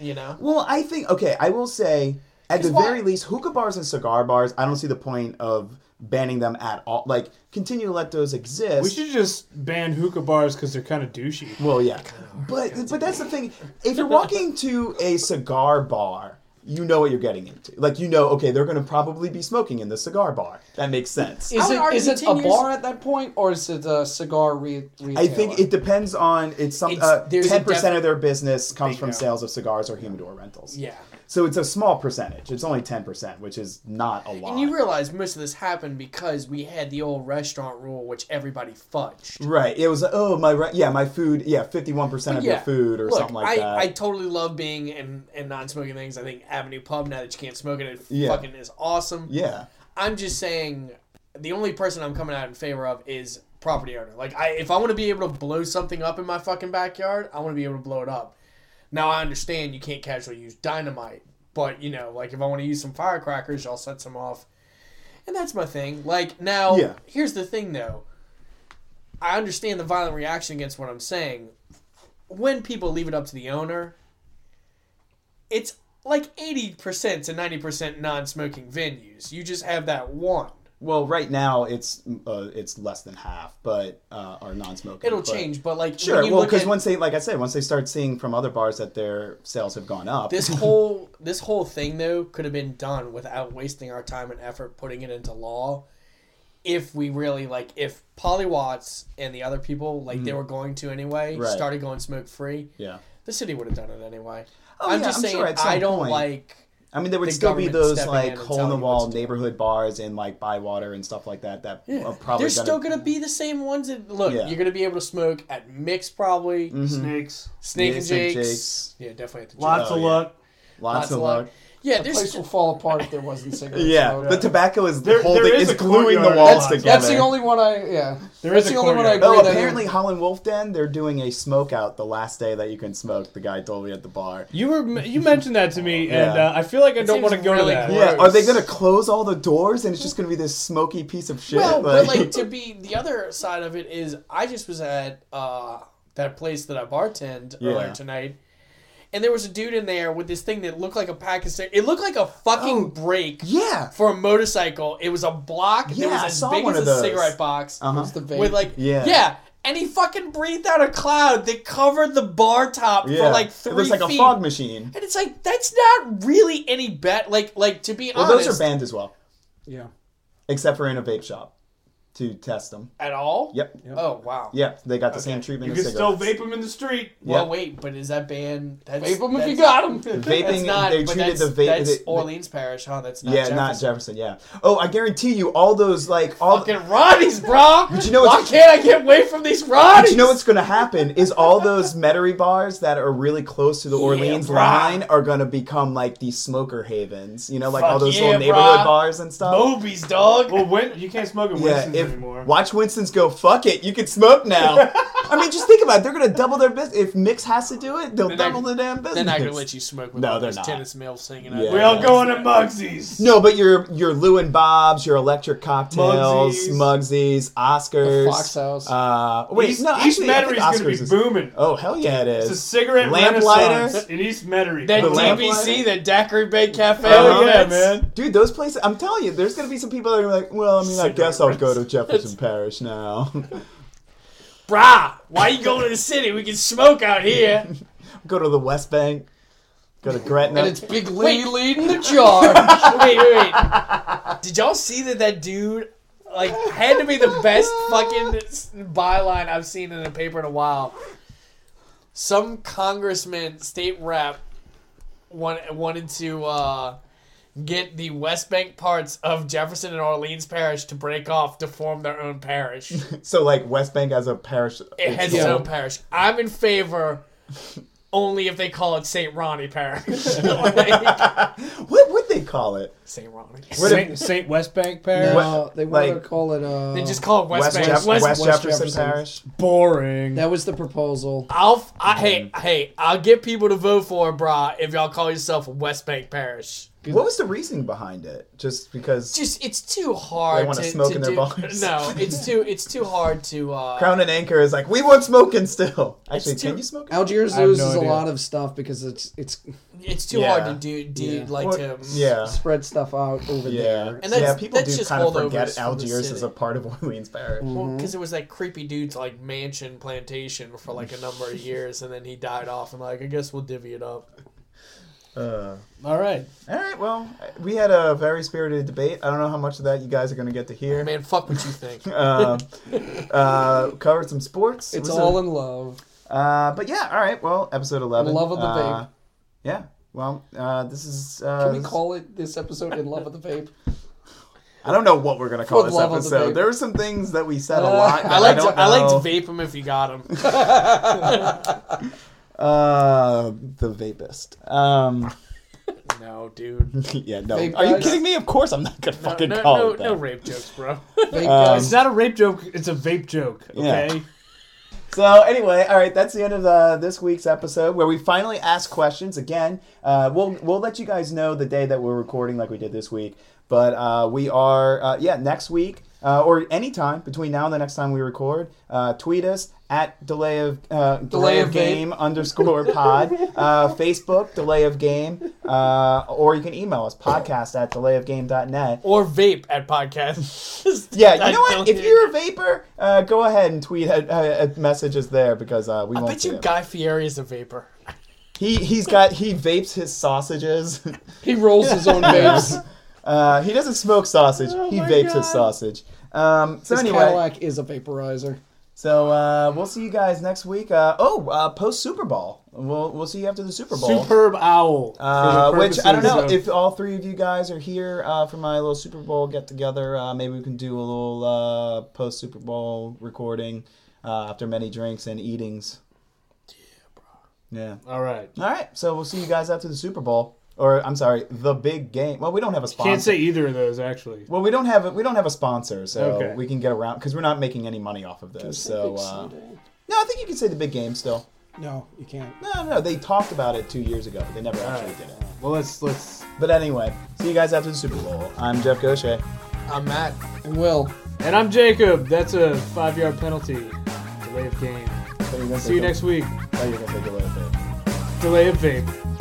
S2: You know,
S1: Well, I think okay. I will say at the
S2: why-
S1: very least, hookah bars and cigar bars. I don't see the point of banning them at all. Like, continue to let those exist.
S3: We should just ban hookah bars because they're kind of douchey.
S1: Well, yeah, but but that's the thing. If you're walking to a cigar bar, you know what you're getting into. Like you know, okay, they're going to probably be smoking in the cigar bar. That makes sense.
S4: Is
S2: would
S4: it
S2: argue
S4: is it
S2: 10
S4: a
S2: years-
S4: bar at that point, or is it a cigar re- retailer?
S1: I think it depends on it's some
S2: It's-
S1: uh, ten percent
S2: def-
S1: of their business comes from
S2: Bingo.
S1: sales of cigars or humidor rentals.
S2: yeah.
S1: So it's a small percentage. It's only ten percent, which is not a lot.
S2: And you realize most of this happened because we had the old restaurant rule, which everybody fudged.
S1: Right. It was oh my re- yeah my food yeah fifty one percent of
S2: yeah,
S1: your food or
S2: look,
S1: something like
S2: I,
S1: that.
S2: I totally love being in, in non-smoking things. I think Avenue Pub now that you can't smoke it, it
S1: Yeah.
S2: fucking is awesome.
S1: yeah.
S2: I'm just saying, the only person I'm coming out in favor of is property owner. Like, I if I want to be able to blow something up in my fucking backyard, I want to be able to blow it up. Now I understand you can't casually use dynamite, but you know, like if I want to use some firecrackers, I'll set some off, and that's my thing. Like now,
S1: Yeah.
S2: here's the thing though. I understand the violent reaction against what I'm saying. When people leave it up to the owner, it's like 80% to 90% non-smoking venues. You just have that one.
S1: Well, right now it's uh, it's less than half, but uh, are non-smoking.
S2: It'll
S1: but-
S2: change, but like
S1: Sure. Well, because once they, like I said, once they start seeing from other bars that their sales have gone up,
S2: this whole this whole thing though could have been done without wasting our time and effort putting it into law. If we really like, if Polly Watts and the other people like they were going to anyway
S1: Mm-hmm. Right.
S2: started going smoke free,
S1: yeah.
S2: the city would have done it anyway.
S1: Oh,
S2: I'm
S1: yeah,
S2: just
S1: I'm
S2: saying
S1: sure
S2: I don't
S1: point.
S2: like
S1: I mean, there would
S2: the
S1: still be those like hole in the wall
S2: what to do.
S1: neighborhood bars in like Bywater and stuff like that. That are probably
S2: There's
S1: gonna,
S2: still gonna be the same ones that look.
S1: Yeah.
S2: You're gonna be able to smoke at Mix probably,
S1: Mhm.
S3: Snakes.
S2: Snake
S1: Yeah,
S2: and Jake's.
S1: Jake's.
S2: Yeah, definitely at the
S3: Lots
S1: Oh,
S3: of
S1: yeah.
S3: luck.
S1: lots,
S2: Lots
S1: of
S2: of
S1: luck.
S2: luck. Yeah,
S4: the place will fall apart if there wasn't cigarettes.
S1: Yeah,
S4: smoked.
S1: the tobacco is
S3: There-
S1: holding
S3: there is
S1: is
S3: a
S1: gluing the
S3: courtyard
S1: walls
S3: lot.
S1: together.
S4: That's the only one I yeah.
S3: There
S4: That's
S3: is a
S4: the only one I
S3: courtyard.
S4: agree
S1: Oh,
S4: that-
S1: apparently Howlin' Wolf Den, they're doing a smoke out the last day that you can smoke. The guy told me at the bar.
S3: You were you mentioned that to me, [laughs] and
S1: Yeah.
S3: uh, I feel like I
S2: It
S3: don't want to go
S2: really
S3: to that.
S2: gross.
S1: Yeah, are they gonna close all the doors and it's just gonna be this smoky piece of shit?
S2: well, but like to be the other side of it is I just was at uh, that place that I bartend earlier tonight, and there was a dude in there with this thing that looked like a pack of cigarettes. It looked like a fucking
S1: Oh,
S2: brake
S1: yeah,
S2: for a motorcycle. It was a block that
S1: Yeah, I
S2: was as
S1: saw
S2: big
S1: one
S2: as
S1: of
S2: a
S1: those.
S2: cigarette box.
S1: uh huh.
S4: It's the vape.
S2: with like
S1: Yeah.
S2: yeah and he fucking breathed out a cloud that covered the bar top
S1: Yeah,
S2: for like three
S1: it looks like
S2: feet.
S1: a fog machine.
S2: and it's like that's not really any bet like like to be honest.
S1: Well,
S2: honest
S1: those are banned as well,
S4: yeah.
S1: except for in a vape shop to test them.
S2: at all
S1: Yep.
S2: oh wow
S1: Yeah, they got the
S2: Okay.
S1: same treatment
S3: You
S1: as
S3: can still vape them in the street.
S2: well wait but is that banned that's,
S4: vape them if you
S2: that's-
S4: got 'em. [laughs]
S2: that's
S1: Vaping,
S2: not
S1: they treated
S2: that's,
S1: the vape.
S2: that's
S1: they-
S2: Orleans Parish huh that's not
S1: yeah,
S2: Jefferson.
S1: not Jefferson. Yeah. Oh, I guarantee you, all those like all.
S2: fucking Ronnies bro
S1: But you know
S2: why
S1: what's-
S2: can't I get away from these Ronnies
S1: But you know what's going to happen is all those Metairie bars that are really close to the
S2: Yeah,
S1: Orleans
S2: brah.
S1: line are going to become like these smoker havens. You know, like all those
S2: yeah,
S1: little neighborhood
S2: brah.
S1: bars and stuff.
S2: Mobies dog
S3: Well, when you can't smoke in
S1: Yeah,
S3: Winston
S1: if if
S3: anymore.
S1: watch Winston's go, fuck it, you can smoke now. [laughs] I mean, just think about it. They're gonna double their business. If Mix has to do it, they'll
S2: They're not-
S1: double the damn business.
S2: They're not gonna let you smoke with
S1: No,
S2: all
S1: they're not.
S2: tennis males singing.
S1: Yeah.
S3: we
S2: the-
S3: all going to Mugsy's.
S1: No, but your your Lou and Bob's, your electric cocktails,
S3: Mugsy's.
S1: Mugsy's, Oscars,
S4: The Fox House.
S1: Uh, wait,
S3: East,
S1: no,
S3: East
S1: actually, I think
S3: Metairie's gonna be
S1: is-
S3: booming.
S1: Oh hell yeah, it
S3: It's a cigarette
S1: Lamplighter?
S3: renaissance in East Metairie.
S2: That
S1: The lamp
S2: DBC, that Daiquiri Bay Cafe.
S1: Oh
S3: yeah, man.
S1: Dude, those places, I'm telling you, there's gonna be some people that are like, well, I mean, I guess I'll go to Jefferson Parish now. [laughs]
S2: Brah, why you going to the city? We can smoke out here. [laughs]
S1: go to the West Bank. Go to Gretna.
S4: And it's Big Lee
S2: Wait.
S4: leading the charge. [laughs]
S2: wait, wait, wait. Did y'all see that that dude like had to be the best fucking byline I've seen in a paper in a while? Some congressman, state rep, want, wanted to uh, get the West Bank parts of Jefferson and Orleans Parish to break off to form their own parish. [laughs]
S1: so like West Bank as a parish.
S2: It has its own parish. I'm in favor only if they call it St. Ronnie Parish. [laughs] like,
S1: what would they call it?
S2: St. Ronnie.
S3: Saint, Saint West Bank Parish.
S4: no, they want
S1: Like-
S4: to call it. Uh,
S2: They just call it West,
S1: West,
S2: Bank.
S1: Jeff-
S2: West,
S1: West,
S4: West
S1: Jefferson,
S4: Jefferson.
S1: Parish.
S3: Boring.
S4: that was the proposal.
S2: I'll, I, hey, hey, I'll get people to vote for it, brah, if y'all call yourself West Bank Parish.
S1: What was the reasoning behind it? Just because
S2: Just, it's too hard They
S1: wanna
S2: to,
S1: smoke
S2: to
S1: in their
S2: do.
S1: bars.
S2: No, it's too, it's too hard to. [laughs] Uh,
S1: Crown and Anchor is like, we want smoking still. Actually,
S2: too-
S1: can you smoke?
S4: Algiers
S3: I no
S4: loses a lot of stuff because it's it's
S2: it's too
S1: Yeah.
S2: hard to do, do
S4: Yeah.
S2: like
S1: What-
S2: to.
S1: yeah.
S4: spread stuff out over
S1: Yeah,
S4: there.
S2: And that's-
S1: yeah. People
S2: that's
S1: do
S2: just
S1: kind of forget Algiers
S2: city.
S1: is a part of [laughs] Orleans Parish.
S2: Well, because it was that creepy dude's like mansion plantation for like a number of [laughs] years, and then he died off, and like I guess we'll divvy it up.
S1: Uh,
S3: All right.
S1: all right, well, we had a very spirited debate. I don't know how much of that you guys are going to get to hear.
S2: Man, fuck what you [laughs] think.
S1: Um, uh, covered some sports.
S4: It's
S1: was
S4: all
S1: a-
S4: in love.
S1: Uh, but yeah, all right. Well, episode eleven.
S4: Love of the
S1: uh,
S4: vape.
S1: Yeah. Well, uh, this is. Uh,
S4: Can we call it this episode "In Love of the Vape"? [laughs]
S1: I don't know what we're gonna call
S4: For
S1: this
S4: love of the
S1: episode. There were some things that we said a
S4: Uh,
S1: lot. That
S2: I
S1: I,
S2: like to, I like to vape them if you got him. [laughs]
S1: Uh, the vapist. Um, [laughs]
S2: no, dude. [laughs]
S1: yeah, no.
S4: Vape
S1: Are you
S4: guys?
S1: kidding me? Of course, I'm not gonna
S2: No,
S1: fucking
S2: no,
S1: call
S2: no,
S1: it that.
S2: no rape jokes, bro. [laughs]
S4: Vape
S1: Um,
S4: guys.
S3: It's not a rape joke. It's a vape joke.
S1: Yeah.
S3: Okay.
S1: So anyway, all right, that's the end of uh, this week's episode where we finally ask questions again. Uh, we'll we'll let you guys know the day that we're recording, like we did this week. But uh, we are uh, yeah next week uh, or anytime between now and the next time we record. Uh, tweet us at delay of uh, delay, of,
S4: of vape.
S1: game underscore pod. uh, [laughs] Facebook delay of game, uh, or you can email us podcast at delayofgame.net.
S2: or vape at podcast. [laughs]
S1: Yeah, you know what? If you're a vapor, uh, go ahead and tweet at, uh, at messages there because uh, we
S2: I bet you
S1: them.
S2: Guy Fieri is a vapor.
S1: He he's got he vapes his sausages. [laughs]
S4: He rolls his own vapes.
S1: uh, he doesn't smoke sausage. he
S2: my
S1: vapes his sausage. Um, so
S4: His
S1: anyway,
S4: Cadillac is a vaporizer.
S1: So uh, we'll see you guys next week. Uh, oh, uh, post Super Bowl. We'll we'll see you after the Super Bowl.
S3: Superb owl.
S1: Uh, which I don't know
S3: of-
S1: if all three of you guys are here uh, for my little Super Bowl get together. Uh, maybe we can do a little uh, post Super Bowl recording uh, after many drinks and eatings. Yeah, bro.
S3: Yeah, All right.
S1: All right. So we'll see you guys after the Super Bowl, or I'm sorry, the big game. Well, we don't have a sponsor.
S3: Can't say either of those actually.
S1: Well, we don't have a, we don't have a sponsor, so
S3: Okay.
S1: we can get around because we're not making any money off of this. So uh, no, I think you can say the big game still.
S4: No, you can't.
S1: No, no, they talked about it two years ago, but they never actually did it.
S3: Well, let's let's.
S1: But anyway, see you guys after the Super Bowl. I'm Jeff Gaucher.
S2: I'm Matt.
S4: And Will.
S3: And I'm Jacob. That's a five yard penalty. Delay of game.
S1: So you're
S3: See you next week.
S1: Oh, you're gonna say delay of it.
S3: Delay of vape.